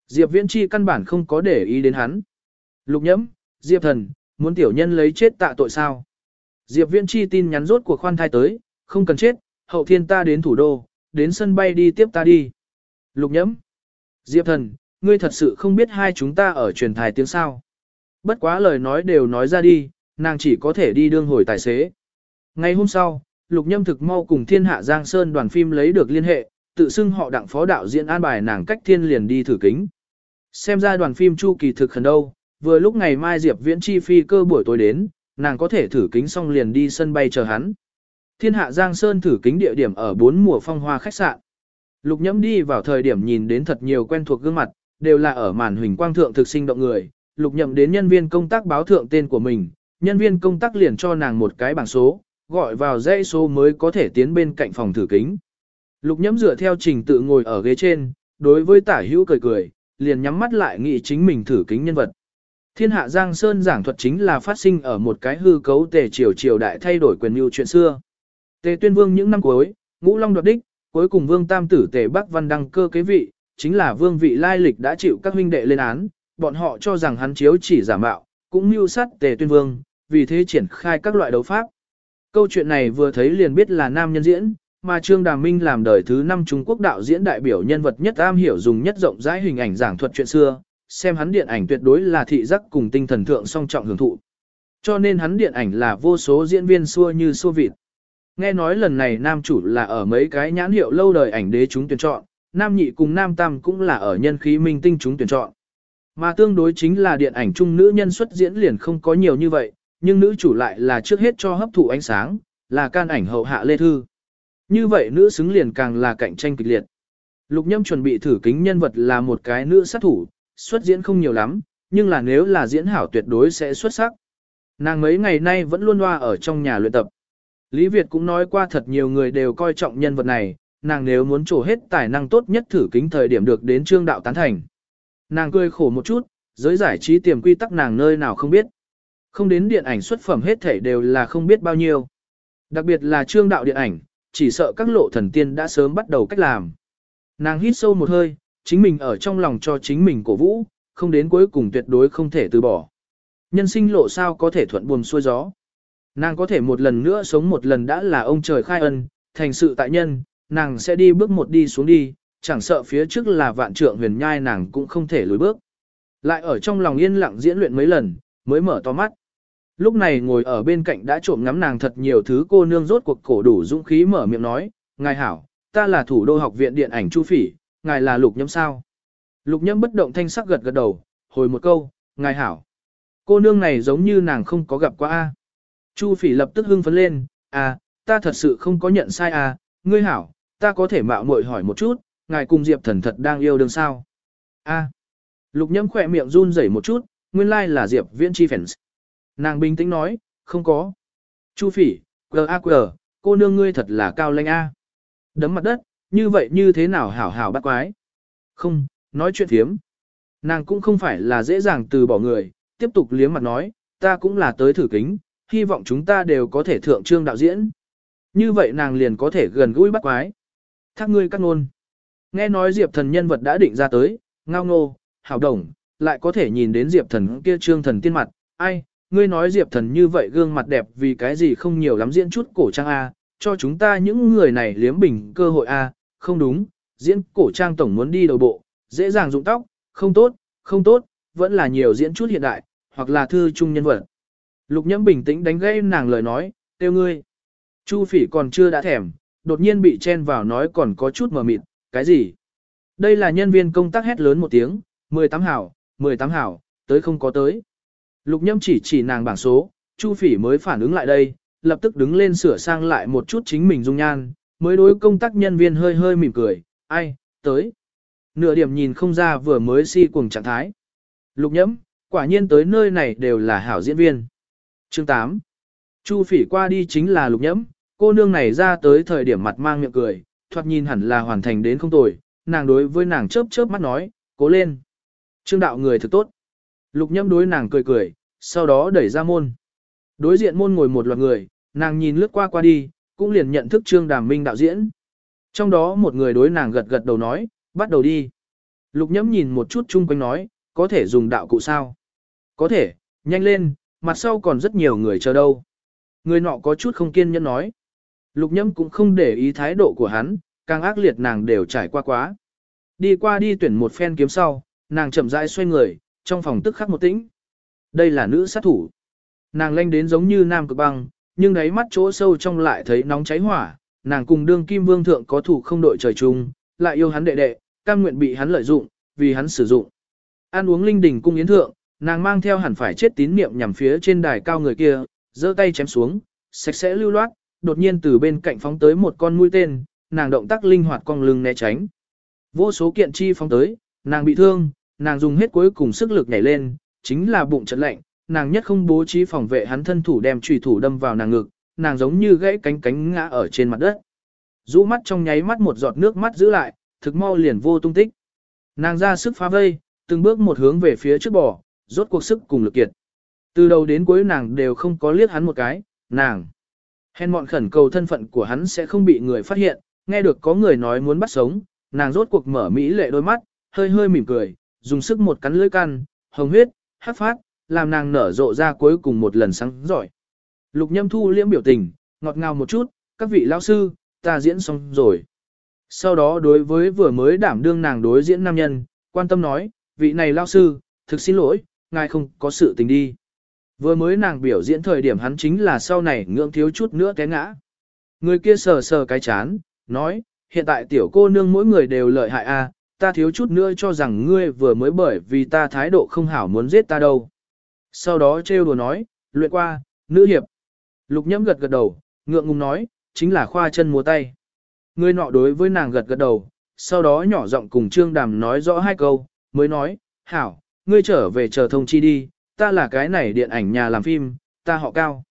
Diệp Viễn Chi căn bản không có để ý đến hắn. Lục nhẫm, Diệp thần, muốn tiểu nhân lấy chết tạ tội sao? Diệp Viễn Chi tin nhắn rốt cuộc khoan thai tới, không cần chết, hậu thiên ta đến thủ đô, đến sân bay đi tiếp ta đi. Lục nhẫm. Diệp thần, ngươi thật sự không biết hai chúng ta ở truyền thai tiếng sao. Bất quá lời nói đều nói ra đi, nàng chỉ có thể đi đương hồi tài xế. Ngày hôm sau, Lục Nhâm thực mau cùng Thiên Hạ Giang Sơn đoàn phim lấy được liên hệ, tự xưng họ đặng phó đạo diễn an bài nàng cách thiên liền đi thử kính. Xem ra đoàn phim chu kỳ thực khẩn đâu, vừa lúc ngày mai Diệp Viễn chi phi cơ buổi tối đến, nàng có thể thử kính xong liền đi sân bay chờ hắn. Thiên Hạ Giang Sơn thử kính địa điểm ở bốn mùa phong hoa khách sạn. Lục Nhâm đi vào thời điểm nhìn đến thật nhiều quen thuộc gương mặt, đều là ở màn huỳnh quang thượng thực sinh động người, lục nhậm đến nhân viên công tác báo thượng tên của mình, nhân viên công tác liền cho nàng một cái bảng số, gọi vào dãy số mới có thể tiến bên cạnh phòng thử kính. Lục nhậm dựa theo trình tự ngồi ở ghế trên, đối với tả hữu cười cười, liền nhắm mắt lại nghĩ chính mình thử kính nhân vật. Thiên hạ Giang Sơn giảng thuật chính là phát sinh ở một cái hư cấu tề triều triều đại thay đổi quyền mưu chuyện xưa. Tề tuyên vương những năm cuối, ngũ long đoạt đích, cuối cùng vương tam tử tề bắc văn đăng cơ kế vị, chính là vương vị lai lịch đã chịu các huynh đệ lên án, bọn họ cho rằng hắn chiếu chỉ giả mạo, cũng mưu sát tề tuyên vương, vì thế triển khai các loại đấu pháp. Câu chuyện này vừa thấy liền biết là nam nhân diễn, mà Trương Đàm Minh làm đời thứ năm Trung Quốc đạo diễn đại biểu nhân vật nhất am hiểu dùng nhất rộng rãi hình ảnh giảng thuật chuyện xưa, xem hắn điện ảnh tuyệt đối là thị giác cùng tinh thần thượng song trọng hưởng thụ. Cho nên hắn điện ảnh là vô số diễn viên xua như xua vịt. Nghe nói lần này nam chủ là ở mấy cái nhãn hiệu lâu đời ảnh đế chúng tuyển chọn, nam nhị cùng nam tam cũng là ở nhân khí minh tinh chúng tuyển chọn. Mà tương đối chính là điện ảnh chung nữ nhân xuất diễn liền không có nhiều như vậy, nhưng nữ chủ lại là trước hết cho hấp thụ ánh sáng, là can ảnh hậu hạ lê thư. Như vậy nữ xứng liền càng là cạnh tranh kịch liệt. Lục Nhâm chuẩn bị thử kính nhân vật là một cái nữ sát thủ, xuất diễn không nhiều lắm, nhưng là nếu là diễn hảo tuyệt đối sẽ xuất sắc. Nàng mấy ngày nay vẫn luôn loa ở trong nhà luyện tập. Lý Việt cũng nói qua thật nhiều người đều coi trọng nhân vật này, nàng nếu muốn trổ hết tài năng tốt nhất thử kính thời điểm được đến trương đạo tán thành. Nàng cười khổ một chút, giới giải trí tiềm quy tắc nàng nơi nào không biết. Không đến điện ảnh xuất phẩm hết thể đều là không biết bao nhiêu. Đặc biệt là trương đạo điện ảnh, chỉ sợ các lộ thần tiên đã sớm bắt đầu cách làm. Nàng hít sâu một hơi, chính mình ở trong lòng cho chính mình cổ vũ, không đến cuối cùng tuyệt đối không thể từ bỏ. Nhân sinh lộ sao có thể thuận buồm xuôi gió. Nàng có thể một lần nữa sống một lần đã là ông trời khai ân, thành sự tại nhân, nàng sẽ đi bước một đi xuống đi, chẳng sợ phía trước là vạn trượng huyền nhai nàng cũng không thể lùi bước. Lại ở trong lòng yên lặng diễn luyện mấy lần, mới mở to mắt. Lúc này ngồi ở bên cạnh đã trộm ngắm nàng thật nhiều thứ cô nương rốt cuộc cổ đủ dũng khí mở miệng nói, Ngài hảo, ta là thủ đô học viện điện ảnh Chu Phỉ, ngài là lục nhâm sao. Lục nhâm bất động thanh sắc gật gật đầu, hồi một câu, ngài hảo. Cô nương này giống như nàng không có gặp qua a. Chu Phỉ lập tức hưng phấn lên, à, ta thật sự không có nhận sai à, ngươi hảo, ta có thể mạo muội hỏi một chút, ngài cùng Diệp thần thật đang yêu đương sao? A. Lục nhâm khỏe miệng run rẩy một chút, nguyên lai like là Diệp viễn chi fans. Nàng bình tĩnh nói, không có. Chu phỉ, quờ cô nương ngươi thật là cao lãnh a. Đấm mặt đất, như vậy như thế nào hảo hảo bắt quái. Không, nói chuyện thiếm. Nàng cũng không phải là dễ dàng từ bỏ người, tiếp tục liếm mặt nói, ta cũng là tới thử kính, hy vọng chúng ta đều có thể thượng trương đạo diễn. Như vậy nàng liền có thể gần gũi bắt quái. Thác ngươi các ngôn. Nghe nói Diệp thần nhân vật đã định ra tới, ngao ngô, hảo đồng, lại có thể nhìn đến Diệp thần kia trương thần tiên mặt, ai, ngươi nói Diệp thần như vậy gương mặt đẹp vì cái gì không nhiều lắm diễn chút cổ trang A, cho chúng ta những người này liếm bình cơ hội A, không đúng, diễn cổ trang tổng muốn đi đầu bộ, dễ dàng dụng tóc, không tốt, không tốt, vẫn là nhiều diễn chút hiện đại, hoặc là thư trung nhân vật. Lục nhẫm bình tĩnh đánh gây nàng lời nói, tiêu ngươi. Chu phỉ còn chưa đã thèm, đột nhiên bị chen vào nói còn có chút mờ mịt, cái gì? Đây là nhân viên công tác hét lớn một tiếng, 18 hảo, 18 hảo, tới không có tới. Lục nhâm chỉ chỉ nàng bảng số, Chu phỉ mới phản ứng lại đây, lập tức đứng lên sửa sang lại một chút chính mình dung nhan, mới đối công tác nhân viên hơi hơi mỉm cười, ai, tới. Nửa điểm nhìn không ra vừa mới si cuồng trạng thái. Lục nhẫm, quả nhiên tới nơi này đều là hảo diễn viên. Chương 8. Chu phỉ qua đi chính là lục nhẫm, cô nương này ra tới thời điểm mặt mang miệng cười, thoạt nhìn hẳn là hoàn thành đến không tồi, nàng đối với nàng chớp chớp mắt nói, cố lên. Trương đạo người thực tốt. Lục nhâm đối nàng cười cười, sau đó đẩy ra môn. Đối diện môn ngồi một loạt người, nàng nhìn lướt qua qua đi, cũng liền nhận thức Trương Đàm Minh đạo diễn. Trong đó một người đối nàng gật gật đầu nói, bắt đầu đi. Lục nhâm nhìn một chút chung quanh nói, có thể dùng đạo cụ sao? Có thể, nhanh lên, mặt sau còn rất nhiều người chờ đâu. Người nọ có chút không kiên nhẫn nói. Lục nhâm cũng không để ý thái độ của hắn, càng ác liệt nàng đều trải qua quá. Đi qua đi tuyển một phen kiếm sau, nàng chậm rãi xoay người, trong phòng tức khắc một tĩnh. Đây là nữ sát thủ. Nàng lanh đến giống như nam cực băng, nhưng đáy mắt chỗ sâu trong lại thấy nóng cháy hỏa, nàng cùng đương kim vương thượng có thủ không đội trời chung, lại yêu hắn đệ đệ, cam nguyện bị hắn lợi dụng, vì hắn sử dụng. Ăn uống linh đình cung yến thượng, nàng mang theo hẳn phải chết tín niệm nhằm phía trên đài cao người kia, giơ tay chém xuống, sạch sẽ lưu loát, đột nhiên từ bên cạnh phóng tới một con mũi tên, nàng động tác linh hoạt cong lưng né tránh. Vô số kiện chi phóng tới, nàng bị thương, nàng dùng hết cuối cùng sức lực nhảy lên, chính là bụng trận lạnh, nàng nhất không bố trí phòng vệ hắn thân thủ đem chủy thủ đâm vào nàng ngực, nàng giống như gãy cánh cánh ngã ở trên mặt đất. Rũ mắt trong nháy mắt một giọt nước mắt giữ lại, thực mau liền vô tung tích. Nàng ra sức phá vây, từng bước một hướng về phía trước bò, rốt cuộc sức cùng lực kiệt. Từ đầu đến cuối nàng đều không có liếc hắn một cái, nàng. Hèn mọn khẩn cầu thân phận của hắn sẽ không bị người phát hiện, nghe được có người nói muốn bắt sống, nàng rốt cuộc mở mỹ lệ đôi mắt, hơi hơi mỉm cười, dùng sức một cắn lưỡi căn, hồng huyết, hắc phát, làm nàng nở rộ ra cuối cùng một lần sáng giỏi. Lục nhâm thu liễm biểu tình, ngọt ngào một chút, các vị lão sư, ta diễn xong rồi. Sau đó đối với vừa mới đảm đương nàng đối diễn nam nhân, quan tâm nói, vị này lão sư, thực xin lỗi, ngài không có sự tình đi. Vừa mới nàng biểu diễn thời điểm hắn chính là sau này ngưỡng thiếu chút nữa té ngã. Người kia sờ sờ cái chán, nói, hiện tại tiểu cô nương mỗi người đều lợi hại a, ta thiếu chút nữa cho rằng ngươi vừa mới bởi vì ta thái độ không hảo muốn giết ta đâu. Sau đó trêu đùa nói, luyện qua, nữ hiệp. Lục nhẫm gật gật đầu, ngượng ngùng nói, chính là khoa chân múa tay. Người nọ đối với nàng gật gật đầu, sau đó nhỏ giọng cùng Trương Đàm nói rõ hai câu, mới nói, hảo, ngươi trở về chờ thông chi đi, ta là cái này điện ảnh nhà làm phim, ta họ cao.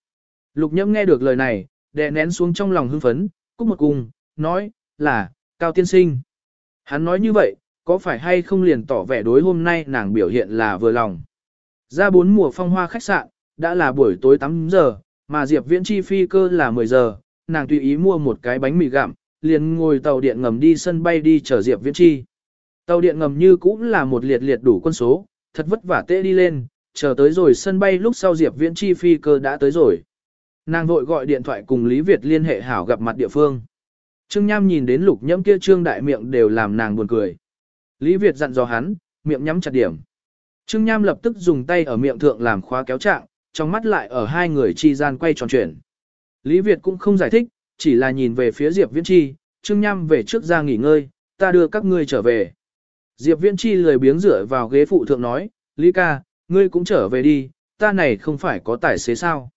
Lục nhâm nghe được lời này, đè nén xuống trong lòng hưng phấn, cúc một cung, nói, là, cao tiên sinh. Hắn nói như vậy, có phải hay không liền tỏ vẻ đối hôm nay nàng biểu hiện là vừa lòng. Ra bốn mùa phong hoa khách sạn, đã là buổi tối 8 giờ, mà Diệp Viễn chi phi cơ là 10 giờ, nàng tùy ý mua một cái bánh mì gặm, liền ngồi tàu điện ngầm đi sân bay đi chở Diệp Viễn chi. Tàu điện ngầm như cũng là một liệt liệt đủ quân số, thật vất vả tệ đi lên, chờ tới rồi sân bay lúc sau Diệp Viễn chi phi cơ đã tới rồi. Nàng vội gọi điện thoại cùng Lý Việt liên hệ hảo gặp mặt địa phương. Trương Nham nhìn đến lục nhẫm kia trương đại miệng đều làm nàng buồn cười. Lý Việt dặn dò hắn, miệng nhắm chặt điểm. Trương Nham lập tức dùng tay ở miệng thượng làm khóa kéo trạng, trong mắt lại ở hai người chi gian quay tròn chuyển. Lý Việt cũng không giải thích, chỉ là nhìn về phía Diệp Viễn Chi, Trương Nham về trước ra nghỉ ngơi, ta đưa các ngươi trở về. Diệp Viễn Chi lười biếng dựa vào ghế phụ thượng nói, Lý ca, ngươi cũng trở về đi, ta này không phải có tài xế sao.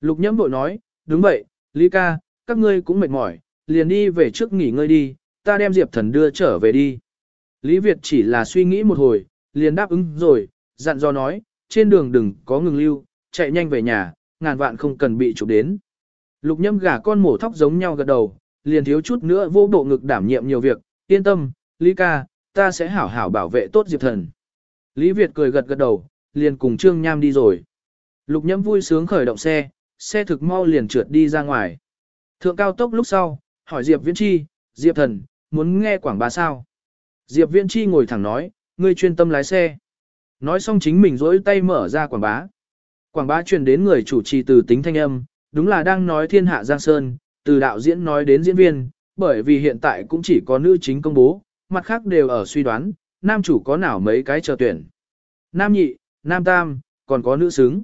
Lục nhẫm bội nói, đúng vậy, Lý ca, các ngươi cũng mệt mỏi, liền đi về trước nghỉ ngơi đi, ta đem Diệp thần đưa trở về đi. Lý Việt chỉ là suy nghĩ một hồi, liền đáp ứng rồi, dặn dò nói, trên đường đừng có ngừng lưu, chạy nhanh về nhà, ngàn vạn không cần bị chụp đến. Lục nhâm gà con mổ thóc giống nhau gật đầu, liền thiếu chút nữa vô bộ ngực đảm nhiệm nhiều việc, yên tâm, Lý ca, ta sẽ hảo hảo bảo vệ tốt Diệp thần. Lý Việt cười gật gật đầu, liền cùng Trương Nham đi rồi. Lục nhâm vui sướng khởi động xe, xe thực mau liền trượt đi ra ngoài. Thượng cao tốc lúc sau, hỏi Diệp Viễn Chi, Diệp thần, muốn nghe quảng bá sao? Diệp Viễn Chi ngồi thẳng nói, ngươi chuyên tâm lái xe. Nói xong chính mình rỗi tay mở ra quảng bá. Quảng bá truyền đến người chủ trì từ tính thanh âm, đúng là đang nói thiên hạ Giang Sơn, từ đạo diễn nói đến diễn viên, bởi vì hiện tại cũng chỉ có nữ chính công bố, mặt khác đều ở suy đoán, nam chủ có nào mấy cái chờ tuyển. Nam nhị, nam tam, còn có nữ xứng.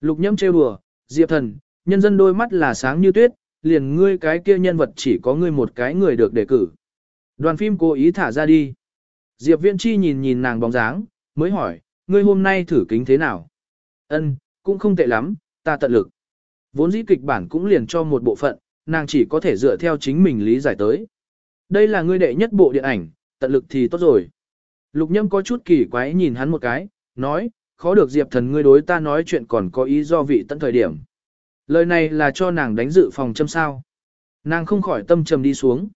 Lục nhâm trêu đùa, Diệp thần, nhân dân đôi mắt là sáng như tuyết, liền ngươi cái kia nhân vật chỉ có ngươi một cái người được đề cử. Đoàn phim cố ý thả ra đi. Diệp Viễn Chi nhìn nhìn nàng bóng dáng, mới hỏi, ngươi hôm nay thử kính thế nào? Ân, cũng không tệ lắm, ta tận lực. Vốn dĩ kịch bản cũng liền cho một bộ phận, nàng chỉ có thể dựa theo chính mình lý giải tới. Đây là ngươi đệ nhất bộ điện ảnh, tận lực thì tốt rồi. Lục Nhâm có chút kỳ quái nhìn hắn một cái, nói, khó được Diệp thần ngươi đối ta nói chuyện còn có ý do vị tận thời điểm. Lời này là cho nàng đánh dự phòng châm sao. Nàng không khỏi tâm trầm đi xuống.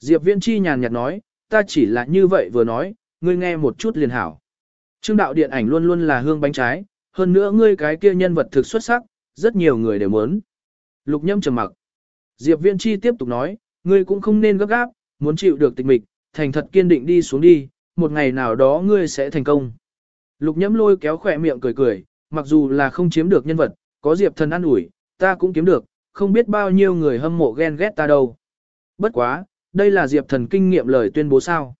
Diệp Viễn Chi nhàn nhạt nói, ta chỉ là như vậy vừa nói, ngươi nghe một chút liền hảo. Trương đạo điện ảnh luôn luôn là hương bánh trái, hơn nữa ngươi cái kia nhân vật thực xuất sắc, rất nhiều người đều muốn. Lục nhâm trầm mặc. Diệp Viễn Chi tiếp tục nói, ngươi cũng không nên gấp gáp, muốn chịu được tịch mịch, thành thật kiên định đi xuống đi, một ngày nào đó ngươi sẽ thành công. Lục nhẫm lôi kéo khỏe miệng cười cười, mặc dù là không chiếm được nhân vật, có Diệp thần ăn ủi, ta cũng kiếm được, không biết bao nhiêu người hâm mộ ghen ghét ta đâu. Bất quá, đây là Diệp thần kinh nghiệm lời tuyên bố sao.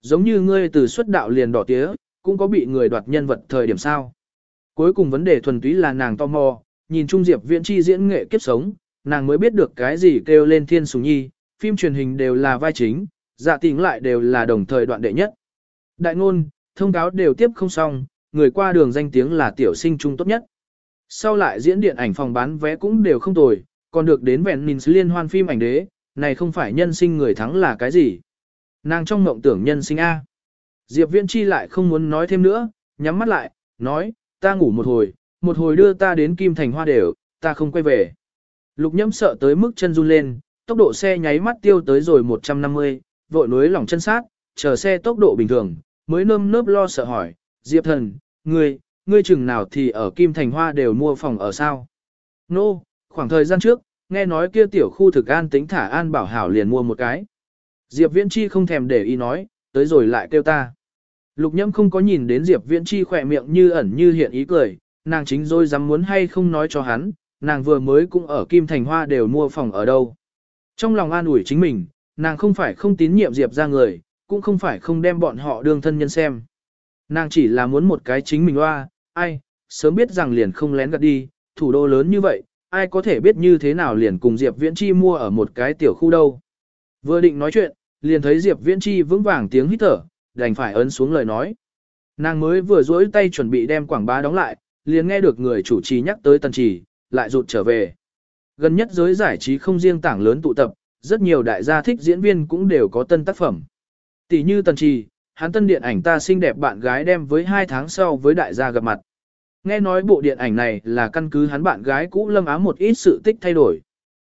Giống như ngươi từ xuất đạo liền đỏ tía, cũng có bị người đoạt nhân vật thời điểm sao. Cuối cùng vấn đề thuần túy là nàng tò mò, nhìn Trung Diệp Viễn Chi diễn nghệ kiếp sống, nàng mới biết được cái gì kêu lên thiên sùng nhi, phim truyền hình đều là vai chính, dạ tình lại đều là đồng thời đoạn đệ nhất. Đại ngôn, thông cáo đều tiếp không xong, người qua đường danh tiếng là tiểu sinh trung tốt nhất. Sau lại diễn điện ảnh phòng bán vé cũng đều không tồi, còn được đến vẹn nhìn liên hoan phim ảnh đế, này không phải nhân sinh người thắng là cái gì. Nàng trong mộng tưởng nhân sinh A. Diệp Viễn Chi lại không muốn nói thêm nữa, nhắm mắt lại, nói, ta ngủ một hồi, một hồi đưa ta đến Kim Thành Hoa đều, ta không quay về. Lục nhâm sợ tới mức chân run lên, tốc độ xe nháy mắt tiêu tới rồi 150, vội núi lỏng chân sát, chờ xe tốc độ bình thường, mới nơm nớp lo sợ hỏi, Diệp thần, ngươi, ngươi chừng nào thì ở Kim Thành Hoa đều mua phòng ở sao? Nô, no, khoảng thời gian trước, nghe nói kia tiểu khu thực an tính thả an bảo hảo liền mua một cái. Diệp Viễn Chi không thèm để ý nói, tới rồi lại kêu ta. Lục nhâm không có nhìn đến Diệp Viễn Chi khỏe miệng như ẩn như hiện ý cười, nàng chính rồi dám muốn hay không nói cho hắn, nàng vừa mới cũng ở Kim Thành Hoa đều mua phòng ở đâu. Trong lòng an ủi chính mình, nàng không phải không tín nhiệm Diệp ra người, cũng không phải không đem bọn họ đương thân nhân xem. Nàng chỉ là muốn một cái chính mình loa, ai, sớm biết rằng liền không lén gạt đi, thủ đô lớn như vậy, ai có thể biết như thế nào liền cùng Diệp Viễn Chi mua ở một cái tiểu khu đâu. Vừa định nói chuyện, liền thấy Diệp Viễn Chi vững vàng tiếng hít thở, đành phải ấn xuống lời nói. Nàng mới vừa duỗi tay chuẩn bị đem quảng bá đóng lại, liền nghe được người chủ trì nhắc tới tần trì, lại rụt trở về. Gần nhất giới giải trí không riêng tảng lớn tụ tập, rất nhiều đại gia thích diễn viên cũng đều có tân tác phẩm. Tỷ như tần trì, hắn tân điện ảnh ta xinh đẹp bạn gái đem với hai tháng sau với đại gia gặp mặt. nghe nói bộ điện ảnh này là căn cứ hắn bạn gái cũ Lâm Á một ít sự tích thay đổi.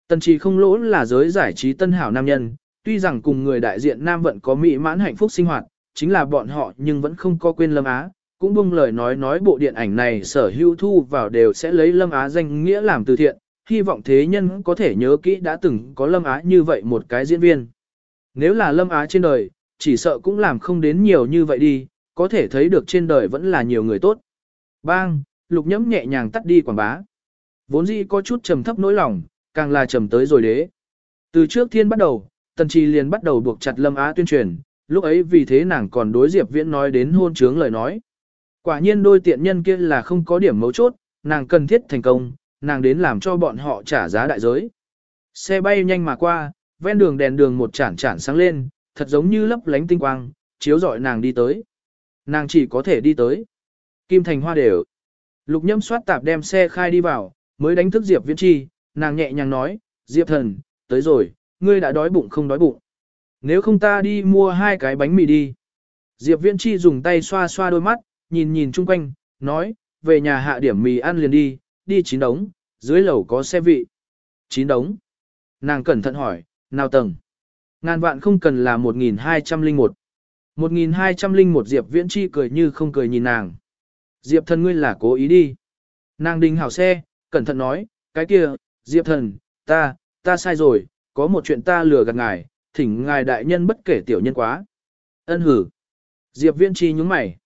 Tần Trì không lỗ là giới giải trí tân hảo nam nhân, tuy rằng cùng người đại diện nam vận có mỹ mãn hạnh phúc sinh hoạt, chính là bọn họ nhưng vẫn không có quên Lâm Á, cũng buông lời nói nói bộ điện ảnh này sở hữu thu vào đều sẽ lấy Lâm Á danh nghĩa làm từ thiện, hy vọng thế nhân có thể nhớ kỹ đã từng có Lâm Á như vậy một cái diễn viên. Nếu là Lâm Á trên đời, chỉ sợ cũng làm không đến nhiều như vậy đi, có thể thấy được trên đời vẫn là nhiều người tốt. Bang, lục nhẫm nhẹ nhàng tắt đi quảng bá. Vốn dĩ có chút trầm thấp nỗi lòng, càng là trầm tới rồi đế. Từ trước thiên bắt đầu, Tần Trì liền bắt đầu buộc chặt Lâm Á tuyên truyền, lúc ấy vì thế nàng còn đối Diệp Viễn nói đến hôn trướng lời nói. Quả nhiên đôi tiện nhân kia là không có điểm mấu chốt, nàng cần thiết thành công, nàng đến làm cho bọn họ trả giá đại giới. Xe bay nhanh mà qua, ven đường đèn đường một chản chản sáng lên, thật giống như lấp lánh tinh quang, chiếu rọi nàng đi tới. Nàng chỉ có thể đi tới. Kim Thành Hoa đều. Lục nhâm soát tạp đem xe khai đi vào, mới đánh thức Diệp Viễn Chi, nàng nhẹ nhàng nói, Diệp thần, tới rồi, ngươi đã đói bụng không đói bụng. Nếu không ta đi mua hai cái bánh mì đi. Diệp Viễn Chi dùng tay xoa xoa đôi mắt, nhìn nhìn chung quanh, nói, về nhà hạ điểm mì ăn liền đi, đi chín đống, dưới lầu có xe vị. Chín đống. Nàng cẩn thận hỏi, nào tầng? Ngàn vạn không cần là 1201. 1201 Diệp Viễn Chi cười như không cười nhìn nàng. Diệp thần ngươi là cố ý đi. Nàng đình hảo xe, cẩn thận nói, cái kia, Diệp thần, ta, ta sai rồi, có một chuyện ta lừa gạt ngài, thỉnh ngài đại nhân bất kể tiểu nhân quá. Ân hử. Diệp Viễn Chi nhúng mày.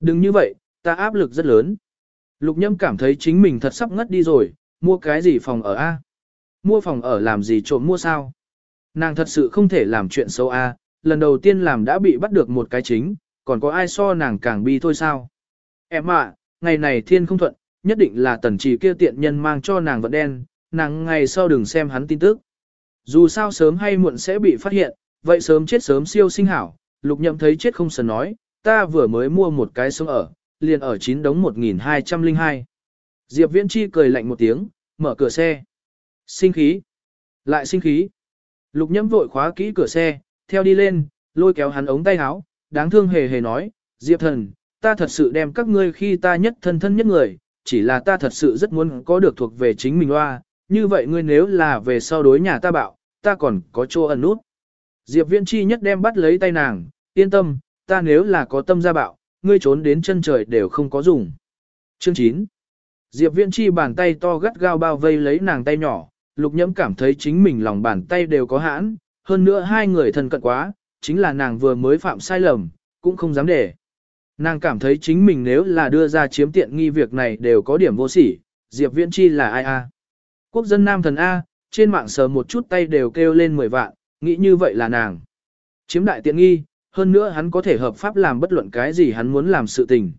Đừng như vậy, ta áp lực rất lớn. Lục Nhâm cảm thấy chính mình thật sắp ngất đi rồi, mua cái gì phòng ở A? Mua phòng ở làm gì trộm mua sao? Nàng thật sự không thể làm chuyện xấu A, lần đầu tiên làm đã bị bắt được một cái chính, còn có ai so nàng càng bi thôi sao? Em ạ, ngày này thiên không thuận, nhất định là tần trì kia tiện nhân mang cho nàng vận đen, nàng ngày sau đừng xem hắn tin tức. Dù sao sớm hay muộn sẽ bị phát hiện, vậy sớm chết sớm siêu sinh hảo, lục nhậm thấy chết không sần nói, ta vừa mới mua một cái sống ở, liền ở 9 đống 1202. Diệp Viễn Chi cười lạnh một tiếng, mở cửa xe. Sinh khí. Lại sinh khí. Lục nhâm vội khóa kỹ cửa xe, theo đi lên, lôi kéo hắn ống tay áo, đáng thương hề hề nói, Diệp thần, ta thật sự đem các ngươi khi ta nhất thân thân nhất người, chỉ là ta thật sự rất muốn có được thuộc về chính mình loa, như vậy ngươi nếu là về sau đối nhà ta bảo, ta còn có chỗ ẩn nút. Diệp Viễn Chi nhất đem bắt lấy tay nàng, yên tâm, ta nếu là có tâm gia bạo, ngươi trốn đến chân trời đều không có dùng. Chương 9 Diệp Viễn Chi bàn tay to gắt gao bao vây lấy nàng tay nhỏ, lục nhẫm cảm thấy chính mình lòng bàn tay đều có hãn, hơn nữa hai người thân cận quá, chính là nàng vừa mới phạm sai lầm, cũng không dám để. Nàng cảm thấy chính mình nếu là đưa ra chiếm tiện nghi việc này đều có điểm vô sỉ, Diệp Viễn Chi là ai a? Quốc dân nam thần A, trên mạng sờ một chút tay đều kêu lên 10 vạn, nghĩ như vậy là nàng. Chiếm đại tiện nghi, hơn nữa hắn có thể hợp pháp làm bất luận cái gì hắn muốn làm sự tình.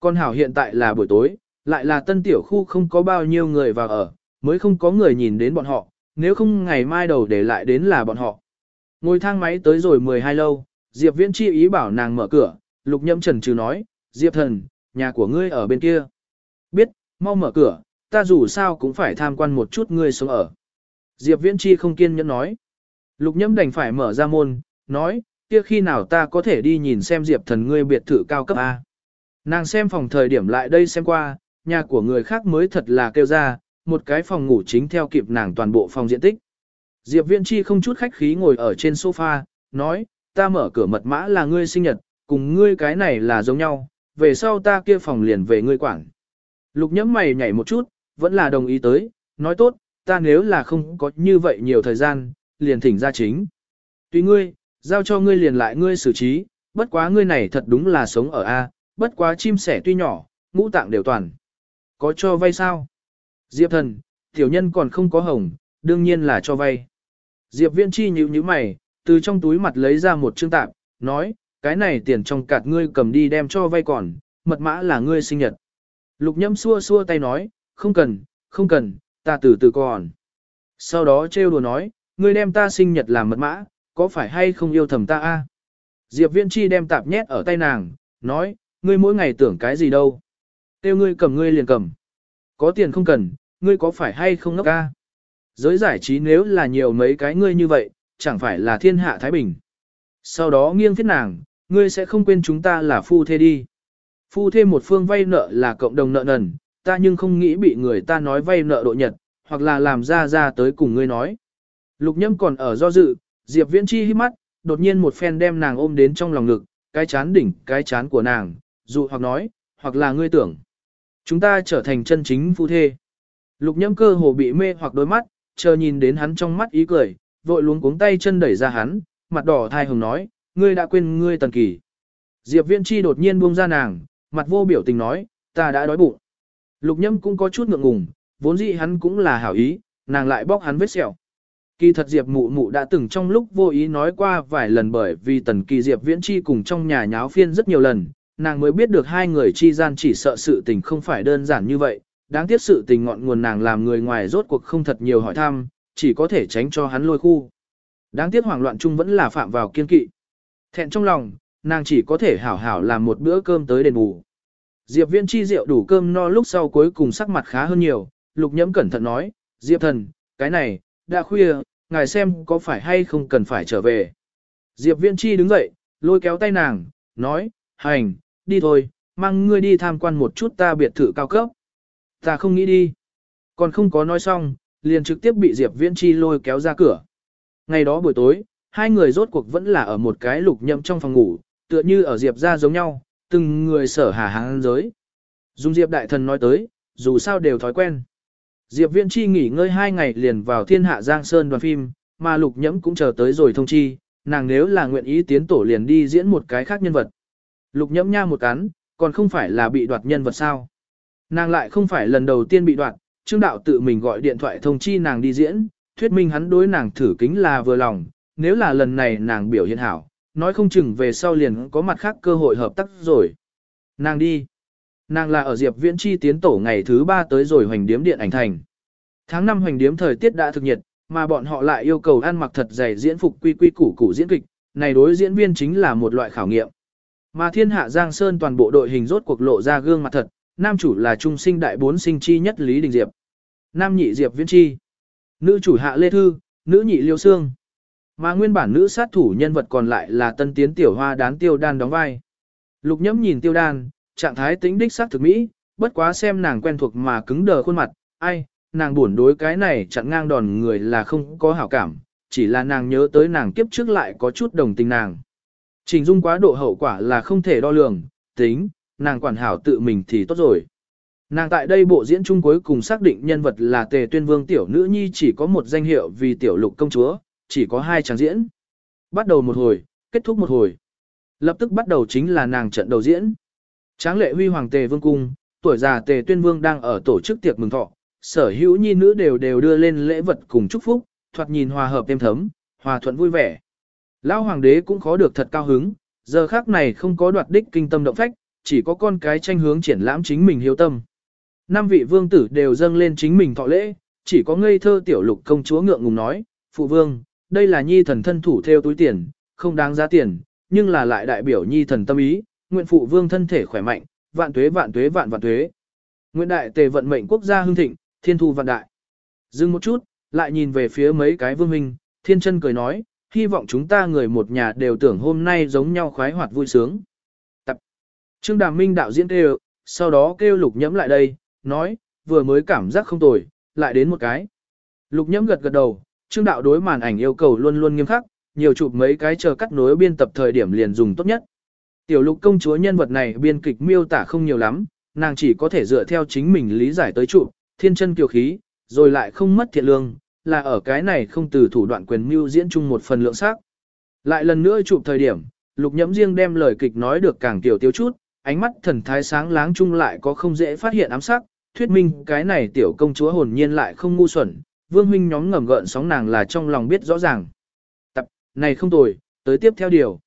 Con hảo hiện tại là buổi tối, lại là tân tiểu khu không có bao nhiêu người vào ở, mới không có người nhìn đến bọn họ, nếu không ngày mai đầu để lại đến là bọn họ. Ngồi thang máy tới rồi 12 lâu, Diệp Viễn chi ý bảo nàng mở cửa, lục nhâm trần trừ nói, Diệp thần, nhà của ngươi ở bên kia. Biết, mau mở cửa, ta dù sao cũng phải tham quan một chút ngươi sống ở. Diệp Viễn chi không kiên nhẫn nói. Lục nhâm đành phải mở ra môn, nói, kia khi nào ta có thể đi nhìn xem Diệp thần ngươi biệt thự cao cấp A. Nàng xem phòng thời điểm lại đây xem qua, nhà của người khác mới thật là kêu ra, một cái phòng ngủ chính theo kịp nàng toàn bộ phòng diện tích. Diệp Viễn Chi không chút khách khí ngồi ở trên sofa, nói, ta mở cửa mật mã là ngươi sinh nhật, cùng ngươi cái này là giống nhau, về sau ta kia phòng liền về ngươi quản. Lục nhẫm mày nhảy một chút, vẫn là đồng ý tới, nói tốt, ta nếu là không có như vậy nhiều thời gian, liền thỉnh ra chính. tuy ngươi, giao cho ngươi liền lại ngươi xử trí, bất quá ngươi này thật đúng là sống ở A, bất quá chim sẻ tuy nhỏ, ngũ tạng đều toàn. Có cho vay sao? Diệp thần, tiểu nhân còn không có hồng, đương nhiên là cho vay. Diệp viên chi nhíu nhíu mày, từ trong túi mặt lấy ra một chương tạm, nói, cái này tiền trong cạt ngươi cầm đi đem cho vay còn, mật mã là ngươi sinh nhật. Lục nhâm xua xua tay nói, không cần, không cần, ta từ từ còn. Sau đó trêu đùa nói, ngươi đem ta sinh nhật làm mật mã, có phải hay không yêu thầm ta a? Diệp Viễn Chi đem tạp nhét ở tay nàng, nói, ngươi mỗi ngày tưởng cái gì đâu. Tiêu ngươi cầm ngươi liền cầm. Có tiền không cần, ngươi có phải hay không ngốc ca? Giới giải trí nếu là nhiều mấy cái ngươi như vậy, chẳng phải là thiên hạ Thái Bình. Sau đó nghiêng thiết nàng, ngươi sẽ không quên chúng ta là phu thê đi. phu thêm một phương vay nợ là cộng đồng nợ nần, ta nhưng không nghĩ bị người ta nói vay nợ độ nhật, hoặc là làm ra ra tới cùng ngươi nói. Lục nhâm còn ở do dự, Diệp Viễn Chi hít mắt, đột nhiên một phen đem nàng ôm đến trong lòng ngực, cái chán đỉnh, cái chán của nàng, dụ hoặc nói, hoặc là ngươi tưởng. Chúng ta trở thành chân chính phu thê. Lục nhâm cơ hồ bị mê hoặc đôi mắt, chờ nhìn đến hắn trong mắt ý cười, vội luống cuống tay chân đẩy ra hắn, mặt đỏ thai hồng nói, ngươi đã quên ngươi tần kỳ. Diệp Viễn Chi đột nhiên buông ra nàng, mặt vô biểu tình nói, ta đã đói bụng. Lục nhâm cũng có chút ngượng ngùng, vốn dĩ hắn cũng là hảo ý, nàng lại bóc hắn vết sẹo. Kỳ thật Diệp mụ mụ đã từng trong lúc vô ý nói qua vài lần bởi vì tần kỳ Diệp Viễn Chi cùng trong nhà nháo phiên rất nhiều lần, nàng mới biết được hai người chi gian chỉ sợ sự tình không phải đơn giản như vậy, đáng tiếc sự tình ngọn nguồn nàng làm người ngoài rốt cuộc không thật nhiều hỏi thăm, chỉ có thể tránh cho hắn lôi khu. Đáng tiếc hoảng loạn chung vẫn là phạm vào kiên kỵ. Thẹn trong lòng, nàng chỉ có thể hảo hảo làm một bữa cơm tới đền bù. Diệp Viễn chi rượu đủ cơm no lúc sau cuối cùng sắc mặt khá hơn nhiều, lục nhẫm cẩn thận nói, Diệp thần, cái này, đã khuya, ngài xem có phải hay không cần phải trở về. Diệp Viễn chi đứng dậy, lôi kéo tay nàng, nói, hành, đi thôi, mang ngươi đi tham quan một chút ta biệt thự cao cấp. Ta không nghĩ đi. Còn không có nói xong, liền trực tiếp bị Diệp Viễn Chi lôi kéo ra cửa. Ngày đó buổi tối, hai người rốt cuộc vẫn là ở một cái lục nhậm trong phòng ngủ, tựa như ở Diệp ra giống nhau, từng người sở hà hàng giới. Dung Diệp Đại Thần nói tới, dù sao đều thói quen. Diệp Viễn Chi nghỉ ngơi hai ngày liền vào thiên hạ Giang Sơn đoàn phim, mà lục nhẫm cũng chờ tới rồi thông chi, nàng nếu là nguyện ý tiến tổ liền đi diễn một cái khác nhân vật. Lục nhẫm nha một cắn, còn không phải là bị đoạt nhân vật sao. Nàng lại không phải lần đầu tiên bị đoạt, Trương Đạo tự mình gọi điện thoại thông chi nàng đi diễn, thuyết minh hắn đối nàng thử kính là vừa lòng, nếu là lần này nàng biểu hiện hảo, nói không chừng về sau liền có mặt khác cơ hội hợp tác rồi. Nàng đi. Nàng là ở Diệp Viễn Chi tiến tổ ngày thứ ba tới rồi hoành điếm điện ảnh thành. Tháng 5 hoành điếm thời tiết đã thực nhiệt, mà bọn họ lại yêu cầu ăn mặc thật dày diễn phục quy quy củ củ diễn kịch, này đối diễn viên chính là một loại khảo nghiệm. Mà thiên hạ Giang Sơn toàn bộ đội hình rốt cuộc lộ ra gương mặt thật, nam chủ là trung sinh đại bốn sinh chi nhất Lý Đình Diệp. Nam nhị Diệp Viễn Chi. Nữ chủ hạ Lê Thư, nữ nhị Liêu Sương. Mà nguyên bản nữ sát thủ nhân vật còn lại là tân tiến tiểu hoa đán tiêu đan đóng vai. Lục nhẫm nhìn tiêu đan, trạng thái tính đích sát thực mỹ, bất quá xem nàng quen thuộc mà cứng đờ khuôn mặt, ai, nàng buồn đối cái này chặn ngang đòn người là không có hảo cảm, chỉ là nàng nhớ tới nàng kiếp trước lại có chút đồng tình nàng. Trình dung quá độ hậu quả là không thể đo lường, tính, nàng quản hảo tự mình thì tốt rồi. Nàng tại đây bộ diễn chung cuối cùng xác định nhân vật là tề tuyên vương tiểu nữ nhi chỉ có một danh hiệu vì tiểu lục công chúa, chỉ có hai trang diễn. Bắt đầu một hồi, kết thúc một hồi. Lập tức bắt đầu chính là nàng trận đầu diễn. Tráng lệ huy hoàng tề vương cung, tuổi già tề tuyên vương đang ở tổ chức tiệc mừng thọ, sở hữu nhi nữ đều đều đưa lên lễ vật cùng chúc phúc, thoạt nhìn hòa hợp êm thấm, hòa thuận vui vẻ. Lão hoàng đế cũng khó được thật cao hứng, giờ khác này không có đoạt đích kinh tâm động phách, chỉ có con cái tranh hướng triển lãm chính mình hiếu tâm. Năm vị vương tử đều dâng lên chính mình thọ lễ, chỉ có ngây thơ tiểu lục công chúa ngượng ngùng nói, phụ vương, đây là nhi thần thân thủ theo túi tiền, không đáng giá tiền, nhưng là lại đại biểu nhi thần tâm ý, nguyện phụ vương thân thể khỏe mạnh, vạn tuế vạn tuế vạn vạn tuế. Nguyện đại tề vận mệnh quốc gia hưng thịnh, thiên thu vạn đại. Dừng một chút, lại nhìn về phía mấy cái vương minh, thiên chân cười nói, hy vọng chúng ta người một nhà đều tưởng hôm nay giống nhau khoái hoạt vui sướng. Trương Đàm Minh đạo diễn kêu, sau đó kêu lục nhẫm lại đây, nói, vừa mới cảm giác không tồi, lại đến một cái. Lục nhẫm gật gật đầu, Trương đạo đối màn ảnh yêu cầu luôn luôn nghiêm khắc, nhiều chụp mấy cái chờ cắt nối biên tập thời điểm liền dùng tốt nhất. Tiểu lục công chúa nhân vật này biên kịch miêu tả không nhiều lắm, nàng chỉ có thể dựa theo chính mình lý giải tới chụp, thiên chân kiều khí, rồi lại không mất thiện lương, là ở cái này không từ thủ đoạn quyền mưu diễn chung một phần lượng sắc. Lại lần nữa chụp thời điểm, lục nhẫm riêng đem lời kịch nói được càng tiểu tiêu chút, ánh mắt thần thái sáng láng chung lại có không dễ phát hiện ám sắc, thuyết minh cái này tiểu công chúa hồn nhiên lại không ngu xuẩn, vương huynh nhóm ngầm gợn sóng nàng là trong lòng biết rõ ràng. Tập, này không tồi, tới tiếp theo điều.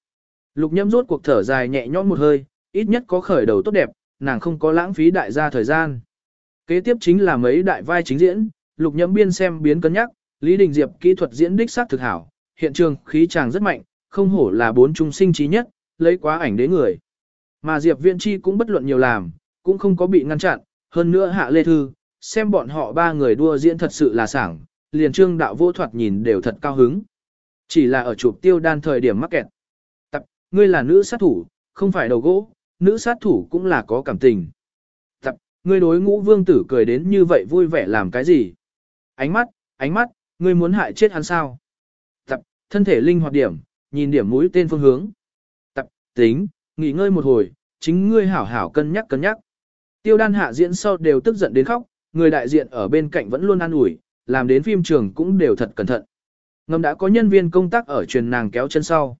Lục nhâm rốt cuộc thở dài nhẹ nhõm một hơi, ít nhất có khởi đầu tốt đẹp, nàng không có lãng phí đại gia thời gian. Kế tiếp chính là mấy đại vai chính diễn, lục nhâm biên xem biến cân nhắc, Lý Đình Diệp kỹ thuật diễn đích xác thực hảo, hiện trường khí chàng rất mạnh, không hổ là bốn trung sinh trí nhất, lấy quá ảnh đế người. Mà Diệp Viễn Chi cũng bất luận nhiều làm, cũng không có bị ngăn chặn, hơn nữa Hạ Lê Thư, xem bọn họ ba người đua diễn thật sự là sảng, liền trương đạo vô thoạt nhìn đều thật cao hứng. Chỉ là ở chụp tiêu đan thời điểm mắc kẹt. Tập, ngươi là nữ sát thủ, không phải đầu gỗ, nữ sát thủ cũng là có cảm tình. Tập, ngươi đối ngũ vương tử cười đến như vậy vui vẻ làm cái gì? Ánh mắt, ánh mắt, ngươi muốn hại chết hắn sao? Tập, thân thể linh hoạt điểm, nhìn điểm mũi tên phương hướng. Tập, tính, nghỉ ngơi một hồi, chính ngươi hảo hảo cân nhắc cân nhắc. Tiêu đan hạ diễn sau đều tức giận đến khóc, người đại diện ở bên cạnh vẫn luôn an ủi, làm đến phim trường cũng đều thật cẩn thận. Ngầm đã có nhân viên công tác ở truyền nàng kéo chân sau.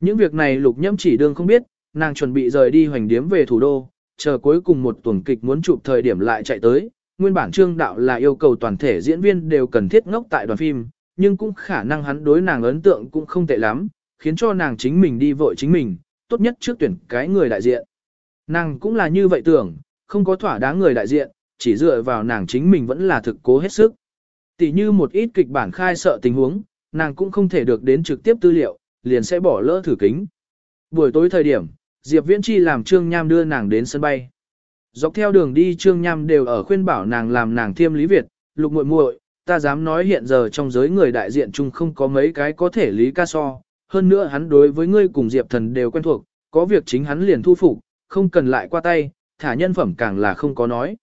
Những việc này lục nhâm chỉ đương không biết, nàng chuẩn bị rời đi hoành điếm về thủ đô, chờ cuối cùng một tuần kịch muốn chụp thời điểm lại chạy tới. Nguyên bản trương đạo là yêu cầu toàn thể diễn viên đều cần thiết ngốc tại đoàn phim, nhưng cũng khả năng hắn đối nàng ấn tượng cũng không tệ lắm, khiến cho nàng chính mình đi vội chính mình, tốt nhất trước tuyển cái người đại diện. Nàng cũng là như vậy tưởng, không có thỏa đáng người đại diện, chỉ dựa vào nàng chính mình vẫn là thực cố hết sức. Tỷ như một ít kịch bản khai sợ tình huống, nàng cũng không thể được đến trực tiếp tư liệu, liền sẽ bỏ lỡ thử kính. Buổi tối thời điểm, Diệp Viễn Chi làm Trương Nham đưa nàng đến sân bay. Dọc theo đường đi Trương Nham đều ở khuyên bảo nàng làm nàng thiêm lý Việt, lục muội muội, ta dám nói hiện giờ trong giới người đại diện chung không có mấy cái có thể lý ca so, hơn nữa hắn đối với ngươi cùng Diệp Thần đều quen thuộc, có việc chính hắn liền thu phục, không cần lại qua tay, thả nhân phẩm càng là không có nói.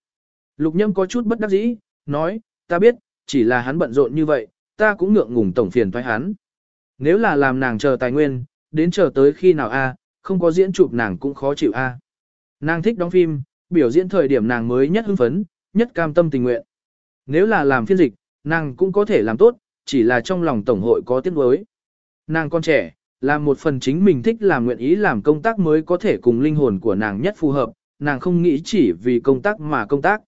Lục Nhâm có chút bất đắc dĩ, nói, ta biết, chỉ là hắn bận rộn như vậy, ta cũng ngượng ngùng tổng phiền thoái hắn. Nếu là làm nàng chờ tài nguyên, đến chờ tới khi nào a, không có diễn chụp nàng cũng khó chịu a. Nàng thích đóng phim, biểu diễn thời điểm nàng mới nhất hưng phấn, nhất cam tâm tình nguyện. Nếu là làm phiên dịch, nàng cũng có thể làm tốt, chỉ là trong lòng tổng hội có tiếc nuối. Nàng con trẻ, làm một phần chính mình thích làm nguyện ý làm công tác mới có thể cùng linh hồn của nàng nhất phù hợp, nàng không nghĩ chỉ vì công tác mà công tác.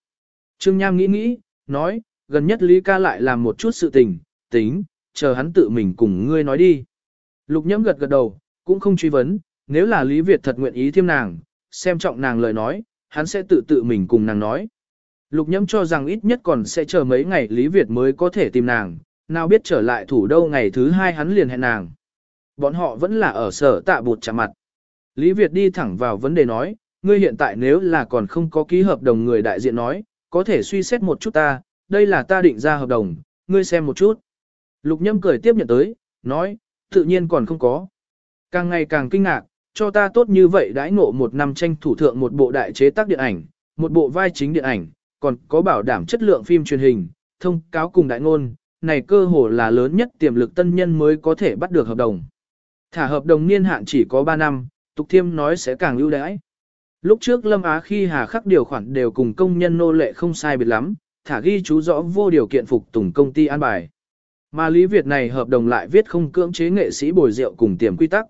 Trương Nham nghĩ nghĩ, nói, gần nhất Lý ca lại làm một chút sự tình, tính, chờ hắn tự mình cùng ngươi nói đi. Lục nhẫm gật gật đầu, cũng không truy vấn, nếu là Lý Việt thật nguyện ý thêm nàng, xem trọng nàng lời nói, hắn sẽ tự tự mình cùng nàng nói. Lục nhẫm cho rằng ít nhất còn sẽ chờ mấy ngày Lý Việt mới có thể tìm nàng, nào biết trở lại thủ đô ngày thứ hai hắn liền hẹn nàng. Bọn họ vẫn là ở sở tạ bụt chạm mặt. Lý Việt đi thẳng vào vấn đề nói, ngươi hiện tại nếu là còn không có ký hợp đồng người đại diện nói, có thể suy xét một chút ta, đây là ta định ra hợp đồng, ngươi xem một chút. Lục nhâm cười tiếp nhận tới, nói, tự nhiên còn không có. Càng ngày càng kinh ngạc, cho ta tốt như vậy đãi ngộ một năm tranh thủ thượng một bộ đại chế tác điện ảnh, một bộ vai chính điện ảnh, còn có bảo đảm chất lượng phim truyền hình, thông cáo cùng đại ngôn, này cơ hồ là lớn nhất tiềm lực tân nhân mới có thể bắt được hợp đồng. Thả hợp đồng niên hạn chỉ có 3 năm, Tục Thiêm nói sẽ càng ưu đãi. Lúc trước Lâm Á khi hà khắc điều khoản đều cùng công nhân nô lệ không sai biệt lắm, thả ghi chú rõ vô điều kiện phục tùng công ty an bài. Mà Lý Việt này hợp đồng lại viết không cưỡng chế nghệ sĩ bồi rượu cùng tiềm quy tắc.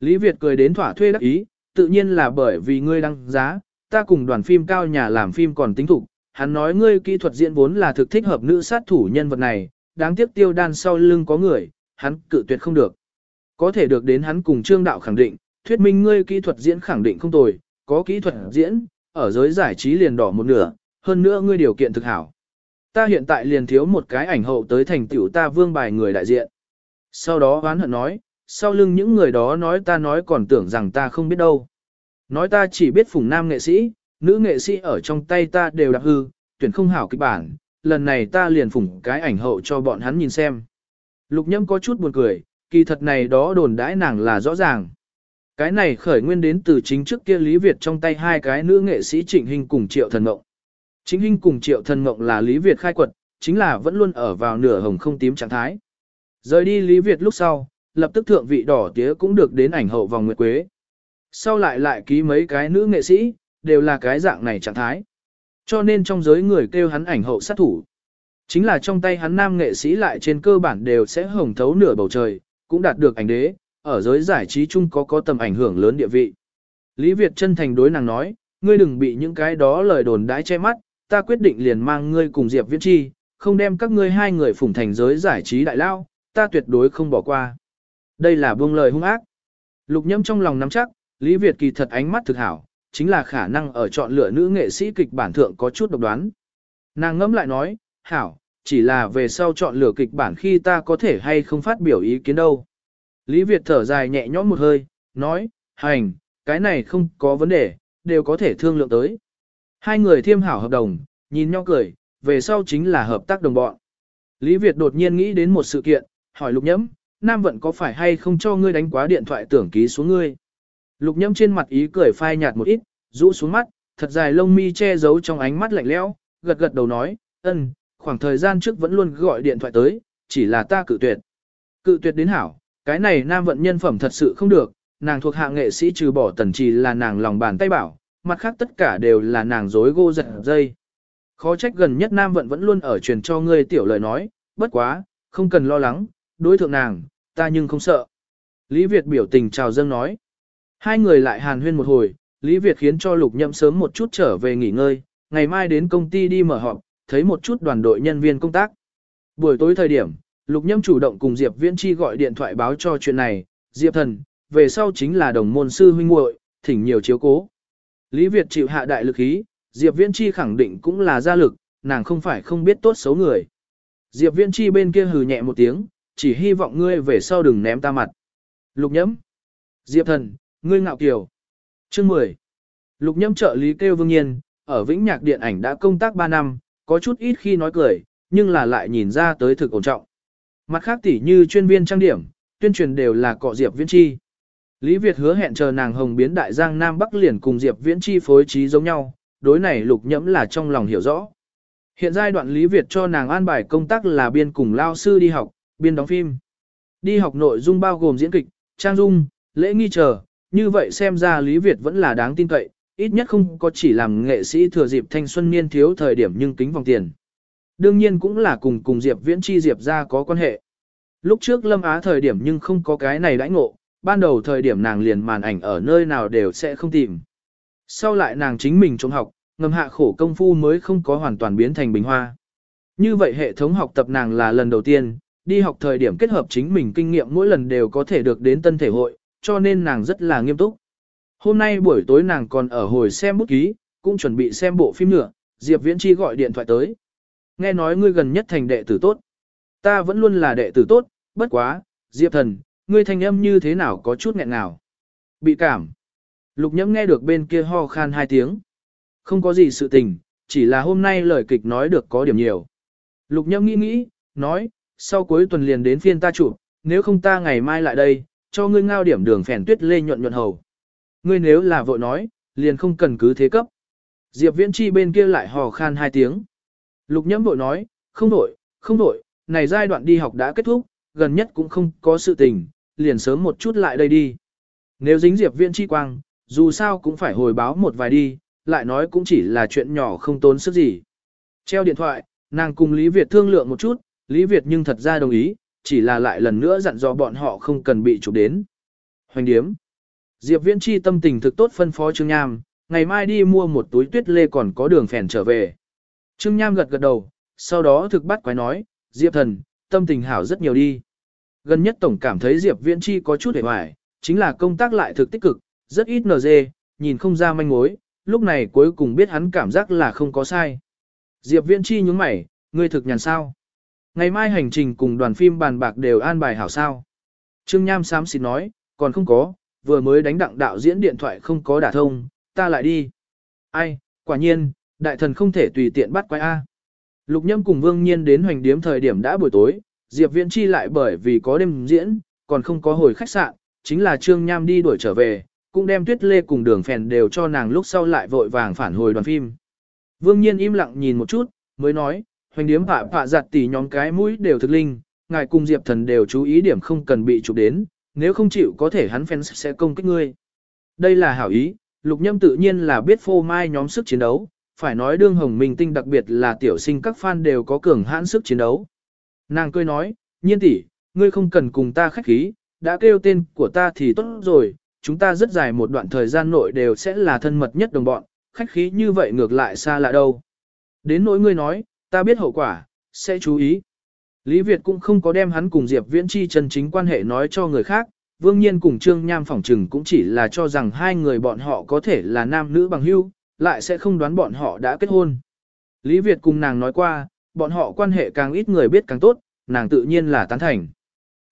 Lý Việt cười đến thỏa thuê đắc ý, tự nhiên là bởi vì ngươi đăng giá, ta cùng đoàn phim cao nhà làm phim còn tính thủ. Hắn nói ngươi kỹ thuật diễn vốn là thực thích hợp nữ sát thủ nhân vật này, đáng tiếc tiêu đan sau lưng có người, hắn cự tuyệt không được. Có thể được đến hắn cùng trương đạo khẳng định, thuyết minh ngươi kỹ thuật diễn khẳng định không tồi, có kỹ thuật diễn, ở giới giải trí liền đỏ một nửa, hơn nữa ngươi điều kiện thực hảo. Ta hiện tại liền thiếu một cái ảnh hậu tới thành tiểu ta vương bài người đại diện. Sau đó oán hận nói, sau lưng những người đó nói ta nói còn tưởng rằng ta không biết đâu. Nói ta chỉ biết phùng nam nghệ sĩ, nữ nghệ sĩ ở trong tay ta đều đặc hư, tuyển không hảo kịch bản, lần này ta liền phủng cái ảnh hậu cho bọn hắn nhìn xem. Lục nhâm có chút buồn cười, kỳ thật này đó đồn đãi nàng là rõ ràng. Cái này khởi nguyên đến từ chính trước kia Lý Việt trong tay hai cái nữ nghệ sĩ Trịnh Hinh cùng Triệu Thần Ngộng. Trịnh Hinh cùng Triệu Thần Ngộng là Lý Việt khai quật, chính là vẫn luôn ở vào nửa hồng không tím trạng thái. Rời đi Lý Việt lúc sau, lập tức thượng vị đỏ tía cũng được đến ảnh hậu vòng nguyệt quế. Sau lại lại ký mấy cái nữ nghệ sĩ, đều là cái dạng này trạng thái. Cho nên trong giới người kêu hắn ảnh hậu sát thủ. Chính là trong tay hắn nam nghệ sĩ lại trên cơ bản đều sẽ hồng thấu nửa bầu trời, cũng đạt được ảnh đế, ở giới giải trí chung có có tầm ảnh hưởng lớn địa vị. Lý Việt chân thành đối nàng nói, ngươi đừng bị những cái đó lời đồn đãi che mắt, ta quyết định liền mang ngươi cùng Diệp Viễn Chi, không đem các ngươi hai người phủng thành giới giải trí đại lao, ta tuyệt đối không bỏ qua. Đây là buông lời hung ác. Lục nhâm trong lòng nắm chắc, Lý Việt kỳ thật ánh mắt thực hảo, chính là khả năng ở chọn lựa nữ nghệ sĩ kịch bản thượng có chút độc đoán. Nàng ngẫm lại nói, hảo, chỉ là về sau chọn lựa kịch bản khi ta có thể hay không phát biểu ý kiến đâu. Lý Việt thở dài nhẹ nhõm một hơi, nói, hành, cái này không có vấn đề, đều có thể thương lượng tới. Hai người thiêm hảo hợp đồng, nhìn nhau cười, về sau chính là hợp tác đồng bọn. Lý Việt đột nhiên nghĩ đến một sự kiện, hỏi lục nhẫm, Nam Vận có phải hay không cho ngươi đánh quá điện thoại tưởng ký xuống ngươi? Lục nhâm trên mặt ý cười phai nhạt một ít, rũ xuống mắt, thật dài lông mi che giấu trong ánh mắt lạnh lẽo, gật gật đầu nói, ân, khoảng thời gian trước vẫn luôn gọi điện thoại tới, chỉ là ta cự tuyệt. Cự tuyệt đến hảo, cái này nam vận nhân phẩm thật sự không được, nàng thuộc hạ nghệ sĩ trừ bỏ tần trì là nàng lòng bàn tay bảo, mặt khác tất cả đều là nàng dối gô giật dây. Khó trách gần nhất nam vận vẫn luôn ở truyền cho ngươi tiểu lời nói, bất quá, không cần lo lắng, đối thượng nàng, ta nhưng không sợ. Lý Việt biểu tình chào dâng nói. Hai người lại hàn huyên một hồi, Lý Việt khiến cho Lục Nhậm sớm một chút trở về nghỉ ngơi, ngày mai đến công ty đi mở họp, thấy một chút đoàn đội nhân viên công tác. Buổi tối thời điểm, Lục Nhâm chủ động cùng Diệp Viễn Chi gọi điện thoại báo cho chuyện này, Diệp thần, về sau chính là đồng môn sư huynh muội, thỉnh nhiều chiếu cố. Lý Việt chịu hạ đại lực ý, Diệp Viễn Chi khẳng định cũng là gia lực, nàng không phải không biết tốt xấu người. Diệp Viễn Chi bên kia hừ nhẹ một tiếng, chỉ hy vọng ngươi về sau đừng ném ta mặt. Lục Nhâm, Diệp thần, ngươi ngạo kiều. Chương 10. Lục Nhâm trợ lý kêu Vương Nhiên, ở Vĩnh Nhạc Điện ảnh đã công tác 3 năm, có chút ít khi nói cười, nhưng là lại nhìn ra tới thực ổn trọng. Mặt khác tỉ như chuyên viên trang điểm, tuyên truyền đều là cọ Diệp Viễn Chi. Lý Việt hứa hẹn chờ nàng hồng biến đại giang Nam Bắc liền cùng Diệp Viễn Chi phối trí giống nhau, đối này lục nhẫm là trong lòng hiểu rõ. Hiện giai đoạn Lý Việt cho nàng an bài công tác là biên cùng lao sư đi học, biên đóng phim. Đi học nội dung bao gồm diễn kịch, trang dung, lễ nghi chờ, như vậy xem ra Lý Việt vẫn là đáng tin cậy, ít nhất không có chỉ làm nghệ sĩ thừa dịp thanh xuân niên thiếu thời điểm nhưng kính vòng tiền. Đương nhiên cũng là cùng cùng Diệp Viễn Chi Diệp ra có quan hệ. Lúc trước Lâm Á thời điểm nhưng không có cái này đãi ngộ, ban đầu thời điểm nàng liền màn ảnh ở nơi nào đều sẽ không tìm. Sau lại nàng chính mình trông học, ngầm hạ khổ công phu mới không có hoàn toàn biến thành bình hoa. Như vậy hệ thống học tập nàng là lần đầu tiên, đi học thời điểm kết hợp chính mình kinh nghiệm mỗi lần đều có thể được đến tân thể hội, cho nên nàng rất là nghiêm túc. Hôm nay buổi tối nàng còn ở hồi xem bút ký, cũng chuẩn bị xem bộ phim nữa, Diệp Viễn Chi gọi điện thoại tới. Nghe nói ngươi gần nhất thành đệ tử tốt. Ta vẫn luôn là đệ tử tốt, bất quá, Diệp thần, ngươi thành âm như thế nào có chút nghẹn nào. Bị cảm. Lục nhẫm nghe được bên kia ho khan hai tiếng. Không có gì sự tình, chỉ là hôm nay lời kịch nói được có điểm nhiều. Lục nhẫm nghĩ nghĩ, nói, sau cuối tuần liền đến phiên ta chủ, nếu không ta ngày mai lại đây, cho ngươi ngao điểm đường phèn tuyết lê nhuận nhuận hầu. Ngươi nếu là vội nói, liền không cần cứ thế cấp. Diệp Viễn Chi bên kia lại hò khan hai tiếng. Lục nhẫm vội nói, không vội, không vội, này giai đoạn đi học đã kết thúc, gần nhất cũng không có sự tình, liền sớm một chút lại đây đi. Nếu dính Diệp Viễn Chi quang, dù sao cũng phải hồi báo một vài đi, lại nói cũng chỉ là chuyện nhỏ không tốn sức gì. Treo điện thoại, nàng cùng Lý Việt thương lượng một chút, Lý Việt nhưng thật ra đồng ý, chỉ là lại lần nữa dặn dò bọn họ không cần bị chụp đến. Hoành điếm. Diệp Viễn Chi tâm tình thực tốt phân phó Trương Nham, ngày mai đi mua một túi tuyết lê còn có đường phèn trở về. Trương Nham gật gật đầu, sau đó thực bắt quái nói, Diệp thần, tâm tình hảo rất nhiều đi. Gần nhất tổng cảm thấy Diệp Viễn Chi có chút hề hoài, chính là công tác lại thực tích cực, rất ít nờ dê, nhìn không ra manh mối, lúc này cuối cùng biết hắn cảm giác là không có sai. Diệp Viễn Chi nhướng mày, ngươi thực nhàn sao? Ngày mai hành trình cùng đoàn phim bàn bạc đều an bài hảo sao? Trương Nham xám xịt nói, còn không có, vừa mới đánh đặng đạo diễn điện thoại không có đả thông, ta lại đi. Ai, quả nhiên, đại thần không thể tùy tiện bắt quái A. Lục Nhâm cùng Vương Nhiên đến hoành điếm thời điểm đã buổi tối, Diệp Viễn Chi lại bởi vì có đêm diễn, còn không có hồi khách sạn, chính là Trương Nham đi đuổi trở về, cũng đem Tuyết Lê cùng Đường Phèn đều cho nàng lúc sau lại vội vàng phản hồi đoàn phim. Vương Nhiên im lặng nhìn một chút, mới nói, hoành điếm hạ hạ giặt tỉ nhóm cái mũi đều thực linh, ngài cùng Diệp Thần đều chú ý điểm không cần bị chụp đến, nếu không chịu có thể hắn fans sẽ công kích ngươi. Đây là hảo ý, Lục Nhâm tự nhiên là biết phô mai nhóm sức chiến đấu, phải nói đương hồng minh tinh đặc biệt là tiểu sinh các fan đều có cường hãn sức chiến đấu. Nàng cười nói, nhiên tỷ, ngươi không cần cùng ta khách khí, đã kêu tên của ta thì tốt rồi, chúng ta rất dài một đoạn thời gian nội đều sẽ là thân mật nhất đồng bọn, khách khí như vậy ngược lại xa lạ đâu. Đến nỗi ngươi nói, ta biết hậu quả, sẽ chú ý. Lý Việt cũng không có đem hắn cùng Diệp Viễn Chi chân chính quan hệ nói cho người khác, Vương Nhiên cùng Trương Nham phỏng trừng cũng chỉ là cho rằng hai người bọn họ có thể là nam nữ bằng hữu, lại sẽ không đoán bọn họ đã kết hôn. Lý Việt cùng nàng nói qua, bọn họ quan hệ càng ít người biết càng tốt, nàng tự nhiên là tán thành.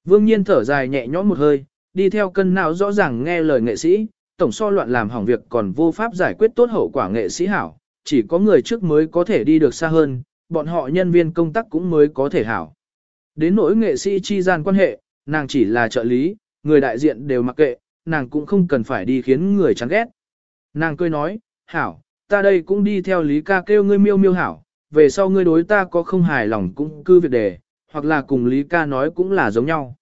Vương Nhiên thở dài nhẹ nhõm một hơi, đi theo cân não rõ ràng nghe lời nghệ sĩ, tổng so loạn làm hỏng việc còn vô pháp giải quyết tốt hậu quả nghệ sĩ hảo, chỉ có người trước mới có thể đi được xa hơn, bọn họ nhân viên công tác cũng mới có thể hảo. Đến nỗi nghệ sĩ chi gian quan hệ, nàng chỉ là trợ lý, người đại diện đều mặc kệ, nàng cũng không cần phải đi khiến người chán ghét. Nàng cười nói, hảo, ta đây cũng đi theo Lý ca kêu ngươi miêu miêu hảo, về sau ngươi đối ta có không hài lòng cũng cứ việc đề, hoặc là cùng Lý ca nói cũng là giống nhau.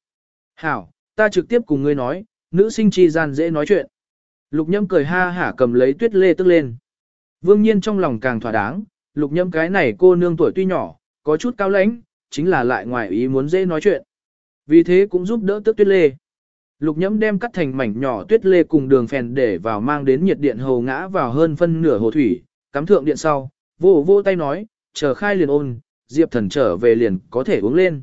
Hảo, ta trực tiếp cùng ngươi nói, nữ sinh chi gian dễ nói chuyện. Lục nhâm cười ha hả cầm lấy tuyết lê tức lên. Vương nhiên trong lòng càng thỏa đáng, lục nhâm cái này cô nương tuổi tuy nhỏ, có chút cao lãnh, chính là lại ngoài ý muốn dễ nói chuyện. Vì thế cũng giúp đỡ tước tuyết lê. Lục nhẫm đem cắt thành mảnh nhỏ tuyết lê cùng đường phèn để vào mang đến nhiệt điện hồ ngã vào hơn phân nửa hồ thủy, cắm thượng điện sau, vô vô tay nói, chờ khai liền ôn, diệp thần trở về liền có thể uống lên.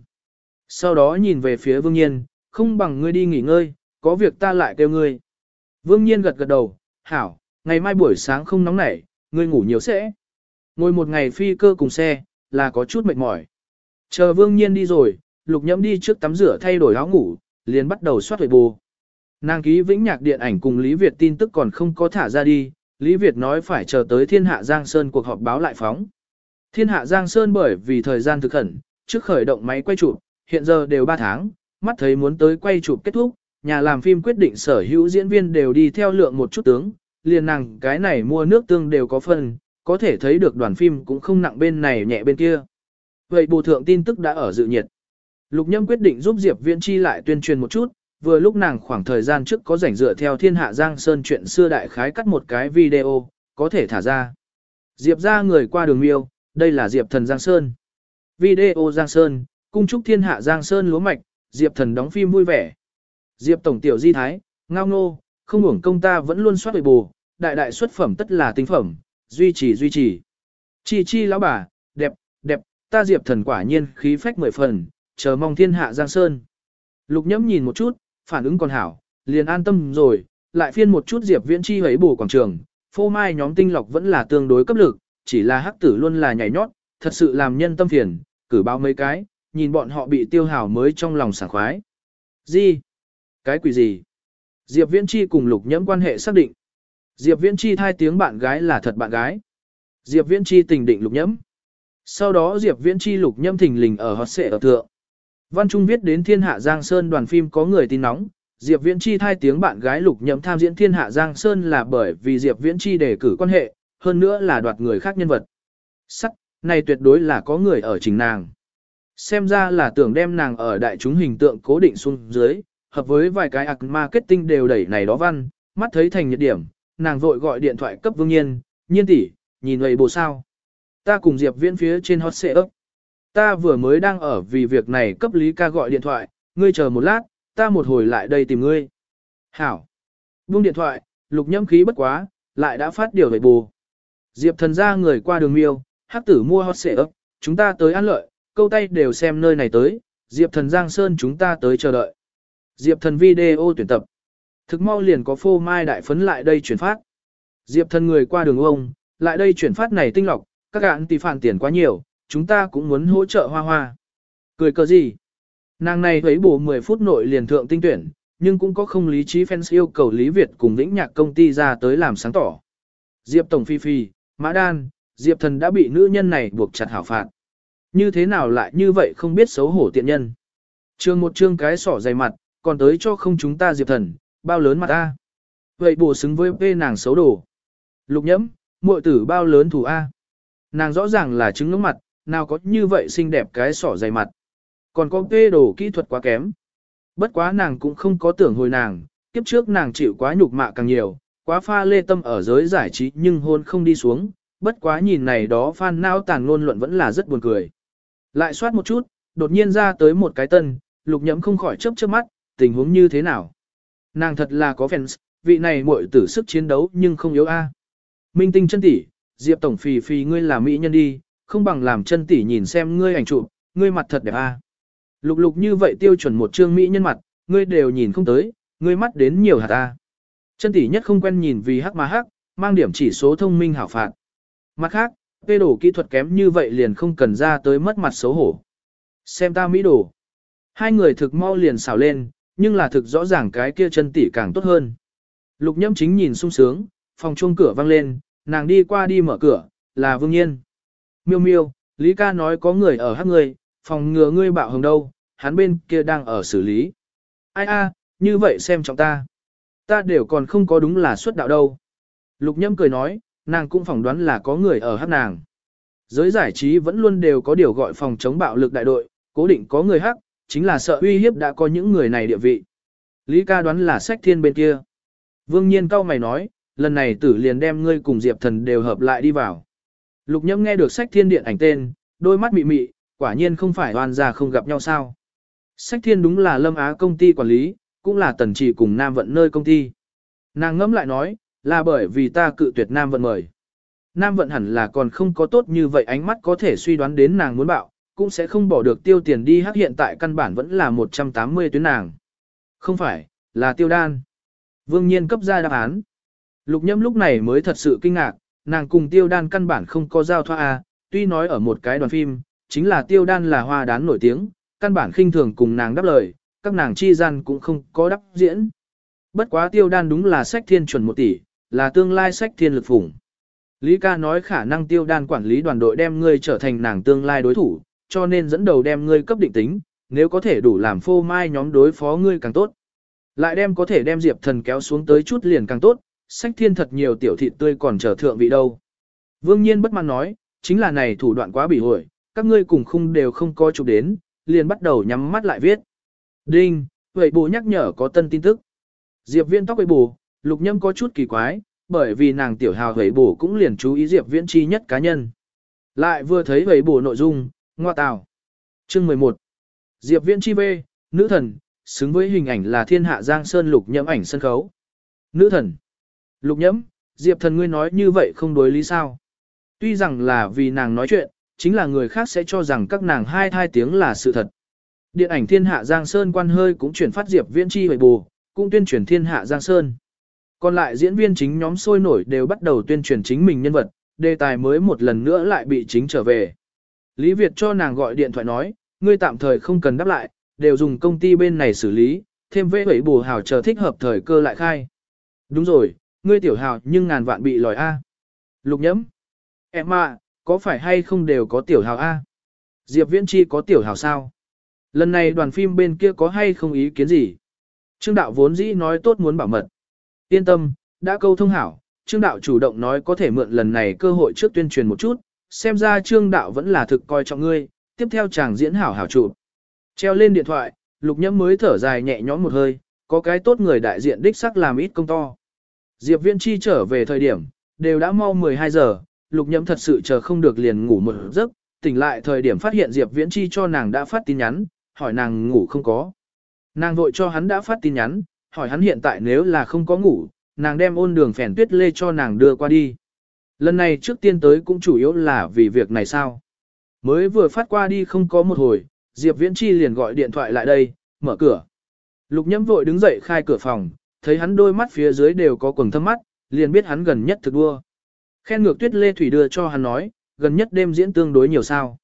Sau đó nhìn về phía vương nhiên, không bằng ngươi đi nghỉ ngơi, có việc ta lại kêu ngươi. Vương nhiên gật gật đầu, hảo, ngày mai buổi sáng không nóng nảy, ngươi ngủ nhiều sẽ. Ngồi một ngày phi cơ cùng xe, là có chút mệt mỏi. Chờ vương nhiên đi rồi, lục nhẫm đi trước tắm rửa thay đổi áo ngủ, liền bắt đầu soát huệ bù. Nàng ký vĩnh nhạc điện ảnh cùng Lý Việt tin tức còn không có thả ra đi, Lý Việt nói phải chờ tới thiên hạ Giang Sơn cuộc họp báo lại phóng. Thiên hạ Giang Sơn bởi vì thời gian thực khẩn, trước khởi động máy quay chụp, hiện giờ đều 3 tháng, mắt thấy muốn tới quay chụp kết thúc, nhà làm phim quyết định sở hữu diễn viên đều đi theo lượng một chút tướng, liền nàng cái này mua nước tương đều có phần, có thể thấy được đoàn phim cũng không nặng bên này nhẹ bên kia. Vậy bù thượng tin tức đã ở dự nhiệt. Lục Nhâm quyết định giúp Diệp Viễn Chi lại tuyên truyền một chút, vừa lúc nàng khoảng thời gian trước có rảnh dựa theo thiên hạ Giang Sơn chuyện xưa đại khái cắt một cái video, có thể thả ra. Diệp ra người qua đường miêu, đây là Diệp thần Giang Sơn. Video Giang Sơn, cung trúc thiên hạ Giang Sơn lúa mạch, Diệp thần đóng phim vui vẻ. Diệp tổng tiểu di thái, ngao ngô, không hưởng công ta vẫn luôn soát bề bù, đại đại xuất phẩm tất là tinh phẩm, duy trì duy trì. Chi chi lão bà, đẹp, đẹp, ta Diệp thần quả nhiên khí phách mười phần, chờ mong thiên hạ Giang Sơn. Lục nhẫm nhìn một chút, phản ứng còn hảo, liền an tâm rồi, lại phiên một chút Diệp Viễn Chi hấy bổ quảng trường, phô mai nhóm tinh lọc vẫn là tương đối cấp lực, chỉ là hắc tử luôn là nhảy nhót, thật sự làm nhân tâm phiền, cử báo mấy cái, nhìn bọn họ bị tiêu hào mới trong lòng sảng khoái. Gì? Cái quỷ gì? Diệp Viễn Chi cùng Lục Nhẫm quan hệ xác định. Diệp Viễn Chi thai tiếng bạn gái là thật bạn gái. Diệp Viễn Chi tình định Lục Nhẫm. Sau đó Diệp Viễn Chi Lục Nhẫm thình lình ở hot xệ ở thượng. Văn Trung viết đến Thiên Hạ Giang Sơn đoàn phim có người tin nóng, Diệp Viễn Chi thay tiếng bạn gái Lục nhâm tham diễn Thiên Hạ Giang Sơn là bởi vì Diệp Viễn Chi đề cử quan hệ, hơn nữa là đoạt người khác nhân vật. Sắc, này tuyệt đối là có người ở trình nàng. Xem ra là tưởng đem nàng ở đại chúng hình tượng cố định xuống dưới, hợp với vài cái ạc marketing đều đẩy này đó văn, mắt thấy thành nhiệt điểm, nàng vội gọi điện thoại cấp vương nhiên, nhiên tỷ, nhìn vậy bộ sao. Ta cùng Diệp Viễn phía trên hot xệ ấp. Ta vừa mới đang ở vì việc này cấp Lý ca gọi điện thoại, ngươi chờ một lát, ta một hồi lại đây tìm ngươi. Hảo. Buông điện thoại, lục nhâm khí bất quá, lại đã phát điều về bù. Diệp thần ra người qua đường miêu, hắc tử mua hot xệ ấp, chúng ta tới ăn lợi, câu tay đều xem nơi này tới, Diệp thần Giang Sơn chúng ta tới chờ đợi. Diệp thần video tuyển tập. Thực mau liền có phô mai đại phấn lại đây chuyển phát. Diệp thần người qua đường ông, lại đây chuyển phát này tinh lọc, các gạn tỷ phản tiền quá nhiều, chúng ta cũng muốn hỗ trợ hoa hoa. Cười cờ gì? Nàng này thấy bổ 10 phút nội liền thượng tinh tuyển, nhưng cũng có không lý trí fans yêu cầu Lý Việt cùng lĩnh Nhạc công ty ra tới làm sáng tỏ. Diệp Tổng Phi Phi, Mã Đan, Diệp Thần đã bị nữ nhân này buộc chặt hảo phạt. Như thế nào lại như vậy không biết xấu hổ tiện nhân. Trương một trương cái sỏ dày mặt, còn tới cho không chúng ta Diệp Thần, bao lớn mặt A. Vậy bổ xứng với vê nàng xấu đổ. Lục nhẫm, muội tử bao lớn thủ A. Nàng rõ ràng là trứng ngưỡng mặt, nào có như vậy xinh đẹp cái sỏ dày mặt. Còn có tê đồ kỹ thuật quá kém. Bất quá nàng cũng không có tưởng hồi nàng, kiếp trước nàng chịu quá nhục mạ càng nhiều, quá pha lê tâm ở giới giải trí nhưng hôn không đi xuống, bất quá nhìn này đó phan não tàn ngôn luận vẫn là rất buồn cười. Lại soát một chút, đột nhiên ra tới một cái tân, lục nhẫm không khỏi chớp chớp mắt, tình huống như thế nào. Nàng thật là có fans, vị này muội tử sức chiến đấu nhưng không yếu a. Minh tinh chân tỷ, Diệp tổng phì phì ngươi là mỹ nhân đi, không bằng làm chân tỷ nhìn xem ngươi ảnh chụp, ngươi mặt thật đẹp a. Lục lục như vậy tiêu chuẩn một trương mỹ nhân mặt, ngươi đều nhìn không tới, ngươi mắt đến nhiều hạt ta. Chân tỷ nhất không quen nhìn vì hắc mà hắc, mang điểm chỉ số thông minh hảo phạt. Mặt khác, phê đổ kỹ thuật kém như vậy liền không cần ra tới mất mặt xấu hổ. Xem ta mỹ đồ. Hai người thực mau liền xào lên, nhưng là thực rõ ràng cái kia chân tỷ càng tốt hơn. Lục nhâm chính nhìn sung sướng, phòng chuông cửa vang lên, nàng đi qua đi mở cửa, là vương nhiên. Miêu miêu, Lý ca nói có người ở hát người, phòng ngừa ngươi bạo hồng đâu, hắn bên kia đang ở xử lý. Ai a, như vậy xem trọng ta. Ta đều còn không có đúng là xuất đạo đâu. Lục nhâm cười nói, nàng cũng phỏng đoán là có người ở hát nàng. Giới giải trí vẫn luôn đều có điều gọi phòng chống bạo lực đại đội, cố định có người hắc, chính là sợ uy hiếp đã có những người này địa vị. Lý ca đoán là sách thiên bên kia. Vương nhiên cao mày nói, lần này tử liền đem ngươi cùng Diệp thần đều hợp lại đi vào. Lục nhâm nghe được sách thiên điện ảnh tên, đôi mắt mị mị, quả nhiên không phải oan gia không gặp nhau sao. Sách thiên đúng là lâm á công ty quản lý, cũng là tần trị cùng Nam Vận nơi công ty. Nàng ngẫm lại nói, là bởi vì ta cự tuyệt Nam Vận mời. Nam Vận hẳn là còn không có tốt như vậy ánh mắt có thể suy đoán đến nàng muốn bạo, cũng sẽ không bỏ được tiêu tiền đi hắc hiện tại căn bản vẫn là 180 tuyến nàng. Không phải, là tiêu đan. Vương nhiên cấp ra đáp án. Lục nhâm lúc này mới thật sự kinh ngạc, nàng cùng tiêu đan căn bản không có giao thoa A, tuy nói ở một cái đoàn phim, chính là tiêu đan là hoa đán nổi tiếng, căn bản khinh thường cùng nàng đáp lời, các nàng chi gian cũng không có đáp diễn. Bất quá tiêu đan đúng là sách thiên chuẩn một tỷ, là tương lai sách thiên lực phủng. Lý ca nói khả năng tiêu đan quản lý đoàn đội đem ngươi trở thành nàng tương lai đối thủ, cho nên dẫn đầu đem ngươi cấp định tính, nếu có thể đủ làm phô mai nhóm đối phó ngươi càng tốt. Lại đem có thể đem Diệp Thần kéo xuống tới chút liền càng tốt, sách thiên thật nhiều tiểu thịt tươi còn chờ thượng vị đâu. Vương Nhiên bất mãn nói, chính là này thủ đoạn quá bị hội, các ngươi cùng khung đều không coi chụp đến, liền bắt đầu nhắm mắt lại viết. Đinh, vậy bù nhắc nhở có tân tin tức. Diệp Viên tóc vậy bù, lục nhâm có chút kỳ quái, bởi vì nàng tiểu hào vậy bù cũng liền chú ý Diệp Viễn chi nhất cá nhân. Lại vừa thấy vậy bù nội dung, ngoa tào. Chương 11. Diệp Viễn chi bê, nữ thần, xứng với hình ảnh là thiên hạ giang sơn lục nhẫm ảnh sân khấu. Nữ thần. Lục nhẫm, Diệp thần ngươi nói như vậy không đối lý sao. Tuy rằng là vì nàng nói chuyện, chính là người khác sẽ cho rằng các nàng hai thai tiếng là sự thật. Điện ảnh thiên hạ giang sơn quan hơi cũng chuyển phát Diệp Viễn chi hồi bù, cũng tuyên truyền thiên hạ giang sơn. Còn lại diễn viên chính nhóm sôi nổi đều bắt đầu tuyên truyền chính mình nhân vật, đề tài mới một lần nữa lại bị chính trở về. Lý Việt cho nàng gọi điện thoại nói, ngươi tạm thời không cần đáp lại, đều dùng công ty bên này xử lý, thêm vẽ vẫy bù hào chờ thích hợp thời cơ lại khai. Đúng rồi, ngươi tiểu hào nhưng ngàn vạn bị lòi A. Lục nhẫm. Em à, có phải hay không đều có tiểu hào A? Diệp Viễn Chi có tiểu hào sao? Lần này đoàn phim bên kia có hay không ý kiến gì? Trương đạo vốn dĩ nói tốt muốn bảo mật. Yên tâm, đã câu thông hảo, Trương đạo chủ động nói có thể mượn lần này cơ hội trước tuyên truyền một chút, xem ra Trương đạo vẫn là thực coi trọng ngươi, tiếp theo chàng diễn hảo hảo chụp. Treo lên điện thoại, lục nhẫm mới thở dài nhẹ nhõm một hơi, có cái tốt người đại diện đích sắc làm ít công to. Diệp Viễn Chi trở về thời điểm, đều đã mau 12 giờ, lục nhẫm thật sự chờ không được liền ngủ một giấc, tỉnh lại thời điểm phát hiện Diệp Viễn Chi cho nàng đã phát tin nhắn, hỏi nàng ngủ không có. Nàng vội cho hắn đã phát tin nhắn, hỏi hắn hiện tại nếu là không có ngủ, nàng đem ôn đường phèn tuyết lê cho nàng đưa qua đi. Lần này trước tiên tới cũng chủ yếu là vì việc này sao. Mới vừa phát qua đi không có một hồi, Diệp Viễn Chi liền gọi điện thoại lại đây, mở cửa. Lục nhâm vội đứng dậy khai cửa phòng, thấy hắn đôi mắt phía dưới đều có quầng thâm mắt, liền biết hắn gần nhất thực đua. Khen ngược tuyết lê thủy đưa cho hắn nói, gần nhất đêm diễn tương đối nhiều sao.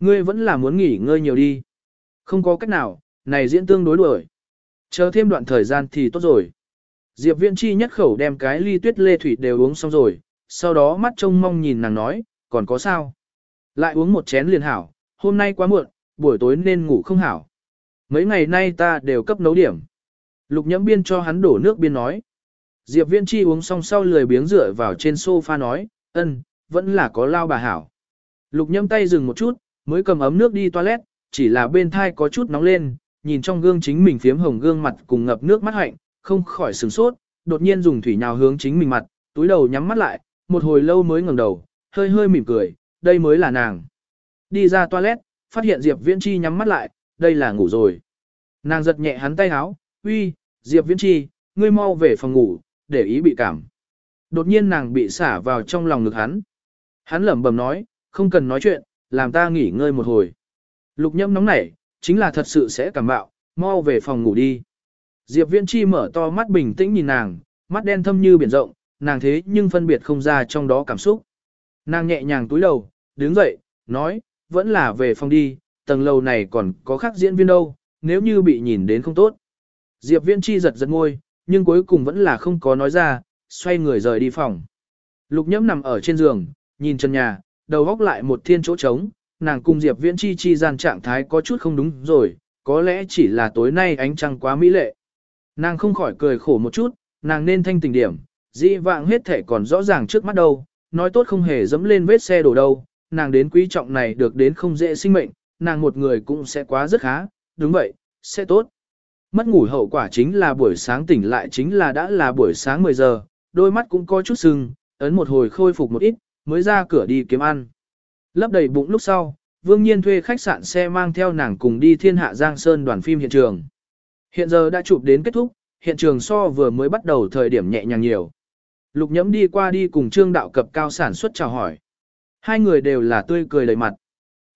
Ngươi vẫn là muốn nghỉ ngơi nhiều đi. Không có cách nào, này diễn tương đối đuổi. Chờ thêm đoạn thời gian thì tốt rồi. Diệp Viễn Chi nhất khẩu đem cái ly tuyết lê thủy đều uống xong rồi, sau đó mắt trông mong nhìn nàng nói, còn có sao? Lại uống một chén liền hảo, hôm nay quá muộn, buổi tối nên ngủ không hảo. Mấy ngày nay ta đều cấp nấu điểm. Lục nhẫm biên cho hắn đổ nước biên nói. Diệp viên Chi uống xong sau lười biếng rửa vào trên sofa nói, ân, vẫn là có lao bà hảo. Lục nhẫm tay dừng một chút, mới cầm ấm nước đi toilet, chỉ là bên thai có chút nóng lên, nhìn trong gương chính mình phiếm hồng gương mặt cùng ngập nước mắt hạnh, không khỏi sửng sốt, đột nhiên dùng thủy nhào hướng chính mình mặt, túi đầu nhắm mắt lại, một hồi lâu mới ngẩng đầu, hơi hơi mỉm cười, đây mới là nàng. Đi ra toilet, phát hiện Diệp Viễn Chi nhắm mắt lại, đây là ngủ rồi. Nàng giật nhẹ hắn tay háo, uy, Diệp Viễn Chi, ngươi mau về phòng ngủ, để ý bị cảm. Đột nhiên nàng bị xả vào trong lòng ngực hắn. Hắn lẩm bẩm nói, không cần nói chuyện, làm ta nghỉ ngơi một hồi. Lục nhâm nóng nảy, chính là thật sự sẽ cảm bạo, mau về phòng ngủ đi. Diệp Viễn Chi mở to mắt bình tĩnh nhìn nàng, mắt đen thâm như biển rộng, nàng thế nhưng phân biệt không ra trong đó cảm xúc. Nàng nhẹ nhàng túi đầu, đứng dậy, nói, vẫn là về phòng đi, tầng lầu này còn có khác diễn viên đâu, nếu như bị nhìn đến không tốt. Diệp Viễn Chi giật giật môi, nhưng cuối cùng vẫn là không có nói ra, xoay người rời đi phòng. Lục Nhẫm nằm ở trên giường, nhìn chân nhà, đầu góc lại một thiên chỗ trống, nàng cùng Diệp Viễn Chi chi gian trạng thái có chút không đúng rồi, có lẽ chỉ là tối nay ánh trăng quá mỹ lệ. Nàng không khỏi cười khổ một chút, nàng nên thanh tình điểm, dĩ vãng hết thể còn rõ ràng trước mắt đâu, nói tốt không hề dẫm lên vết xe đổ đâu, nàng đến quý trọng này được đến không dễ sinh mệnh, nàng một người cũng sẽ quá rất khá, đúng vậy, sẽ tốt. Mất ngủ hậu quả chính là buổi sáng tỉnh lại chính là đã là buổi sáng 10 giờ, đôi mắt cũng có chút sưng, ấn một hồi khôi phục một ít, mới ra cửa đi kiếm ăn. Lấp đầy bụng lúc sau, Vương Nhiên thuê khách sạn xe mang theo nàng cùng đi thiên hạ Giang Sơn đoàn phim hiện trường. Hiện giờ đã chụp đến kết thúc, hiện trường so vừa mới bắt đầu thời điểm nhẹ nhàng nhiều. Lục nhẫm đi qua đi cùng Trương Đạo cập cao sản xuất chào hỏi. Hai người đều là tươi cười đầy mặt.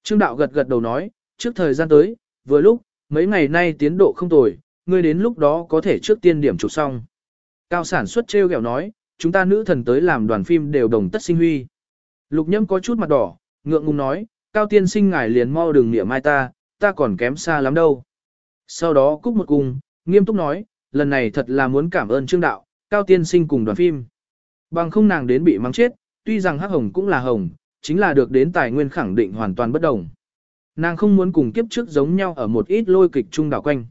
Trương Đạo gật gật đầu nói, trước thời gian tới, vừa lúc, mấy ngày nay tiến độ không tồi, ngươi đến lúc đó có thể trước tiên điểm chụp xong. Cao sản xuất treo gẹo nói, chúng ta nữ thần tới làm đoàn phim đều đồng tất sinh huy. Lục nhâm có chút mặt đỏ, ngượng ngùng nói, cao tiên sinh ngài liền mau đừng niệm mai ta, ta còn kém xa lắm đâu. Sau đó cúc một cung, nghiêm túc nói, lần này thật là muốn cảm ơn trương đạo, cao tiên sinh cùng đoàn phim. Bằng không nàng đến bị mắng chết, tuy rằng hắc hồng cũng là hồng, chính là được đến tài nguyên khẳng định hoàn toàn bất đồng. Nàng không muốn cùng kiếp trước giống nhau ở một ít lôi kịch trung đảo quanh.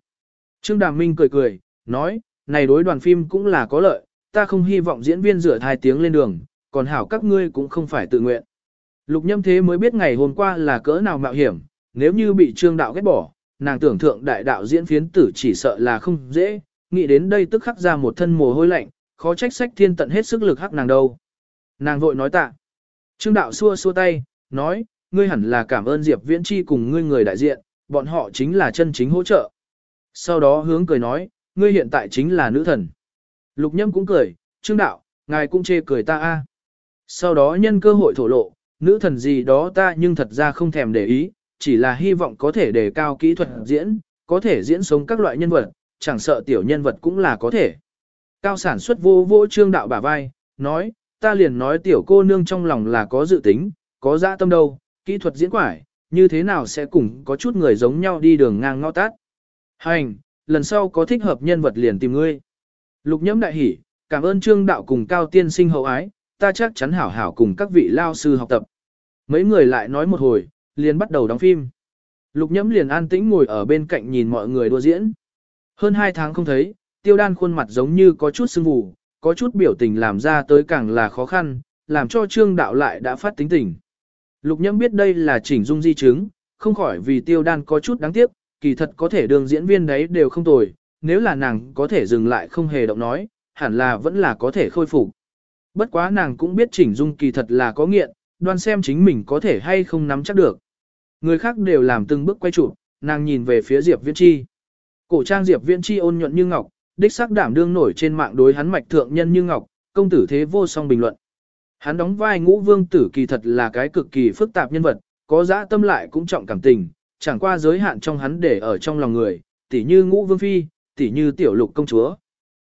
Trương Đàm Minh cười cười, nói, này đối đoàn phim cũng là có lợi, ta không hy vọng diễn viên rửa thai tiếng lên đường, còn hảo các ngươi cũng không phải tự nguyện. Lục nhâm thế mới biết ngày hôm qua là cỡ nào mạo hiểm, nếu như bị trương đạo ghét bỏ, nàng tưởng thượng đại đạo diễn phiến tử chỉ sợ là không dễ, nghĩ đến đây tức khắc ra một thân mồ hôi lạnh, khó trách sách thiên tận hết sức lực hắc nàng đâu. Nàng vội nói tạ. Trương đạo xua xua tay, nói, ngươi hẳn là cảm ơn Diệp Viễn Chi cùng ngươi người đại diện, bọn họ chính là chân chính hỗ trợ. Sau đó hướng cười nói, ngươi hiện tại chính là nữ thần. Lục nhâm cũng cười, trương đạo, ngài cũng chê cười ta a. Sau đó nhân cơ hội thổ lộ, nữ thần gì đó ta nhưng thật ra không thèm để ý, chỉ là hy vọng có thể đề cao kỹ thuật diễn, có thể diễn sống các loại nhân vật, chẳng sợ tiểu nhân vật cũng là có thể. Cao sản xuất vô vô trương đạo bả vai, nói, ta liền nói tiểu cô nương trong lòng là có dự tính, có dạ tâm đâu, kỹ thuật diễn quải, như thế nào sẽ cùng có chút người giống nhau đi đường ngang ngõ tát. Hành, lần sau có thích hợp nhân vật liền tìm ngươi. Lục nhẫm đại hỉ, cảm ơn trương đạo cùng cao tiên sinh hậu ái, ta chắc chắn hảo hảo cùng các vị lao sư học tập. Mấy người lại nói một hồi, liền bắt đầu đóng phim. Lục nhẫm liền an tĩnh ngồi ở bên cạnh nhìn mọi người đua diễn. Hơn hai tháng không thấy, tiêu đan khuôn mặt giống như có chút sưng vù, có chút biểu tình làm ra tới càng là khó khăn, làm cho trương đạo lại đã phát tính tình. Lục nhâm biết đây là chỉnh dung di chứng, không khỏi vì tiêu đan có chút đáng tiếc, kỳ thật có thể đường diễn viên đấy đều không tồi, nếu là nàng có thể dừng lại không hề động nói, hẳn là vẫn là có thể khôi phục. Bất quá nàng cũng biết chỉnh dung kỳ thật là có nghiện, đoan xem chính mình có thể hay không nắm chắc được. Người khác đều làm từng bước quay trụ, nàng nhìn về phía Diệp Viễn Chi. Cổ trang Diệp Viễn Chi ôn nhuận như ngọc, đích xác đảm đương nổi trên mạng đối hắn mạch thượng nhân như ngọc, công tử thế vô song bình luận. Hắn đóng vai ngũ vương tử kỳ thật là cái cực kỳ phức tạp nhân vật, có dã tâm lại cũng trọng cảm tình, chẳng qua giới hạn trong hắn để ở trong lòng người, tỉ như ngũ vương phi, tỉ như tiểu lục công chúa.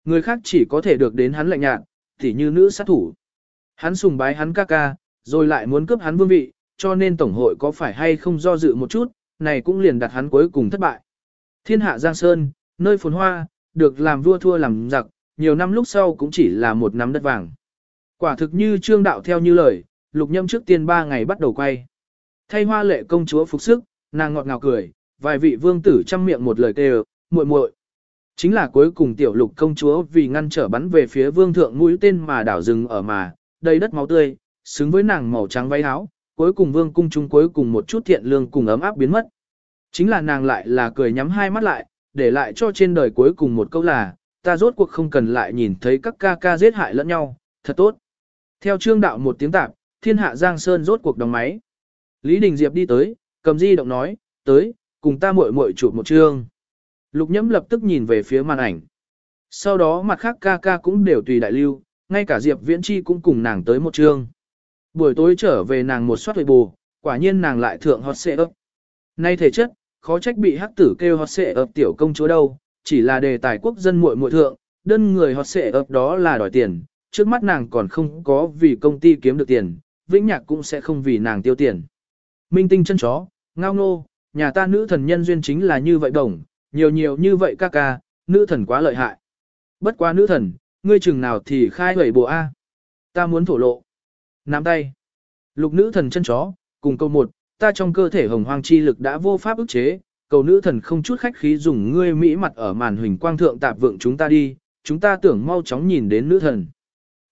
Người khác chỉ có thể được đến hắn lạnh nhạt, tỉ như nữ sát thủ. Hắn sùng bái hắn ca ca, rồi lại muốn cướp hắn vương vị, cho nên tổng hội có phải hay không do dự một chút, này cũng liền đặt hắn cuối cùng thất bại. Thiên hạ Giang Sơn, nơi phồn hoa, được làm vua thua làm giặc, nhiều năm lúc sau cũng chỉ là một nắm đất vàng. Quả thực như trương đạo theo như lời, lục nhâm trước tiên ba ngày bắt đầu quay. Thay hoa lệ công chúa phục sức, nàng ngọt ngào cười, vài vị vương tử chăm miệng một lời kêu, muội muội. Chính là cuối cùng tiểu lục công chúa vì ngăn trở bắn về phía vương thượng mũi tên mà đảo rừng ở mà, đầy đất máu tươi, xứng với nàng màu trắng váy áo, cuối cùng vương cung chúng cuối cùng một chút thiện lương cùng ấm áp biến mất. Chính là nàng lại là cười nhắm hai mắt lại, để lại cho trên đời cuối cùng một câu là, ta rốt cuộc không cần lại nhìn thấy các ca ca giết hại lẫn nhau, thật tốt. Theo trương đạo một tiếng tạp, thiên hạ Giang Sơn rốt cuộc đóng máy. Lý Đình Diệp đi tới, cầm di động nói, tới, cùng ta muội muội chụp một chương. Lục nhẫm lập tức nhìn về phía màn ảnh. Sau đó mặt khác ca ca cũng đều tùy đại lưu, ngay cả Diệp Viễn Chi cũng cùng nàng tới một chương. Buổi tối trở về nàng một soát huệ bù, quả nhiên nàng lại thượng hot xệ ấp. Nay thể chất, khó trách bị hắc tử kêu hot xệ ập tiểu công chúa đâu, chỉ là đề tài quốc dân muội muội thượng, đơn người hot xệ ập đó là đòi tiền, trước mắt nàng còn không có vì công ty kiếm được tiền, vĩnh nhạc cũng sẽ không vì nàng tiêu tiền. Minh tinh chân chó, ngao ngô, nhà ta nữ thần nhân duyên chính là như vậy đồng, nhiều nhiều như vậy ca ca, nữ thần quá lợi hại. Bất quá nữ thần, ngươi chừng nào thì khai hủy bộ A. Ta muốn thổ lộ. Nắm tay. Lục nữ thần chân chó, cùng câu một, ta trong cơ thể hồng hoang chi lực đã vô pháp ức chế, cầu nữ thần không chút khách khí dùng ngươi mỹ mặt ở màn huỳnh quang thượng tạp vượng chúng ta đi, chúng ta tưởng mau chóng nhìn đến nữ thần.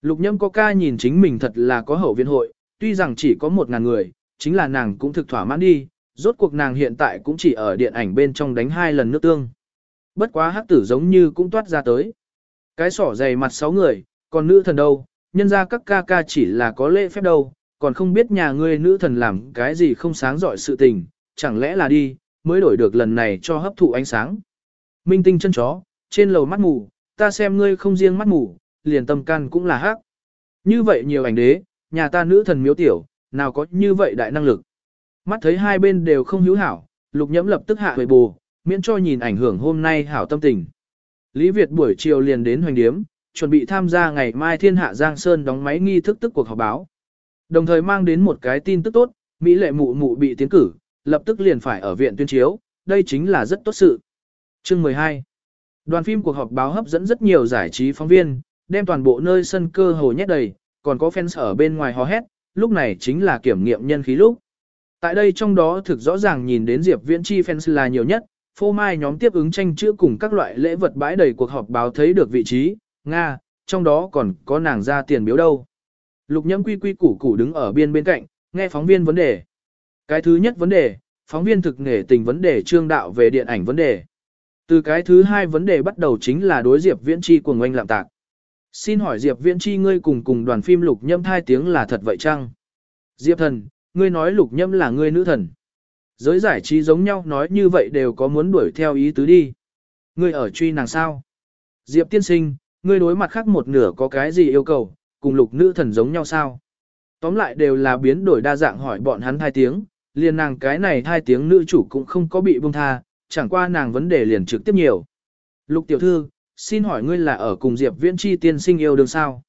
Lục nhâm có ca nhìn chính mình thật là có hậu viên hội, tuy rằng chỉ có một ngàn người, chính là nàng cũng thực thỏa mãn đi, rốt cuộc nàng hiện tại cũng chỉ ở điện ảnh bên trong đánh hai lần nước tương. Bất quá hắc tử giống như cũng toát ra tới. Cái sỏ dày mặt sáu người, còn nữ thần đâu, nhân ra các ca ca chỉ là có lễ phép đâu, còn không biết nhà ngươi nữ thần làm cái gì không sáng giỏi sự tình, chẳng lẽ là đi, mới đổi được lần này cho hấp thụ ánh sáng. Minh tinh chân chó, trên lầu mắt mù, ta xem ngươi không riêng mắt mù, liền tâm can cũng là hắc. Như vậy nhiều ảnh đế, nhà ta nữ thần miếu tiểu, nào có như vậy đại năng lực. Mắt thấy hai bên đều không hữu hảo, lục nhẫm lập tức hạ huệ bù, miễn cho nhìn ảnh hưởng hôm nay hảo tâm tình. Lý Việt buổi chiều liền đến hoành điếm, chuẩn bị tham gia ngày mai thiên hạ Giang Sơn đóng máy nghi thức tức cuộc họp báo. Đồng thời mang đến một cái tin tức tốt, Mỹ lệ mụ mụ bị tiến cử, lập tức liền phải ở viện tuyên chiếu, đây chính là rất tốt sự. Chương 12 Đoàn phim cuộc họp báo hấp dẫn rất nhiều giải trí phóng viên, đem toàn bộ nơi sân cơ hồ nhét đầy, còn có fans ở bên ngoài hò hét, lúc này chính là kiểm nghiệm nhân khí lúc. Tại đây trong đó thực rõ ràng nhìn đến Diệp Viễn Chi fans là nhiều nhất, phô mai nhóm tiếp ứng tranh chữ cùng các loại lễ vật bãi đầy cuộc họp báo thấy được vị trí, Nga, trong đó còn có nàng ra tiền biếu đâu. Lục nhâm quy quy củ củ đứng ở biên bên cạnh, nghe phóng viên vấn đề. Cái thứ nhất vấn đề, phóng viên thực nghề tình vấn đề trương đạo về điện ảnh vấn đề. Từ cái thứ hai vấn đề bắt đầu chính là đối Diệp Viễn Chi cùng anh lạm tạc. Xin hỏi Diệp Viễn Chi ngươi cùng cùng đoàn phim lục nhâm thai tiếng là thật vậy chăng? Diệp thần, ngươi nói lục nhâm là ngươi nữ thần. Giới giải trí giống nhau nói như vậy đều có muốn đuổi theo ý tứ đi. Ngươi ở truy nàng sao? Diệp tiên sinh, ngươi đối mặt khác một nửa có cái gì yêu cầu, cùng lục nữ thần giống nhau sao? Tóm lại đều là biến đổi đa dạng hỏi bọn hắn hai tiếng, liền nàng cái này hai tiếng nữ chủ cũng không có bị buông tha, chẳng qua nàng vấn đề liền trực tiếp nhiều. Lục tiểu thư, xin hỏi ngươi là ở cùng Diệp Viễn Chi tiên sinh yêu đương sao?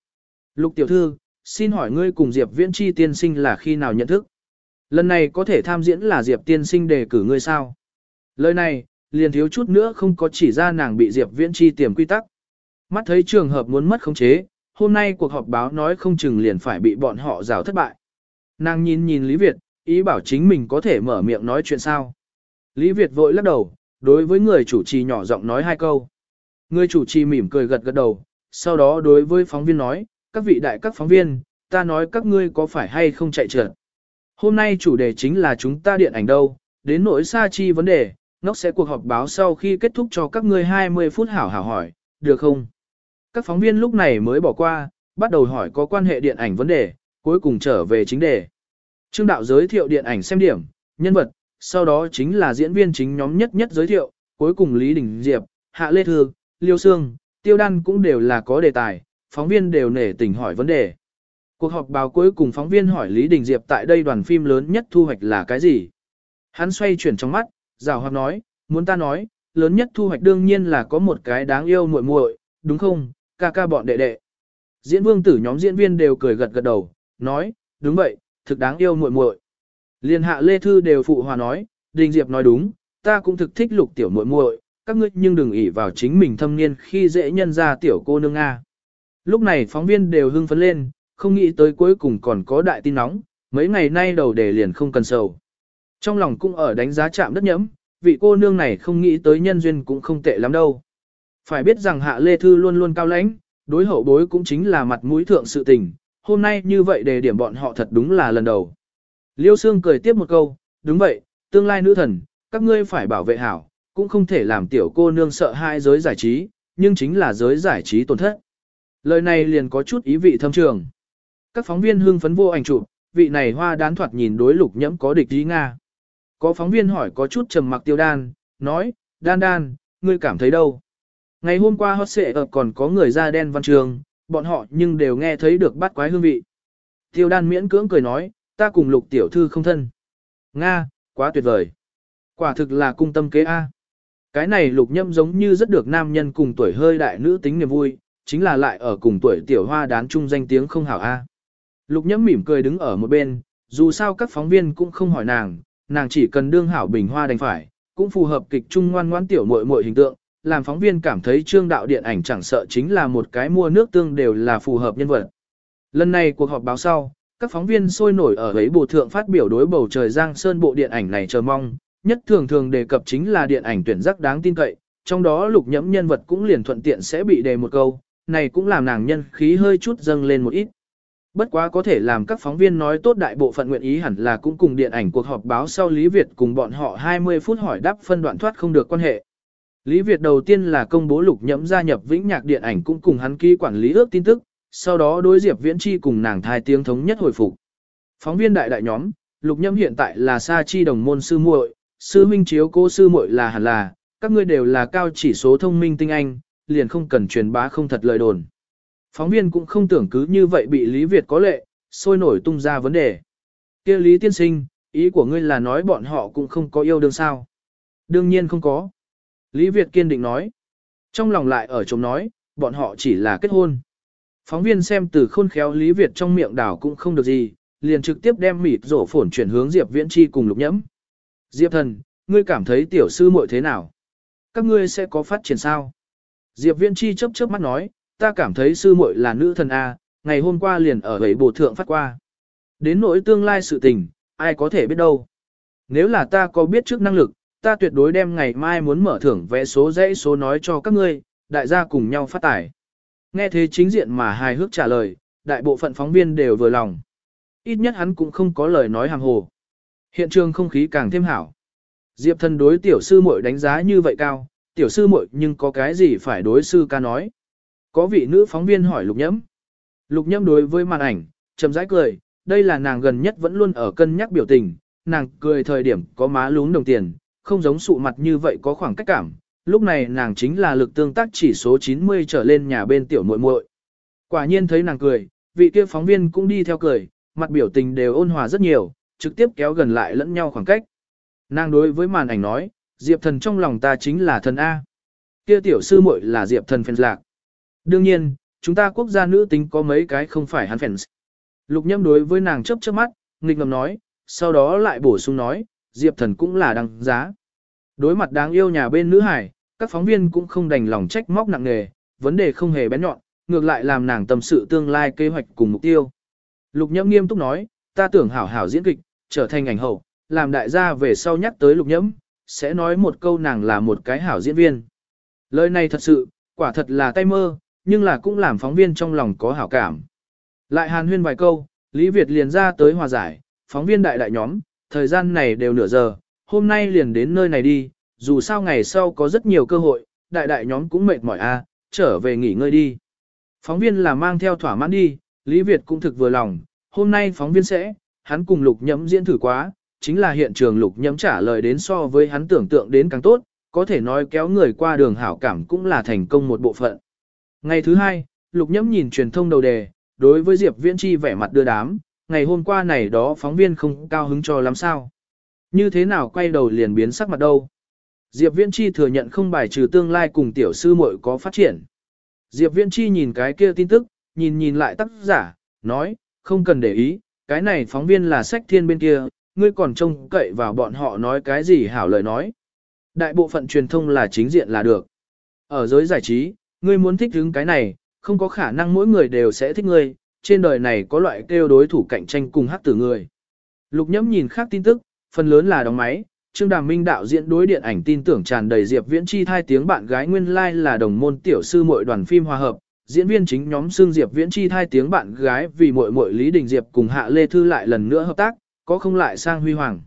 Lục tiểu thư, xin hỏi ngươi cùng Diệp Viễn Chi tiên sinh là khi nào nhận thức? Lần này có thể tham diễn là Diệp tiên sinh đề cử ngươi sao? Lời này, liền thiếu chút nữa không có chỉ ra nàng bị Diệp Viễn Chi tiềm quy tắc. Mắt thấy trường hợp muốn mất khống chế, hôm nay cuộc họp báo nói không chừng liền phải bị bọn họ rào thất bại. Nàng nhìn nhìn Lý Việt, ý bảo chính mình có thể mở miệng nói chuyện sao. Lý Việt vội lắc đầu, đối với người chủ trì nhỏ giọng nói hai câu. Người chủ trì mỉm cười gật gật đầu, sau đó đối với phóng viên nói, các vị đại các phóng viên, ta nói các ngươi có phải hay không chạy trượt. Hôm nay chủ đề chính là chúng ta điện ảnh đâu, đến nỗi xa chi vấn đề, nó sẽ cuộc họp báo sau khi kết thúc cho các ngươi 20 phút hảo hảo hỏi, được không? Các phóng viên lúc này mới bỏ qua, bắt đầu hỏi có quan hệ điện ảnh vấn đề, cuối cùng trở về chính đề. Trương đạo giới thiệu điện ảnh xem điểm, nhân vật, sau đó chính là diễn viên chính nhóm nhất nhất giới thiệu, cuối cùng Lý Đình Diệp, Hạ Lê Thư, Liêu Sương, Tiêu Đan cũng đều là có đề tài, phóng viên đều nể tình hỏi vấn đề. Cuộc họp báo cuối cùng phóng viên hỏi Lý Đình Diệp tại đây đoàn phim lớn nhất thu hoạch là cái gì? Hắn xoay chuyển trong mắt, rào hoạt nói, muốn ta nói, lớn nhất thu hoạch đương nhiên là có một cái đáng yêu muội muội, đúng không, ca ca bọn đệ đệ. Diễn vương tử nhóm diễn viên đều cười gật gật đầu, nói, đúng vậy, thực đáng yêu muội muội. Liên hạ Lê Thư đều phụ hòa nói, Đình Diệp nói đúng, ta cũng thực thích lục tiểu muội muội, các ngươi nhưng đừng ỷ vào chính mình thâm niên khi dễ nhân ra tiểu cô nương Nga. Lúc này phóng viên đều hưng phấn lên, không nghĩ tới cuối cùng còn có đại tin nóng, mấy ngày nay đầu đề liền không cần sầu. Trong lòng cũng ở đánh giá chạm đất nhẫm, vị cô nương này không nghĩ tới nhân duyên cũng không tệ lắm đâu. Phải biết rằng Hạ Lê Thư luôn luôn cao lãnh, đối hậu bối cũng chính là mặt mũi thượng sự tình, hôm nay như vậy đề điểm bọn họ thật đúng là lần đầu. Liêu Sương cười tiếp một câu, đúng vậy, tương lai nữ thần, các ngươi phải bảo vệ hảo, cũng không thể làm tiểu cô nương sợ hai giới giải trí, nhưng chính là giới giải trí tổn thất. Lời này liền có chút ý vị thâm trường. Các phóng viên hưng phấn vô ảnh chụp, vị này hoa đán thoạt nhìn đối lục nhẫm có địch ý Nga. Có phóng viên hỏi có chút trầm mặc tiêu đan, nói, đan đan, ngươi cảm thấy đâu? Ngày hôm qua hot xệ ở còn có người da đen văn trường, bọn họ nhưng đều nghe thấy được bắt quái hương vị. Tiêu đan miễn cưỡng cười nói, ta cùng lục tiểu thư không thân. Nga, quá tuyệt vời. Quả thực là cung tâm kế A. Cái này lục nhâm giống như rất được nam nhân cùng tuổi hơi đại nữ tính niềm vui, chính là lại ở cùng tuổi tiểu hoa đán chung danh tiếng không hảo A. Lục nhâm mỉm cười đứng ở một bên, dù sao các phóng viên cũng không hỏi nàng, nàng chỉ cần đương hảo bình hoa đành phải, cũng phù hợp kịch trung ngoan ngoãn tiểu muội muội hình tượng, làm phóng viên cảm thấy trương đạo điện ảnh chẳng sợ chính là một cái mua nước tương đều là phù hợp nhân vật. Lần này cuộc họp báo sau, các phóng viên sôi nổi ở ấy bộ thượng phát biểu đối bầu trời Giang Sơn bộ điện ảnh này chờ mong, nhất thường thường đề cập chính là điện ảnh tuyển giác đáng tin cậy, trong đó lục nhẫm nhân vật cũng liền thuận tiện sẽ bị đề một câu, này cũng làm nàng nhân khí hơi chút dâng lên một ít. Bất quá có thể làm các phóng viên nói tốt đại bộ phận nguyện ý hẳn là cũng cùng điện ảnh cuộc họp báo sau Lý Việt cùng bọn họ 20 phút hỏi đáp phân đoạn thoát không được quan hệ. Lý Việt đầu tiên là công bố lục nhẫm gia nhập vĩnh nhạc điện ảnh cũng cùng hắn ký quản lý ước tin tức, sau đó đối diệp viễn chi cùng nàng thai tiếng thống nhất hồi phục. Phóng viên đại đại nhóm, lục nhẫm hiện tại là sa chi đồng môn sư muội, sư minh chiếu cô sư muội là hẳn là, các ngươi đều là cao chỉ số thông minh tinh anh, liền không cần truyền bá không thật lời đồn. Phóng viên cũng không tưởng cứ như vậy bị Lý Việt có lệ, sôi nổi tung ra vấn đề. kia Lý tiên sinh, ý của ngươi là nói bọn họ cũng không có yêu đương sao? Đương nhiên không có. Lý Việt kiên định nói. Trong lòng lại ở chồng nói, bọn họ chỉ là kết hôn. Phóng viên xem từ khôn khéo Lý Việt trong miệng đảo cũng không được gì, liền trực tiếp đem mịt rổ phổn chuyển hướng Diệp Viễn Chi cùng lục nhẫm. Diệp thần, ngươi cảm thấy tiểu sư muội thế nào? Các ngươi sẽ có phát triển sao? Diệp Viễn Chi chớp chớp mắt nói, ta cảm thấy sư muội là nữ thần A, ngày hôm qua liền ở vậy bổ thượng phát qua. Đến nỗi tương lai sự tình, ai có thể biết đâu. Nếu là ta có biết trước năng lực, ta tuyệt đối đem ngày mai muốn mở thưởng vẽ số dãy số nói cho các ngươi, đại gia cùng nhau phát tải. Nghe thế chính diện mà hài hước trả lời, đại bộ phận phóng viên đều vừa lòng. Ít nhất hắn cũng không có lời nói hàng hồ. Hiện trường không khí càng thêm hảo. Diệp thần đối tiểu sư muội đánh giá như vậy cao, tiểu sư muội nhưng có cái gì phải đối sư ca nói. Có vị nữ phóng viên hỏi lục nhẫm. Lục nhẫm đối với màn ảnh, chậm rãi cười, đây là nàng gần nhất vẫn luôn ở cân nhắc biểu tình, nàng cười thời điểm có má lún đồng tiền, không giống sụ mặt như vậy có khoảng cách cảm. Lúc này nàng chính là lực tương tác chỉ số 90 trở lên nhà bên tiểu muội muội. Quả nhiên thấy nàng cười, vị kia phóng viên cũng đi theo cười, mặt biểu tình đều ôn hòa rất nhiều, trực tiếp kéo gần lại lẫn nhau khoảng cách. Nàng đối với màn ảnh nói, Diệp thần trong lòng ta chính là thần A. Kia tiểu sư muội là Diệp thần phèn lạc. Đương nhiên, chúng ta quốc gia nữ tính có mấy cái không phải hắn phèn. Lục nhâm đối với nàng chấp chớp mắt, nghịch ngầm nói, sau đó lại bổ sung nói, Diệp thần cũng là đăng giá. Đối mặt đáng yêu nhà bên nữ hải, các phóng viên cũng không đành lòng trách móc nặng nề, vấn đề không hề bén nhọn, ngược lại làm nàng tâm sự tương lai kế hoạch cùng mục tiêu. Lục nhâm nghiêm túc nói, ta tưởng hảo hảo diễn kịch, trở thành ảnh hậu, làm đại gia về sau nhắc tới lục nhâm, sẽ nói một câu nàng là một cái hảo diễn viên. Lời này thật sự, quả thật là tay mơ, nhưng là cũng làm phóng viên trong lòng có hảo cảm. Lại hàn huyên vài câu, Lý Việt liền ra tới hòa giải, phóng viên đại đại nhóm, thời gian này đều nửa giờ, hôm nay liền đến nơi này đi, dù sao ngày sau có rất nhiều cơ hội, đại đại nhóm cũng mệt mỏi a, trở về nghỉ ngơi đi. Phóng viên là mang theo thỏa mãn đi, Lý Việt cũng thực vừa lòng, hôm nay phóng viên sẽ, hắn cùng lục nhẫm diễn thử quá, chính là hiện trường lục nhẫm trả lời đến so với hắn tưởng tượng đến càng tốt, có thể nói kéo người qua đường hảo cảm cũng là thành công một bộ phận. Ngày thứ hai, lục nhẫm nhìn truyền thông đầu đề, đối với Diệp Viễn Chi vẻ mặt đưa đám, ngày hôm qua này đó phóng viên không cao hứng cho lắm sao. Như thế nào quay đầu liền biến sắc mặt đâu. Diệp Viễn Chi thừa nhận không bài trừ tương lai cùng tiểu sư muội có phát triển. Diệp Viễn Chi nhìn cái kia tin tức, nhìn nhìn lại tác giả, nói, không cần để ý, cái này phóng viên là sách thiên bên kia, ngươi còn trông cậy vào bọn họ nói cái gì hảo lời nói. Đại bộ phận truyền thông là chính diện là được. Ở giới giải trí, ngươi muốn thích hứng cái này, không có khả năng mỗi người đều sẽ thích ngươi, trên đời này có loại kêu đối thủ cạnh tranh cùng hắc tử người. Lục nhẫm nhìn khác tin tức, phần lớn là đóng máy, Trương Đàm Minh đạo diễn đối điện ảnh tin tưởng tràn đầy Diệp Viễn Chi thai tiếng bạn gái nguyên lai like là đồng môn tiểu sư muội đoàn phim hòa hợp, diễn viên chính nhóm xương Diệp Viễn Chi thai tiếng bạn gái vì muội muội Lý Đình Diệp cùng Hạ Lê Thư lại lần nữa hợp tác, có không lại sang huy hoàng.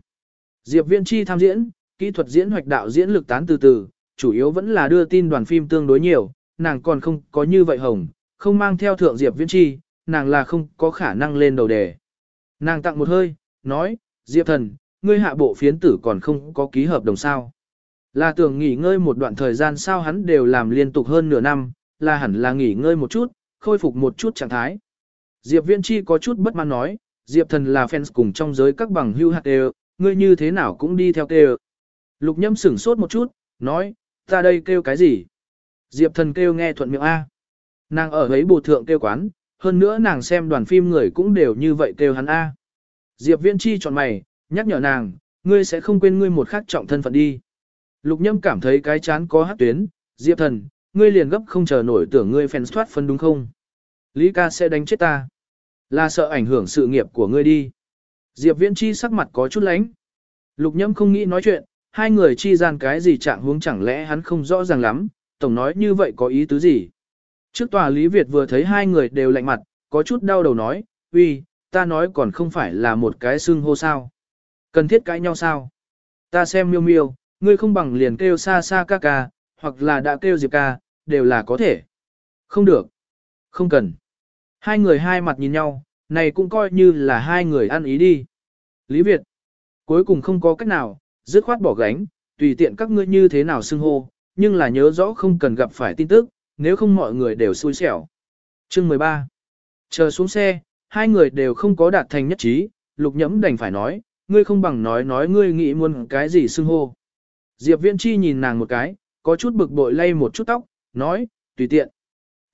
Diệp Viễn Chi tham diễn, kỹ thuật diễn hoạch đạo diễn lực tán từ từ, chủ yếu vẫn là đưa tin đoàn phim tương đối nhiều, nàng còn không có như vậy hồng, không mang theo thượng Diệp Viễn Chi, nàng là không có khả năng lên đầu đề. Nàng tặng một hơi, nói, Diệp thần, ngươi hạ bộ phiến tử còn không có ký hợp đồng sao. Là tưởng nghỉ ngơi một đoạn thời gian sao hắn đều làm liên tục hơn nửa năm, là hẳn là nghỉ ngơi một chút, khôi phục một chút trạng thái. Diệp Viễn Chi có chút bất mãn nói, Diệp thần là fans cùng trong giới các bằng hưu hạt đều, ngươi như thế nào cũng đi theo kêu. Lục nhâm sửng sốt một chút, nói, ta đây kêu cái gì? Diệp thần kêu nghe thuận miệng A. Nàng ở ấy bồ thượng kêu quán, hơn nữa nàng xem đoàn phim người cũng đều như vậy kêu hắn A. Diệp Viễn Chi chọn mày, nhắc nhở nàng, ngươi sẽ không quên ngươi một khắc trọng thân phận đi. Lục nhâm cảm thấy cái chán có hát tuyến, Diệp thần, ngươi liền gấp không chờ nổi tưởng ngươi phèn thoát phân đúng không? Lý ca sẽ đánh chết ta. Là sợ ảnh hưởng sự nghiệp của ngươi đi. Diệp Viễn Chi sắc mặt có chút lánh. Lục nhâm không nghĩ nói chuyện, hai người chi gian cái gì trạng huống chẳng lẽ hắn không rõ ràng lắm, tổng nói như vậy có ý tứ gì. Trước tòa Lý Việt vừa thấy hai người đều lạnh mặt, có chút đau đầu nói, uy, ta nói còn không phải là một cái xưng hô sao. Cần thiết cãi nhau sao? Ta xem miêu miêu, ngươi không bằng liền kêu xa xa ca ca, hoặc là đã kêu diệp ca, đều là có thể. Không được. Không cần. Hai người hai mặt nhìn nhau, này cũng coi như là hai người ăn ý đi. Lý Việt. Cuối cùng không có cách nào, dứt khoát bỏ gánh, tùy tiện các ngươi như thế nào xưng hô, nhưng là nhớ rõ không cần gặp phải tin tức, nếu không mọi người đều xui xẻo. Chương 13. Chờ xuống xe, hai người đều không có đạt thành nhất trí, lục nhẫm đành phải nói, ngươi không bằng nói nói ngươi nghĩ muốn cái gì xưng hô. Diệp Viễn Chi nhìn nàng một cái, có chút bực bội lay một chút tóc, nói, tùy tiện.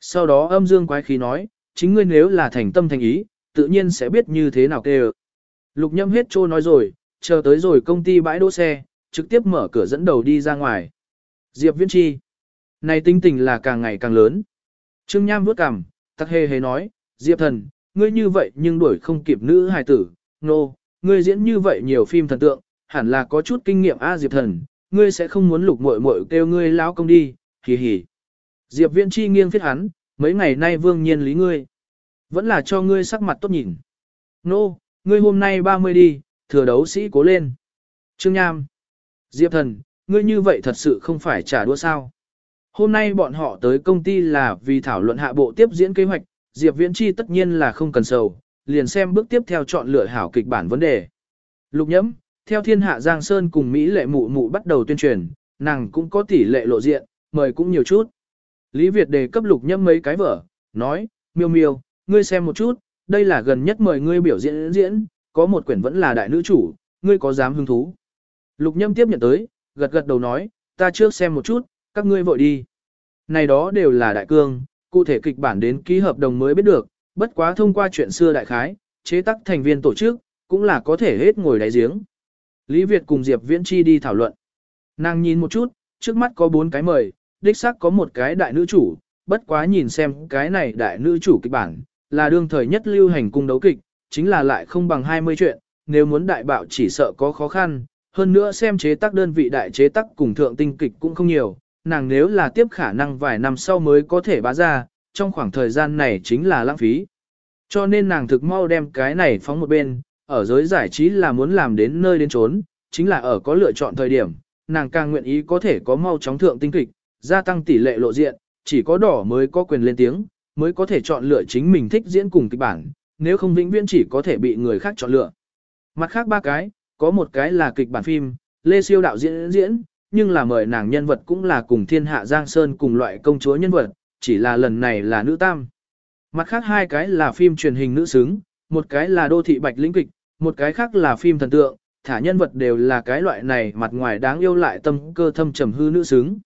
Sau đó âm dương quái khí nói, chính ngươi nếu là thành tâm thành ý, tự nhiên sẽ biết như thế nào kêu. Lục nhâm hết trô nói rồi, chờ tới rồi công ty bãi đỗ xe, trực tiếp mở cửa dẫn đầu đi ra ngoài. Diệp Viễn Chi. Này tinh tình là càng ngày càng lớn. Trương Nham vuốt cằm, tắc hề hề nói, Diệp thần, ngươi như vậy nhưng đuổi không kịp nữ hài tử, nô, no, ngươi diễn như vậy nhiều phim thần tượng, hẳn là có chút kinh nghiệm a Diệp thần, ngươi sẽ không muốn lục muội muội kêu ngươi lão công đi, hì hì. Diệp Viễn Chi nghiêng phiết hắn, mấy ngày nay vương nhiên lý ngươi. Vẫn là cho ngươi sắc mặt tốt nhìn. Nô, no, ngươi hôm nay 30 đi, thừa đấu sĩ cố lên. Trương Nham. Diệp thần, ngươi như vậy thật sự không phải trả đũa sao. Hôm nay bọn họ tới công ty là vì thảo luận hạ bộ tiếp diễn kế hoạch, Diệp Viễn Chi tất nhiên là không cần sầu, liền xem bước tiếp theo chọn lựa hảo kịch bản vấn đề. Lục nhẫm, theo thiên hạ Giang Sơn cùng Mỹ lệ mụ mụ bắt đầu tuyên truyền, nàng cũng có tỷ lệ lộ diện, mời cũng nhiều chút. Lý Việt đề cấp lục nhẫm mấy cái vở, nói, miêu miêu, ngươi xem một chút, đây là gần nhất mời ngươi biểu diễn diễn, có một quyển vẫn là đại nữ chủ, ngươi có dám hứng thú. Lục nhâm tiếp nhận tới, gật gật đầu nói, ta trước xem một chút, các ngươi vội đi. Này đó đều là đại cương, cụ thể kịch bản đến ký hợp đồng mới biết được, bất quá thông qua chuyện xưa đại khái, chế tác thành viên tổ chức, cũng là có thể hết ngồi đáy giếng. Lý Việt cùng Diệp Viễn Chi đi thảo luận. Nàng nhìn một chút, trước mắt có bốn cái mời, đích xác có một cái đại nữ chủ, bất quá nhìn xem cái này đại nữ chủ kịch bản, là đương thời nhất lưu hành cung đấu kịch, chính là lại không bằng 20 chuyện, nếu muốn đại bạo chỉ sợ có khó khăn, hơn nữa xem chế tác đơn vị đại chế tác cùng thượng tinh kịch cũng không nhiều, nàng nếu là tiếp khả năng vài năm sau mới có thể bá ra, trong khoảng thời gian này chính là lãng phí. Cho nên nàng thực mau đem cái này phóng một bên, ở giới giải trí là muốn làm đến nơi đến trốn, chính là ở có lựa chọn thời điểm, nàng càng nguyện ý có thể có mau chóng thượng tinh kịch, gia tăng tỷ lệ lộ diện, chỉ có đỏ mới có quyền lên tiếng, mới có thể chọn lựa chính mình thích diễn cùng kịch bản, nếu không vĩnh viễn chỉ có thể bị người khác chọn lựa. Mặt khác ba cái, có một cái là kịch bản phim, Lê Siêu đạo diễn diễn, nhưng là mời nàng nhân vật cũng là cùng thiên hạ Giang Sơn cùng loại công chúa nhân vật, chỉ là lần này là nữ tam. Mặt khác hai cái là phim truyền hình nữ xứng, một cái là đô thị bạch lĩnh kịch, một cái khác là phim thần tượng, thả nhân vật đều là cái loại này mặt ngoài đáng yêu lại tâm cơ thâm trầm hư nữ xứng.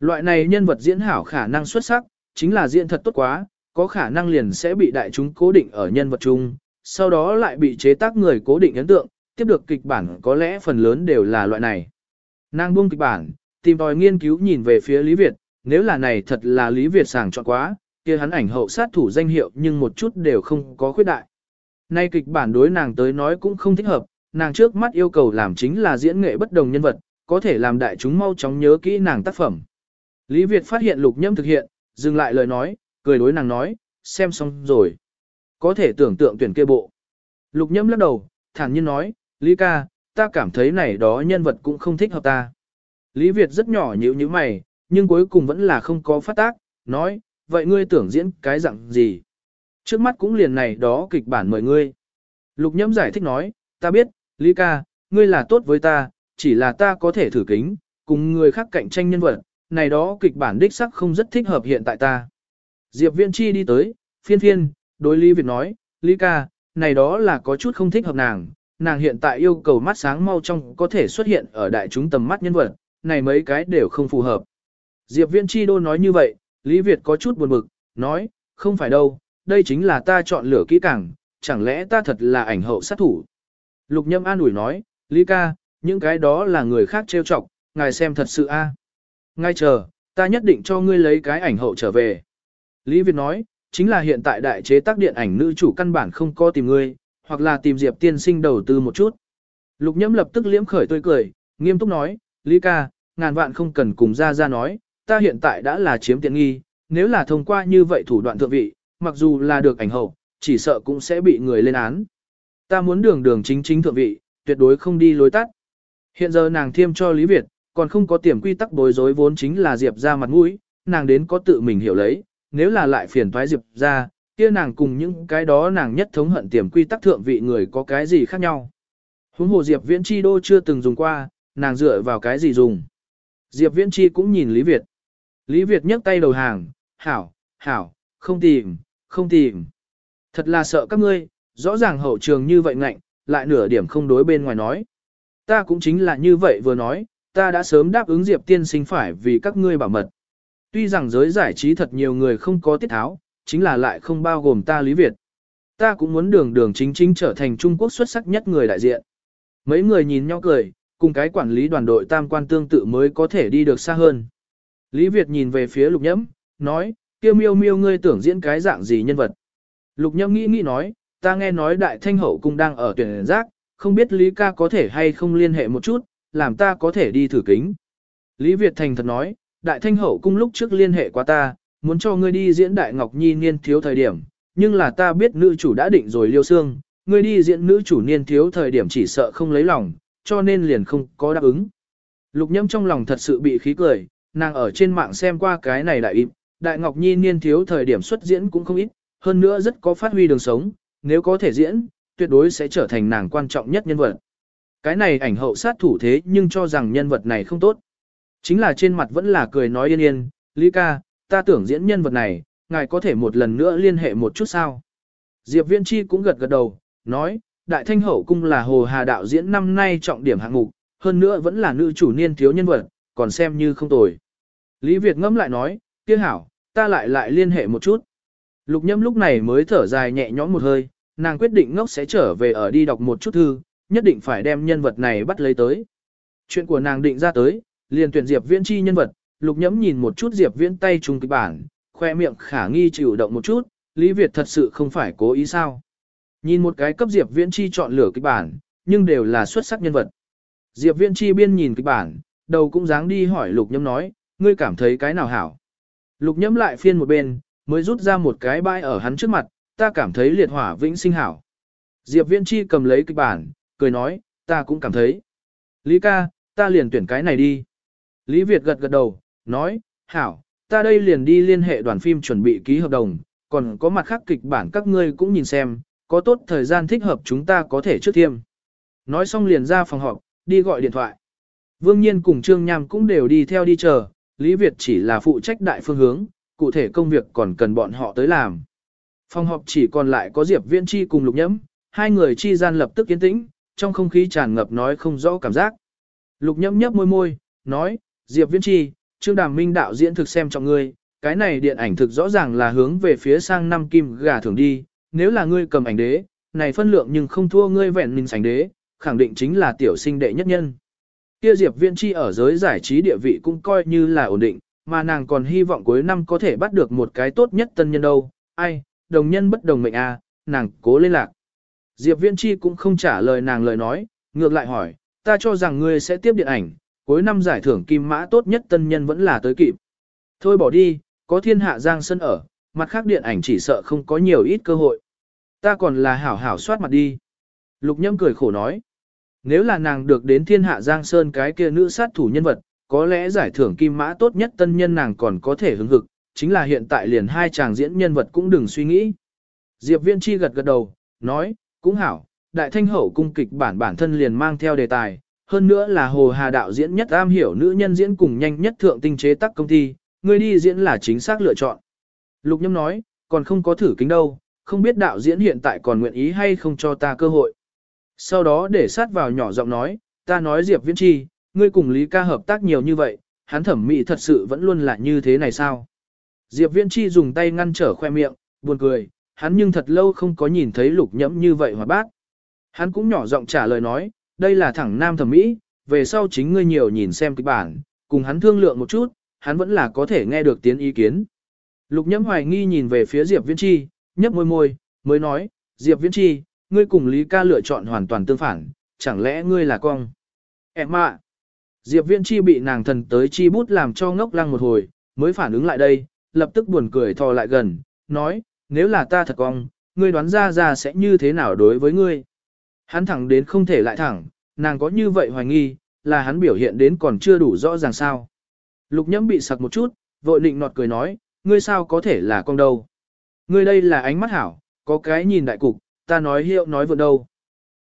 Loại này nhân vật diễn hảo khả năng xuất sắc, chính là diễn thật tốt quá, có khả năng liền sẽ bị đại chúng cố định ở nhân vật chung, sau đó lại bị chế tác người cố định ấn tượng, tiếp được kịch bản có lẽ phần lớn đều là loại này. Nàng buông kịch bản, tìm tòi nghiên cứu nhìn về phía Lý Việt, nếu là này thật là Lý Việt sàng chọn quá, kia hắn ảnh hậu sát thủ danh hiệu nhưng một chút đều không có khuyết đại. Nay kịch bản đối nàng tới nói cũng không thích hợp, nàng trước mắt yêu cầu làm chính là diễn nghệ bất đồng nhân vật, có thể làm đại chúng mau chóng nhớ kỹ nàng tác phẩm. Lý Việt phát hiện lục nhâm thực hiện, dừng lại lời nói, cười đối nàng nói, xem xong rồi. Có thể tưởng tượng tuyển kia bộ. Lục nhâm lắc đầu, thản nhiên nói, Lý ca, ta cảm thấy này đó nhân vật cũng không thích hợp ta. Lý Việt rất nhỏ nhíu như mày, nhưng cuối cùng vẫn là không có phát tác, nói, vậy ngươi tưởng diễn cái dạng gì? Trước mắt cũng liền này đó kịch bản mời ngươi. Lục nhâm giải thích nói, ta biết, Lý ca, ngươi là tốt với ta, chỉ là ta có thể thử kính, cùng người khác cạnh tranh nhân vật, này đó kịch bản đích sắc không rất thích hợp hiện tại ta. Diệp Viễn Chi đi tới, phiên phiên, đối Lý Việt nói, Lý ca, này đó là có chút không thích hợp nàng, nàng hiện tại yêu cầu mắt sáng mau trong có thể xuất hiện ở đại chúng tầm mắt nhân vật, này mấy cái đều không phù hợp. Diệp Viễn Chi đô nói như vậy, Lý Việt có chút buồn bực, nói, không phải đâu, đây chính là ta chọn lựa kỹ càng, chẳng lẽ ta thật là ảnh hậu sát thủ. Lục Nhâm an ủi nói, Lý ca, những cái đó là người khác trêu chọc, ngài xem thật sự a. À? Ngay chờ, ta nhất định cho ngươi lấy cái ảnh hậu trở về. Lý Việt nói, chính là hiện tại đại chế tác điện ảnh nữ chủ căn bản không có tìm ngươi, hoặc là tìm Diệp tiên sinh đầu tư một chút. Lục Nhâm lập tức liễm khởi tươi cười, Nghiêm túc nói, Lý ca, ngàn vạn không cần cùng ra ra nói, ta hiện tại đã là chiếm tiện nghi, nếu là thông qua như vậy thủ đoạn thượng vị, mặc dù là được ảnh hậu, chỉ sợ cũng sẽ bị người lên án. Ta muốn đường đường chính chính thượng vị, tuyệt đối không đi lối tắt. Hiện giờ nàng thiêm cho Lý Việt, còn không có tiềm quy tắc bối rối vốn chính là Diệp ra mặt mũi, nàng đến có tự mình hiểu lấy, nếu là lại phiền thoái Diệp ra, kia nàng cùng những cái đó nàng nhất thống hận tiềm quy tắc thượng vị người có cái gì khác nhau. Huống hồ Diệp Viễn Chi đô chưa từng dùng qua, nàng dựa vào cái gì dùng. Diệp Viễn Chi cũng nhìn Lý Việt. Lý Việt nhấc tay đầu hàng, hảo, hảo, không tìm, không tìm. Thật là sợ các ngươi, rõ ràng hậu trường như vậy ngạnh, lại nửa điểm không đối bên ngoài nói. Ta cũng chính là như vậy vừa nói, ta đã sớm đáp ứng Diệp tiên sinh phải vì các ngươi bảo mật. Tuy rằng giới giải trí thật nhiều người không có tiết tháo, chính là lại không bao gồm ta Lý Việt. Ta cũng muốn đường đường chính chính trở thành Trung Quốc xuất sắc nhất người đại diện. Mấy người nhìn nhau cười, cùng cái quản lý đoàn đội tam quan tương tự mới có thể đi được xa hơn. Lý Việt nhìn về phía lục nhẫm, nói, kia miêu miêu ngươi tưởng diễn cái dạng gì nhân vật. Lục nhẫm nghĩ nghĩ nói, ta nghe nói đại thanh hậu cung đang ở tuyển giác, không biết Lý ca có thể hay không liên hệ một chút, làm ta có thể đi thử kính. Lý Việt thành thật nói, đại thanh hậu cung lúc trước liên hệ qua ta, muốn cho ngươi đi diễn đại ngọc nhi niên thiếu thời điểm, nhưng là ta biết nữ chủ đã định rồi liêu xương, ngươi đi diễn nữ chủ niên thiếu thời điểm chỉ sợ không lấy lòng, cho nên liền không có đáp ứng. Lục nhâm trong lòng thật sự bị khí cười, nàng ở trên mạng xem qua cái này đại im, đại ngọc nhi niên thiếu thời điểm xuất diễn cũng không ít, hơn nữa rất có phát huy đường sống, nếu có thể diễn, tuyệt đối sẽ trở thành nàng quan trọng nhất nhân vật. Cái này ảnh hậu sát thủ thế nhưng cho rằng nhân vật này không tốt. Chính là trên mặt vẫn là cười nói yên yên, Lý ca, ta tưởng diễn nhân vật này, ngài có thể một lần nữa liên hệ một chút sao. Diệp Viễn Chi cũng gật gật đầu, nói, Đại Thanh Hậu Cung là Hồ Hà đạo diễn năm nay trọng điểm hạng mục, hơn nữa vẫn là nữ chủ niên thiếu nhân vật, còn xem như không tồi. Lý Việt ngẫm lại nói, kia hảo, ta lại lại liên hệ một chút. Lục nhâm lúc này mới thở dài nhẹ nhõm một hơi, nàng quyết định ngốc sẽ trở về ở đi đọc một chút thư, nhất định phải đem nhân vật này bắt lấy tới. Chuyện của nàng định ra tới, liền tuyển Diệp Viễn chi nhân vật, lục nhẫm nhìn một chút Diệp Viễn tay trùng kịch bản, khoe miệng khả nghi chịu động một chút, Lý Việt thật sự không phải cố ý sao. Nhìn một cái cấp Diệp Viễn chi chọn lựa kịch bản, nhưng đều là xuất sắc nhân vật. Diệp Viễn chi biên nhìn kịch bản, đầu cũng dáng đi hỏi lục nhẫm nói, ngươi cảm thấy cái nào hảo. Lục nhẫm lại phiên một bên, mới rút ra một cái bãi ở hắn trước mặt, ta cảm thấy liệt hỏa vĩnh sinh hảo. Diệp Viễn chi cầm lấy kịch bản, cười nói, ta cũng cảm thấy. Lý ca, ta liền tuyển cái này đi. Lý Việt gật gật đầu, nói, hảo, ta đây liền đi liên hệ đoàn phim chuẩn bị ký hợp đồng, còn có mặt khác kịch bản các ngươi cũng nhìn xem, có tốt thời gian thích hợp chúng ta có thể trước thiêm. Nói xong liền ra phòng họp, đi gọi điện thoại. Vương Nhiên cùng Trương Nham cũng đều đi theo đi chờ, Lý Việt chỉ là phụ trách đại phương hướng, cụ thể công việc còn cần bọn họ tới làm. Phòng họp chỉ còn lại có Diệp Viễn Chi cùng Lục Nhẫm, hai người chi gian lập tức yên tĩnh, trong không khí tràn ngập nói không rõ cảm giác. Lục Nhẫm nhấp môi môi, nói, Diệp Viễn Chi, Trương Đàm Minh đạo diễn thực xem trọng ngươi, cái này điện ảnh thực rõ ràng là hướng về phía sang năm kim gà thường đi, nếu là ngươi cầm ảnh đế, này phân lượng nhưng không thua ngươi vẹn mình sành đế, khẳng định chính là tiểu sinh đệ nhất nhân. Kia Diệp Viễn Chi ở giới giải trí địa vị cũng coi như là ổn định, mà nàng còn hy vọng cuối năm có thể bắt được một cái tốt nhất tân nhân đâu, ai, đồng nhân bất đồng mệnh a, à, nàng cố lên lạc. Diệp Viễn Chi cũng không trả lời nàng lời nói, ngược lại hỏi, ta cho rằng ngươi sẽ tiếp điện ảnh, cuối năm giải thưởng kim mã tốt nhất tân nhân vẫn là tới kịp. Thôi bỏ đi, có thiên hạ giang sân ở, mặt khác điện ảnh chỉ sợ không có nhiều ít cơ hội. Ta còn là hảo hảo soát mặt đi. Lục nhâm cười khổ nói. Nếu là nàng được đến thiên hạ giang sơn cái kia nữ sát thủ nhân vật, có lẽ giải thưởng kim mã tốt nhất tân nhân nàng còn có thể hứng hực, chính là hiện tại liền hai chàng diễn nhân vật cũng đừng suy nghĩ. Diệp Viên Chi gật gật đầu, nói, cũng hảo, đại thanh hậu cung kịch bản bản thân liền mang theo đề tài, hơn nữa là Hồ Hà đạo diễn nhất am hiểu nữ nhân diễn cùng nhanh nhất thượng tinh chế tác công ty, người đi diễn là chính xác lựa chọn. Lục Nhâm nói, còn không có thử kính đâu, không biết đạo diễn hiện tại còn nguyện ý hay không cho ta cơ hội. Sau đó để sát vào nhỏ giọng nói, ta nói Diệp Viễn Chi, ngươi cùng Lý ca hợp tác nhiều như vậy, hắn thẩm mỹ thật sự vẫn luôn là như thế này sao? Diệp Viễn Chi dùng tay ngăn trở khoe miệng, buồn cười, hắn nhưng thật lâu không có nhìn thấy lục nhẫm như vậy hòa bác. Hắn cũng nhỏ giọng trả lời nói, đây là thẳng nam thẩm mỹ, về sau chính ngươi nhiều nhìn xem kịch bản, cùng hắn thương lượng một chút, hắn vẫn là có thể nghe được tiếng ý kiến. Lục nhẫm hoài nghi nhìn về phía Diệp Viễn Chi, nhấp môi môi, mới nói, Diệp Viễn Chi, ngươi cùng Lý ca lựa chọn hoàn toàn tương phản, chẳng lẽ ngươi là cong? Em ạ! Diệp Viễn Chi bị nàng thần tới chi bút làm cho ngốc lăng một hồi, mới phản ứng lại đây, lập tức buồn cười thò lại gần, nói, nếu là ta thật cong, ngươi đoán ra ra sẽ như thế nào đối với ngươi. Hắn thẳng đến không thể lại thẳng, nàng có như vậy hoài nghi, là hắn biểu hiện đến còn chưa đủ rõ ràng sao. Lục nhẫm bị sặc một chút, vội định nọt cười nói, ngươi sao có thể là con đâu. Ngươi đây là ánh mắt hảo, có cái nhìn đại cục, ta nói hiệu nói vượt đâu.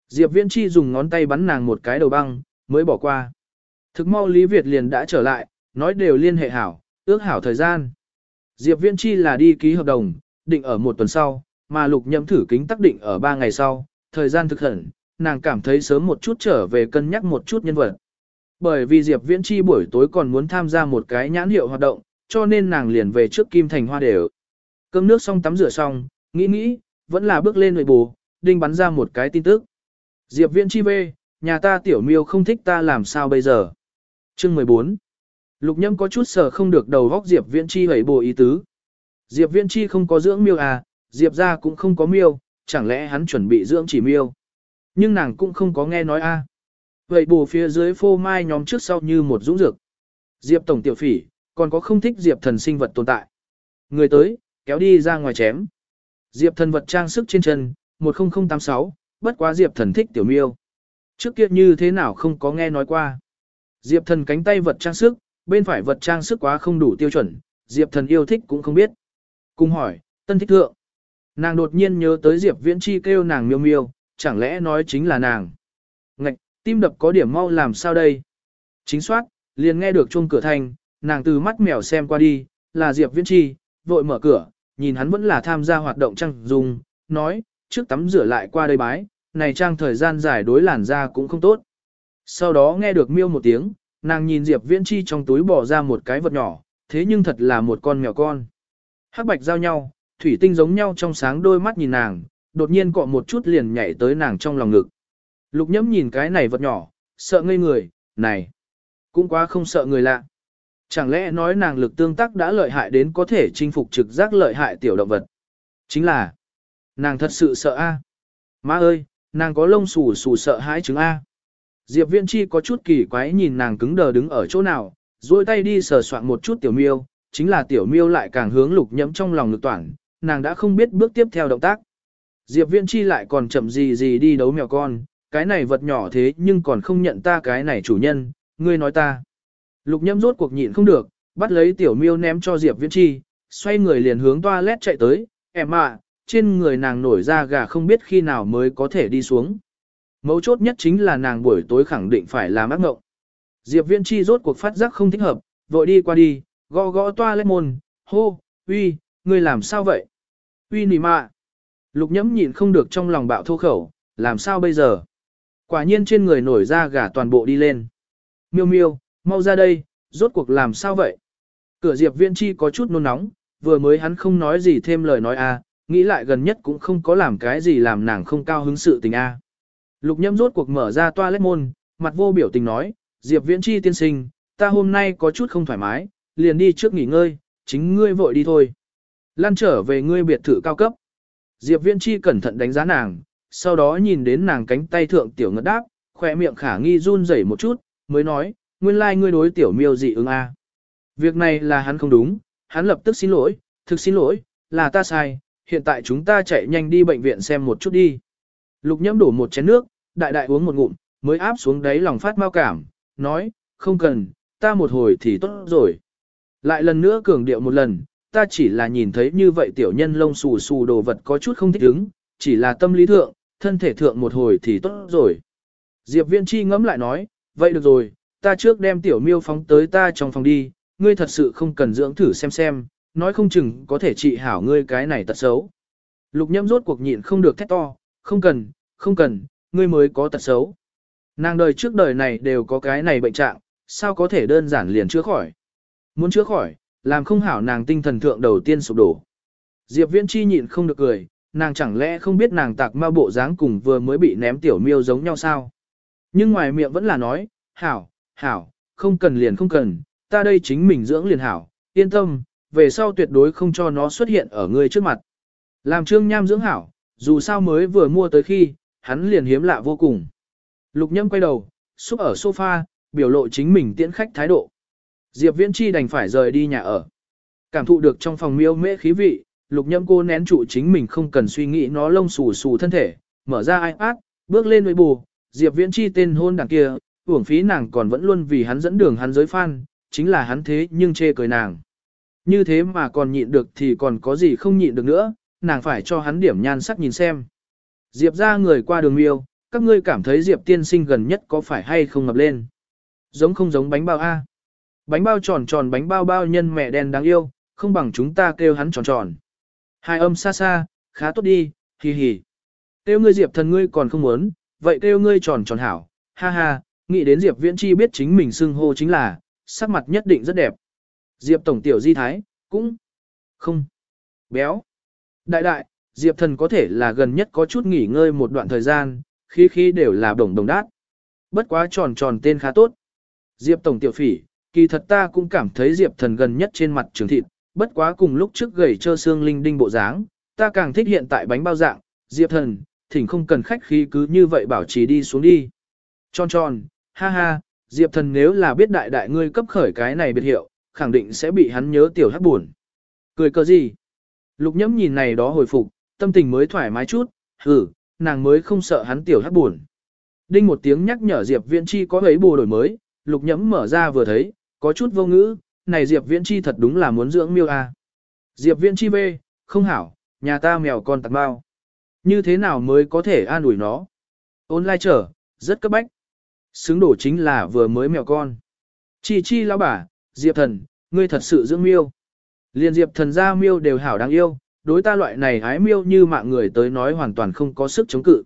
Diệp Viễn Chi dùng ngón tay bắn nàng một cái đầu băng, mới bỏ qua. Thực mau Lý Việt liền đã trở lại, nói đều liên hệ hảo, ước hảo thời gian. Diệp Viễn Chi là đi ký hợp đồng, định ở một tuần sau, mà lục nhậm thử kính tác định ở ba ngày sau, thời gian thực hẳn, nàng cảm thấy sớm một chút trở về cân nhắc một chút nhân vật. Bởi vì Diệp Viễn Chi buổi tối còn muốn tham gia một cái nhãn hiệu hoạt động, cho nên nàng liền về trước Kim Thành Hoa đều. Cơm nước xong tắm rửa xong, nghĩ nghĩ, vẫn là bước lên nội bù, đinh bắn ra một cái tin tức. Diệp Viễn Chi về, nhà ta tiểu miêu không thích ta làm sao bây giờ. Chương 14 Lục Nhâm có chút sợ không được đầu góc Diệp Viễn Chi hẩy bồ ý tứ. Diệp Viễn Chi không có dưỡng miêu à, Diệp gia cũng không có miêu, chẳng lẽ hắn chuẩn bị dưỡng chỉ miêu. Nhưng nàng cũng không có nghe nói a. À. Vậy bù phía dưới phô mai nhóm trước sau như một dũng dược. Diệp tổng tiểu phỉ, còn có không thích Diệp thần sinh vật tồn tại. Người tới, kéo đi ra ngoài chém. Diệp thần vật trang sức trên chân, 10086, bất quá Diệp thần thích tiểu miêu. Trước kia như thế nào không có nghe nói qua. Diệp thần cánh tay vật trang sức, bên phải vật trang sức quá không đủ tiêu chuẩn, Diệp thần yêu thích cũng không biết. Cùng hỏi, tân thích thượng. Nàng đột nhiên nhớ tới Diệp Viễn Chi kêu nàng miêu miêu, chẳng lẽ nói chính là nàng. Ngạch, tim đập có điểm mau làm sao đây? Chính soát, liền nghe được chuông cửa thanh, nàng từ mắt mèo xem qua đi, là Diệp Viễn Chi, vội mở cửa, nhìn hắn vẫn là tham gia hoạt động trăng dùng, nói, trước tắm rửa lại qua đây bái, này trang thời gian dài đối làn da cũng không tốt. Sau đó nghe được miêu một tiếng, nàng nhìn Diệp Viễn Chi trong túi bỏ ra một cái vật nhỏ, thế nhưng thật là một con mèo con. Hắc bạch giao nhau, thủy tinh giống nhau trong sáng đôi mắt nhìn nàng, đột nhiên cọ một chút liền nhảy tới nàng trong lòng ngực. Lục nhẫm nhìn cái này vật nhỏ, sợ ngây người, này, cũng quá không sợ người lạ. Chẳng lẽ nói nàng lực tương tác đã lợi hại đến có thể chinh phục trực giác lợi hại tiểu động vật. Chính là, nàng thật sự sợ A. Má ơi, nàng có lông xù xù sợ hãi chứng A. Diệp Viễn Chi có chút kỳ quái nhìn nàng cứng đờ đứng ở chỗ nào, duỗi tay đi sờ soạn một chút tiểu miêu, chính là tiểu miêu lại càng hướng lục nhẫm trong lòng lực toản, nàng đã không biết bước tiếp theo động tác. Diệp Viễn Chi lại còn chậm gì gì đi đấu mèo con, cái này vật nhỏ thế nhưng còn không nhận ta cái này chủ nhân, ngươi nói ta. Lục nhâm rốt cuộc nhịn không được, bắt lấy tiểu miêu ném cho Diệp Viễn Chi, xoay người liền hướng toilet chạy tới, em ạ, trên người nàng nổi ra gà không biết khi nào mới có thể đi xuống. Mấu chốt nhất chính là nàng buổi tối khẳng định phải làm ác ngộng. Diệp Viễn Chi rốt cuộc phát giác không thích hợp, vội đi qua đi, gõ gõ toilet môn, hô, uy, ngươi làm sao vậy? Uy nỉ mạ. Lục nhẫm nhịn không được trong lòng bạo thô khẩu, làm sao bây giờ? Quả nhiên trên người nổi ra gà toàn bộ đi lên. Miêu miêu, mau ra đây, rốt cuộc làm sao vậy? Cửa Diệp Viễn Chi có chút nôn nóng, vừa mới hắn không nói gì thêm lời nói a, nghĩ lại gần nhất cũng không có làm cái gì làm nàng không cao hứng sự tình a. Lục nhẫm rốt cuộc mở ra toilet môn, mặt vô biểu tình nói, Diệp Viễn Chi tiên sinh, ta hôm nay có chút không thoải mái, liền đi trước nghỉ ngơi, chính ngươi vội đi thôi. Lan trở về ngươi biệt thự cao cấp. Diệp Viễn Chi cẩn thận đánh giá nàng, sau đó nhìn đến nàng cánh tay thượng tiểu ngất đáp, khỏe miệng khả nghi run rẩy một chút, mới nói, nguyên lai like ngươi đối tiểu miêu dị ứng a. Việc này là hắn không đúng, hắn lập tức xin lỗi, thực xin lỗi, là ta sai, hiện tại chúng ta chạy nhanh đi bệnh viện xem một chút đi. Lục nhẫm đổ một chén nước, đại đại uống một ngụm, mới áp xuống đáy lòng phát mau cảm, nói, không cần, ta một hồi thì tốt rồi. Lại lần nữa cường điệu một lần, ta chỉ là nhìn thấy như vậy tiểu nhân lông xù xù đồ vật có chút không thích ứng, chỉ là tâm lý thượng, thân thể thượng một hồi thì tốt rồi. Diệp Viên Chi ngẫm lại nói, vậy được rồi, ta trước đem tiểu miêu phóng tới ta trong phòng đi, ngươi thật sự không cần dưỡng thử xem xem, nói không chừng có thể trị hảo ngươi cái này tật xấu. Lục nhâm rốt cuộc nhịn không được thét to, không cần, không cần, ngươi mới có tật xấu. Nàng đời trước đời này đều có cái này bệnh trạng, sao có thể đơn giản liền chữa khỏi. Muốn chữa khỏi, làm không hảo nàng tinh thần thượng đầu tiên sụp đổ. Diệp Viễn Chi nhịn không được cười, nàng chẳng lẽ không biết nàng tạc ma bộ dáng cùng vừa mới bị ném tiểu miêu giống nhau sao? Nhưng ngoài miệng vẫn là nói, hảo, hảo, không cần liền không cần, ta đây chính mình dưỡng liền hảo, yên tâm, về sau tuyệt đối không cho nó xuất hiện ở ngươi trước mặt. Làm trương nham dưỡng hảo, dù sao mới vừa mua tới khi, hắn liền hiếm lạ vô cùng. Lục nhâm quay đầu, xúc ở sofa, biểu lộ chính mình tiễn khách thái độ. Diệp Viễn Chi đành phải rời đi nhà ở. Cảm thụ được trong phòng miêu mễ khí vị, lục nhâm cô nén trụ chính mình không cần suy nghĩ nó lông xù xù thân thể, mở ra iPad, bước lên với bù, Diệp Viễn Chi tên hôn đằng kia, uổng phí nàng còn vẫn luôn vì hắn dẫn đường hắn giới fan, chính là hắn thế nhưng chê cười nàng. Như thế mà còn nhịn được thì còn có gì không nhịn được nữa, nàng phải cho hắn điểm nhan sắc nhìn xem. Diệp ra người qua đường miêu, các ngươi cảm thấy Diệp tiên sinh gần nhất có phải hay không ngập lên. Giống không giống bánh bao A. Bánh bao tròn tròn bánh bao bao nhân mẹ đen đáng yêu, không bằng chúng ta kêu hắn tròn tròn. Hai âm xa xa, khá tốt đi, hì hì. Kêu ngươi Diệp thần ngươi còn không muốn, vậy kêu ngươi tròn tròn hảo, ha ha, nghĩ đến Diệp viễn chi biết chính mình xưng hô chính là, sắc mặt nhất định rất đẹp. Diệp tổng tiểu di thái, cũng không béo. Đại đại, Diệp thần có thể là gần nhất có chút nghỉ ngơi một đoạn thời gian, khí khí đều là đồng đồng đát. Bất quá tròn tròn tên khá tốt. Diệp tổng tiểu phỉ, kỳ thật ta cũng cảm thấy Diệp thần gần nhất trên mặt trường thịt, bất quá cùng lúc trước gầy trơ xương linh đinh bộ dáng, ta càng thích hiện tại bánh bao dạng, Diệp thần, thỉnh không cần khách khí cứ như vậy bảo trì đi xuống đi. Tròn tròn, ha ha, Diệp thần nếu là biết đại đại ngươi cấp khởi cái này biệt hiệu, khẳng định sẽ bị hắn nhớ tiểu hắc buồn. Cười cờ gì? Lục nhẫm nhìn này đó hồi phục, tâm tình mới thoải mái chút, hử, nàng mới không sợ hắn tiểu hắc buồn. Đinh một tiếng nhắc nhở Diệp Viễn Chi có ấy bù đổi mới, lục nhẫm mở ra vừa thấy, có chút vô ngữ, này Diệp Viễn Chi thật đúng là muốn dưỡng miêu à. Diệp Viễn Chi bê, không hảo, nhà ta mèo con tặng bao. Như thế nào mới có thể an ủi nó? Ôn Lai trở, rất cấp bách. Xứng đổ chính là vừa mới mèo con. Chi chi lão bà, Diệp thần, ngươi thật sự dưỡng miêu. Liên Diệp thần gia miêu đều hảo đáng yêu, đối ta loại này hái miêu như mạng người tới nói hoàn toàn không có sức chống cự.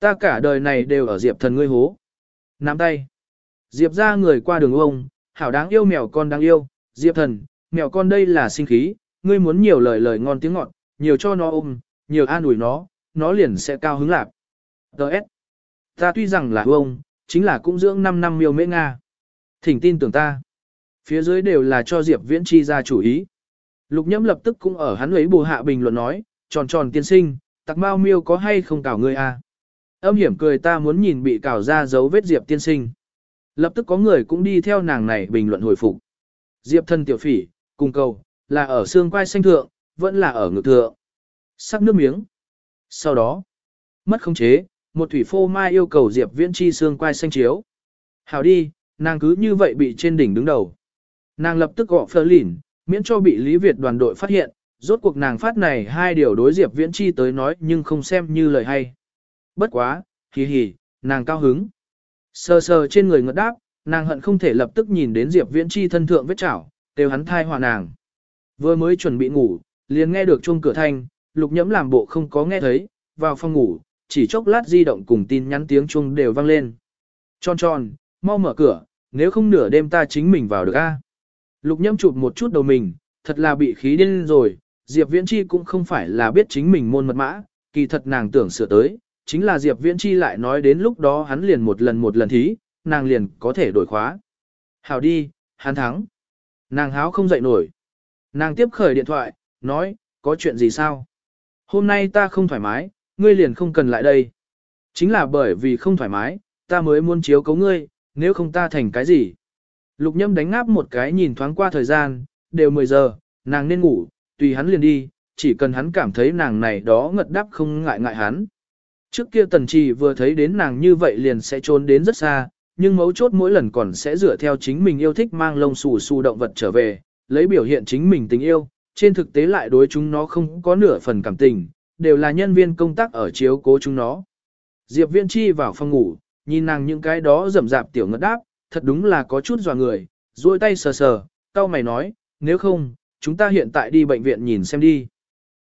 Ta cả đời này đều ở Diệp thần ngươi hố. Nắm tay. Diệp ra người qua đường ông, hảo đáng yêu mèo con đáng yêu, Diệp thần, mèo con đây là sinh khí, ngươi muốn nhiều lời lời ngon tiếng ngọt, nhiều cho nó ôm, nhiều an ủi nó, nó liền sẽ cao hứng lạc. Đợt. Ta tuy rằng là ông, chính là cũng dưỡng 5 năm miêu mễ Nga. Thỉnh tin tưởng ta. Phía dưới đều là cho Diệp Viễn Chi ra chủ ý. Lục nhẫm lập tức cũng ở hắn ấy bù hạ bình luận nói, tròn tròn tiên sinh, tặc mau miêu có hay không cào ngươi à? Âm hiểm cười ta muốn nhìn bị cào ra dấu vết Diệp tiên sinh. Lập tức có người cũng đi theo nàng này bình luận hồi phục. Diệp thân tiểu phỉ, cùng cầu, là ở xương quai xanh thượng, vẫn là ở ngực thượng. Sắc nước miếng. Sau đó, mất khống chế, một thủy phô mai yêu cầu Diệp viễn chi xương quai xanh chiếu. Hào đi, nàng cứ như vậy bị trên đỉnh đứng đầu. Nàng lập tức gọi phơ lỉn, miễn cho bị Lý Việt đoàn đội phát hiện, rốt cuộc nàng phát này hai điều đối Diệp Viễn Chi tới nói nhưng không xem như lời hay. Bất quá, hì hì, nàng cao hứng. Sờ sờ trên người ngất đáp, nàng hận không thể lập tức nhìn đến Diệp Viễn Chi thân thượng vết chảo, đều hắn thai hòa nàng. Vừa mới chuẩn bị ngủ, liền nghe được chuông cửa thanh, lục nhẫm làm bộ không có nghe thấy, vào phòng ngủ, chỉ chốc lát di động cùng tin nhắn tiếng chuông đều vang lên. Tròn tròn, mau mở cửa, nếu không nửa đêm ta chính mình vào được a. Lục Nhẫm chụp một chút đầu mình, thật là bị khí điên rồi, Diệp Viễn Chi cũng không phải là biết chính mình môn mật mã, kỳ thật nàng tưởng sửa tới, chính là Diệp Viễn Chi lại nói đến lúc đó hắn liền một lần một lần thí, nàng liền có thể đổi khóa. Hảo đi, hắn thắng. Nàng háo không dậy nổi. Nàng tiếp khởi điện thoại, nói, có chuyện gì sao? Hôm nay ta không thoải mái, ngươi liền không cần lại đây. Chính là bởi vì không thoải mái, ta mới muốn chiếu cấu ngươi, nếu không ta thành cái gì? Lục nhâm đánh ngáp một cái nhìn thoáng qua thời gian, đều 10 giờ, nàng nên ngủ, tùy hắn liền đi, chỉ cần hắn cảm thấy nàng này đó ngật đáp không ngại ngại hắn. Trước kia tần trì vừa thấy đến nàng như vậy liền sẽ trốn đến rất xa, nhưng mấu chốt mỗi lần còn sẽ dựa theo chính mình yêu thích mang lông xù xù động vật trở về, lấy biểu hiện chính mình tình yêu, trên thực tế lại đối chúng nó không có nửa phần cảm tình, đều là nhân viên công tác ở chiếu cố chúng nó. Diệp Viên Chi vào phòng ngủ, nhìn nàng những cái đó rầm rạp tiểu ngất đáp, thật đúng là có chút dò người, duỗi tay sờ sờ, tao mày nói, nếu không, chúng ta hiện tại đi bệnh viện nhìn xem đi.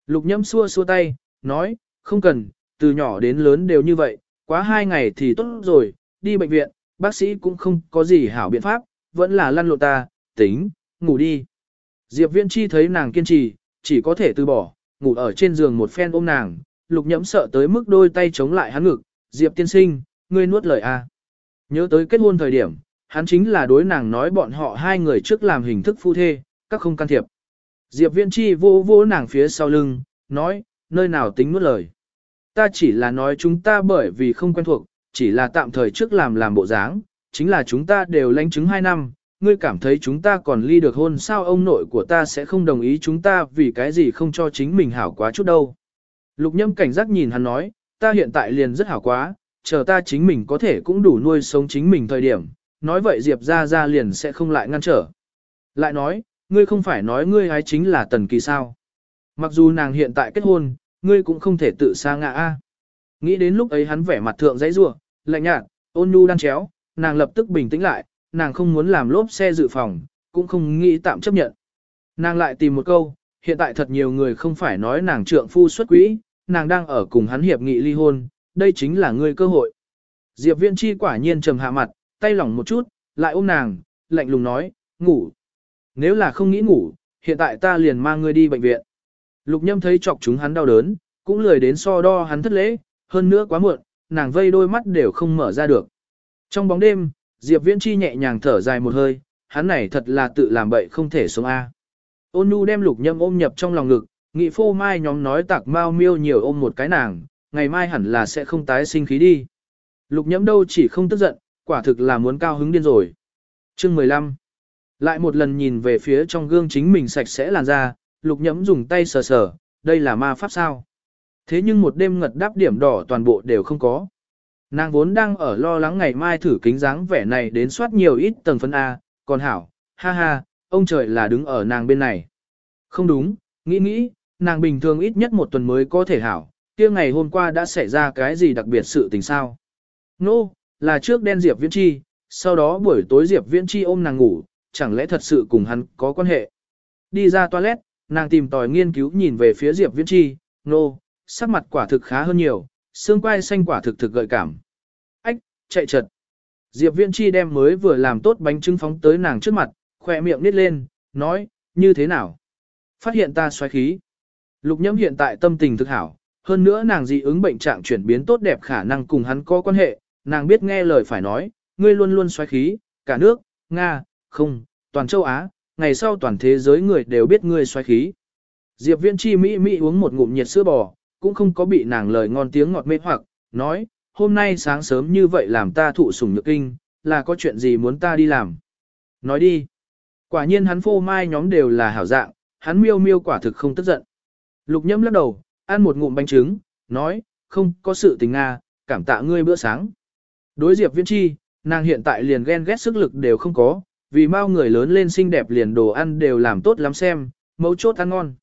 Lục nhâm xua xua tay, nói, không cần, từ nhỏ đến lớn đều như vậy, quá hai ngày thì tốt rồi, đi bệnh viện, bác sĩ cũng không có gì hảo biện pháp, vẫn là lăn lộn ta, tính, ngủ đi. Diệp Viễn Chi thấy nàng kiên trì, chỉ có thể từ bỏ, ngủ ở trên giường một phen ôm nàng, lục nhẫm sợ tới mức đôi tay chống lại hắn ngực, Diệp tiên sinh, ngươi nuốt lời a. Nhớ tới kết hôn thời điểm, hắn chính là đối nàng nói bọn họ hai người trước làm hình thức phu thê, các không can thiệp. Diệp Viễn Chi vô vô nàng phía sau lưng, nói, nơi nào tính nuốt lời. Ta chỉ là nói chúng ta bởi vì không quen thuộc, chỉ là tạm thời trước làm làm bộ dáng, chính là chúng ta đều lãnh chứng 2 năm, ngươi cảm thấy chúng ta còn ly được hôn sao ông nội của ta sẽ không đồng ý chúng ta vì cái gì không cho chính mình hảo quá chút đâu. Lục nhâm cảnh giác nhìn hắn nói, ta hiện tại liền rất hảo quá, chờ ta chính mình có thể cũng đủ nuôi sống chính mình thời điểm, nói vậy Diệp ra ra liền sẽ không lại ngăn trở. Lại nói, ngươi không phải nói ngươi ái chính là tần kỳ sao. Mặc dù nàng hiện tại kết hôn, ngươi cũng không thể tự xa ngạ a. Nghĩ đến lúc ấy hắn vẻ mặt thượng dãy rủa, lạnh nhạt, ôn nhu đan chéo, nàng lập tức bình tĩnh lại, nàng không muốn làm lốp xe dự phòng, cũng không nghĩ tạm chấp nhận. Nàng lại tìm một câu, hiện tại thật nhiều người không phải nói nàng trượng phu xuất quỹ, nàng đang ở cùng hắn hiệp nghị ly hôn, đây chính là ngươi cơ hội. Diệp Viễn Chi quả nhiên trầm hạ mặt, tay lỏng một chút, lại ôm nàng, lạnh lùng nói, ngủ. Nếu là không nghĩ ngủ, hiện tại ta liền mang ngươi đi bệnh viện. Lục Nhâm thấy chọc chúng hắn đau đớn, cũng lười đến so đo hắn thất lễ, hơn nữa quá muộn, nàng vây đôi mắt đều không mở ra được. Trong bóng đêm, Diệp Viễn Chi nhẹ nhàng thở dài một hơi, hắn này thật là tự làm bậy không thể sống A. Ôn Nu đem Lục Nhâm ôm nhập trong lòng ngực, nghị phô mai nhóm nói tạc mau miêu nhiều ôm một cái nàng, ngày mai hẳn là sẽ không tái sinh khí đi. Lục Nhâm đâu chỉ không tức giận, quả thực là muốn cao hứng điên rồi. Chương 15 Lại một lần nhìn về phía trong gương chính mình sạch sẽ làn da, Lục nhẫm dùng tay sờ sờ, đây là ma pháp sao. Thế nhưng một đêm ngật đáp điểm đỏ toàn bộ đều không có. Nàng vốn đang ở lo lắng ngày mai thử kính dáng vẻ này đến soát nhiều ít tầng phân A, còn hảo, ha ha, ông trời là đứng ở nàng bên này. Không đúng, nghĩ nghĩ, nàng bình thường ít nhất một tuần mới có thể hảo, kia ngày hôm qua đã xảy ra cái gì đặc biệt sự tình sao. Nô, no, là trước đen Diệp Viễn Chi, sau đó buổi tối Diệp Viễn Chi ôm nàng ngủ, chẳng lẽ thật sự cùng hắn có quan hệ. Đi ra toilet, nàng tìm tòi nghiên cứu nhìn về phía Diệp Viễn Chi, nô, no, sắc mặt quả thực khá hơn nhiều, xương quai xanh quả thực thực gợi cảm. Ách, chạy chật. Diệp Viễn Chi đem mới vừa làm tốt bánh trưng phóng tới nàng trước mặt, khỏe miệng nít lên, nói, như thế nào? Phát hiện ta xoáy khí. Lục nhẫm hiện tại tâm tình thực hảo, hơn nữa nàng dị ứng bệnh trạng chuyển biến tốt đẹp khả năng cùng hắn có quan hệ, nàng biết nghe lời phải nói, ngươi luôn luôn xoáy khí, cả nước, Nga, không, toàn châu Á, ngày sau toàn thế giới người đều biết ngươi xoáy khí. Diệp Viễn Chi Mỹ Mỹ uống một ngụm nhiệt sữa bò, cũng không có bị nàng lời ngon tiếng ngọt mê hoặc, nói, hôm nay sáng sớm như vậy làm ta thụ sủng nhược kinh, là có chuyện gì muốn ta đi làm. Nói đi. Quả nhiên hắn phô mai nhóm đều là hảo dạng, hắn miêu miêu quả thực không tức giận. Lục nhâm lắc đầu, ăn một ngụm bánh trứng, nói, không có sự tình Nga, cảm tạ ngươi bữa sáng. Đối diệp viễn chi, nàng hiện tại liền ghen ghét sức lực đều không có, vì mau người lớn lên xinh đẹp liền đồ ăn đều làm tốt lắm xem, mấu chốt ăn ngon.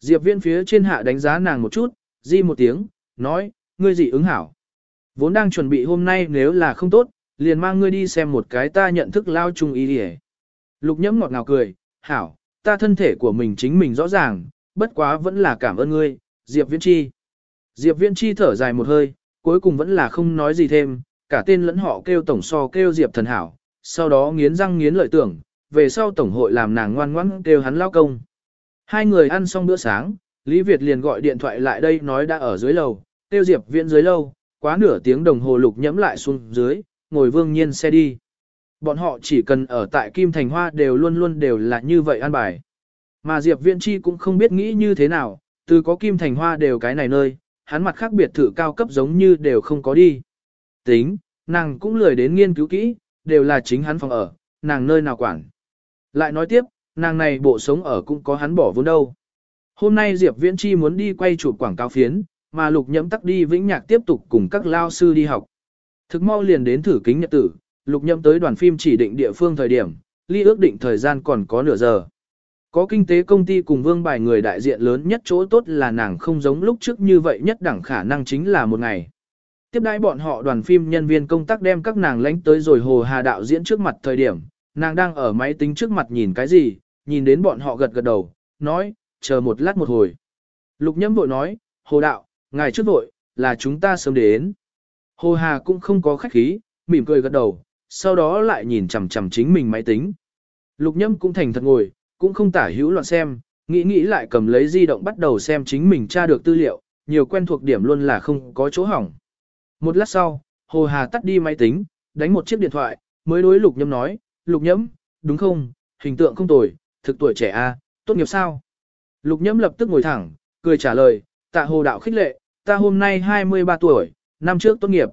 Diệp viên phía trên hạ đánh giá nàng một chút, di một tiếng, nói, ngươi dị ứng hảo. Vốn đang chuẩn bị hôm nay nếu là không tốt, liền mang ngươi đi xem một cái ta nhận thức lao chung ý đi Lục nhẫm ngọt ngào cười, hảo, ta thân thể của mình chính mình rõ ràng, bất quá vẫn là cảm ơn ngươi, Diệp Viễn Chi. Diệp Viễn Chi thở dài một hơi, cuối cùng vẫn là không nói gì thêm, cả tên lẫn họ kêu tổng so kêu Diệp thần hảo, sau đó nghiến răng nghiến lợi tưởng, về sau tổng hội làm nàng ngoan ngoãn kêu hắn lao công. Hai người ăn xong bữa sáng, Lý Việt liền gọi điện thoại lại đây nói đã ở dưới lầu, tiêu Diệp Viễn dưới lâu, quá nửa tiếng đồng hồ lục nhẫm lại xuống dưới, ngồi vương nhiên xe đi. Bọn họ chỉ cần ở tại Kim Thành Hoa đều luôn luôn đều là như vậy an bài. Mà Diệp Viễn Chi cũng không biết nghĩ như thế nào, từ có Kim Thành Hoa đều cái này nơi, hắn mặt khác biệt thự cao cấp giống như đều không có đi. Tính, nàng cũng lười đến nghiên cứu kỹ, đều là chính hắn phòng ở, nàng nơi nào quản. Lại nói tiếp, nàng này bộ sống ở cũng có hắn bỏ vốn đâu. Hôm nay Diệp Viễn Chi muốn đi quay chụp quảng cáo phiến, mà Lục Nhậm tắc đi Vĩnh Nhạc tiếp tục cùng các lao sư đi học. Thực mau liền đến thử kính nhật tử, Lục Nhậm tới đoàn phim chỉ định địa phương thời điểm, ly ước định thời gian còn có nửa giờ. Có kinh tế công ty cùng vương bài người đại diện lớn nhất chỗ tốt là nàng không giống lúc trước như vậy nhất đẳng khả năng chính là một ngày. Tiếp đãi bọn họ đoàn phim nhân viên công tác đem các nàng lánh tới rồi hồ hà đạo diễn trước mặt thời điểm, nàng đang ở máy tính trước mặt nhìn cái gì, nhìn đến bọn họ gật gật đầu, nói, chờ một lát một hồi. Lục nhâm vội nói, hồ đạo, ngài trước vội, là chúng ta sớm đến. Hồ Hà cũng không có khách khí, mỉm cười gật đầu, sau đó lại nhìn chằm chằm chính mình máy tính. Lục nhâm cũng thành thật ngồi, cũng không tả hữu loạn xem, nghĩ nghĩ lại cầm lấy di động bắt đầu xem chính mình tra được tư liệu, nhiều quen thuộc điểm luôn là không có chỗ hỏng. Một lát sau, Hồ Hà tắt đi máy tính, đánh một chiếc điện thoại, mới đối Lục Nhâm nói, Lục Nhâm, đúng không, hình tượng không tồi, thực tuổi trẻ a, à, tốt nghiệp sao? Lục Nhâm lập tức ngồi thẳng, cười trả lời, tạ Hồ Đạo khích lệ, ta hôm nay 23 tuổi, năm trước tốt nghiệp.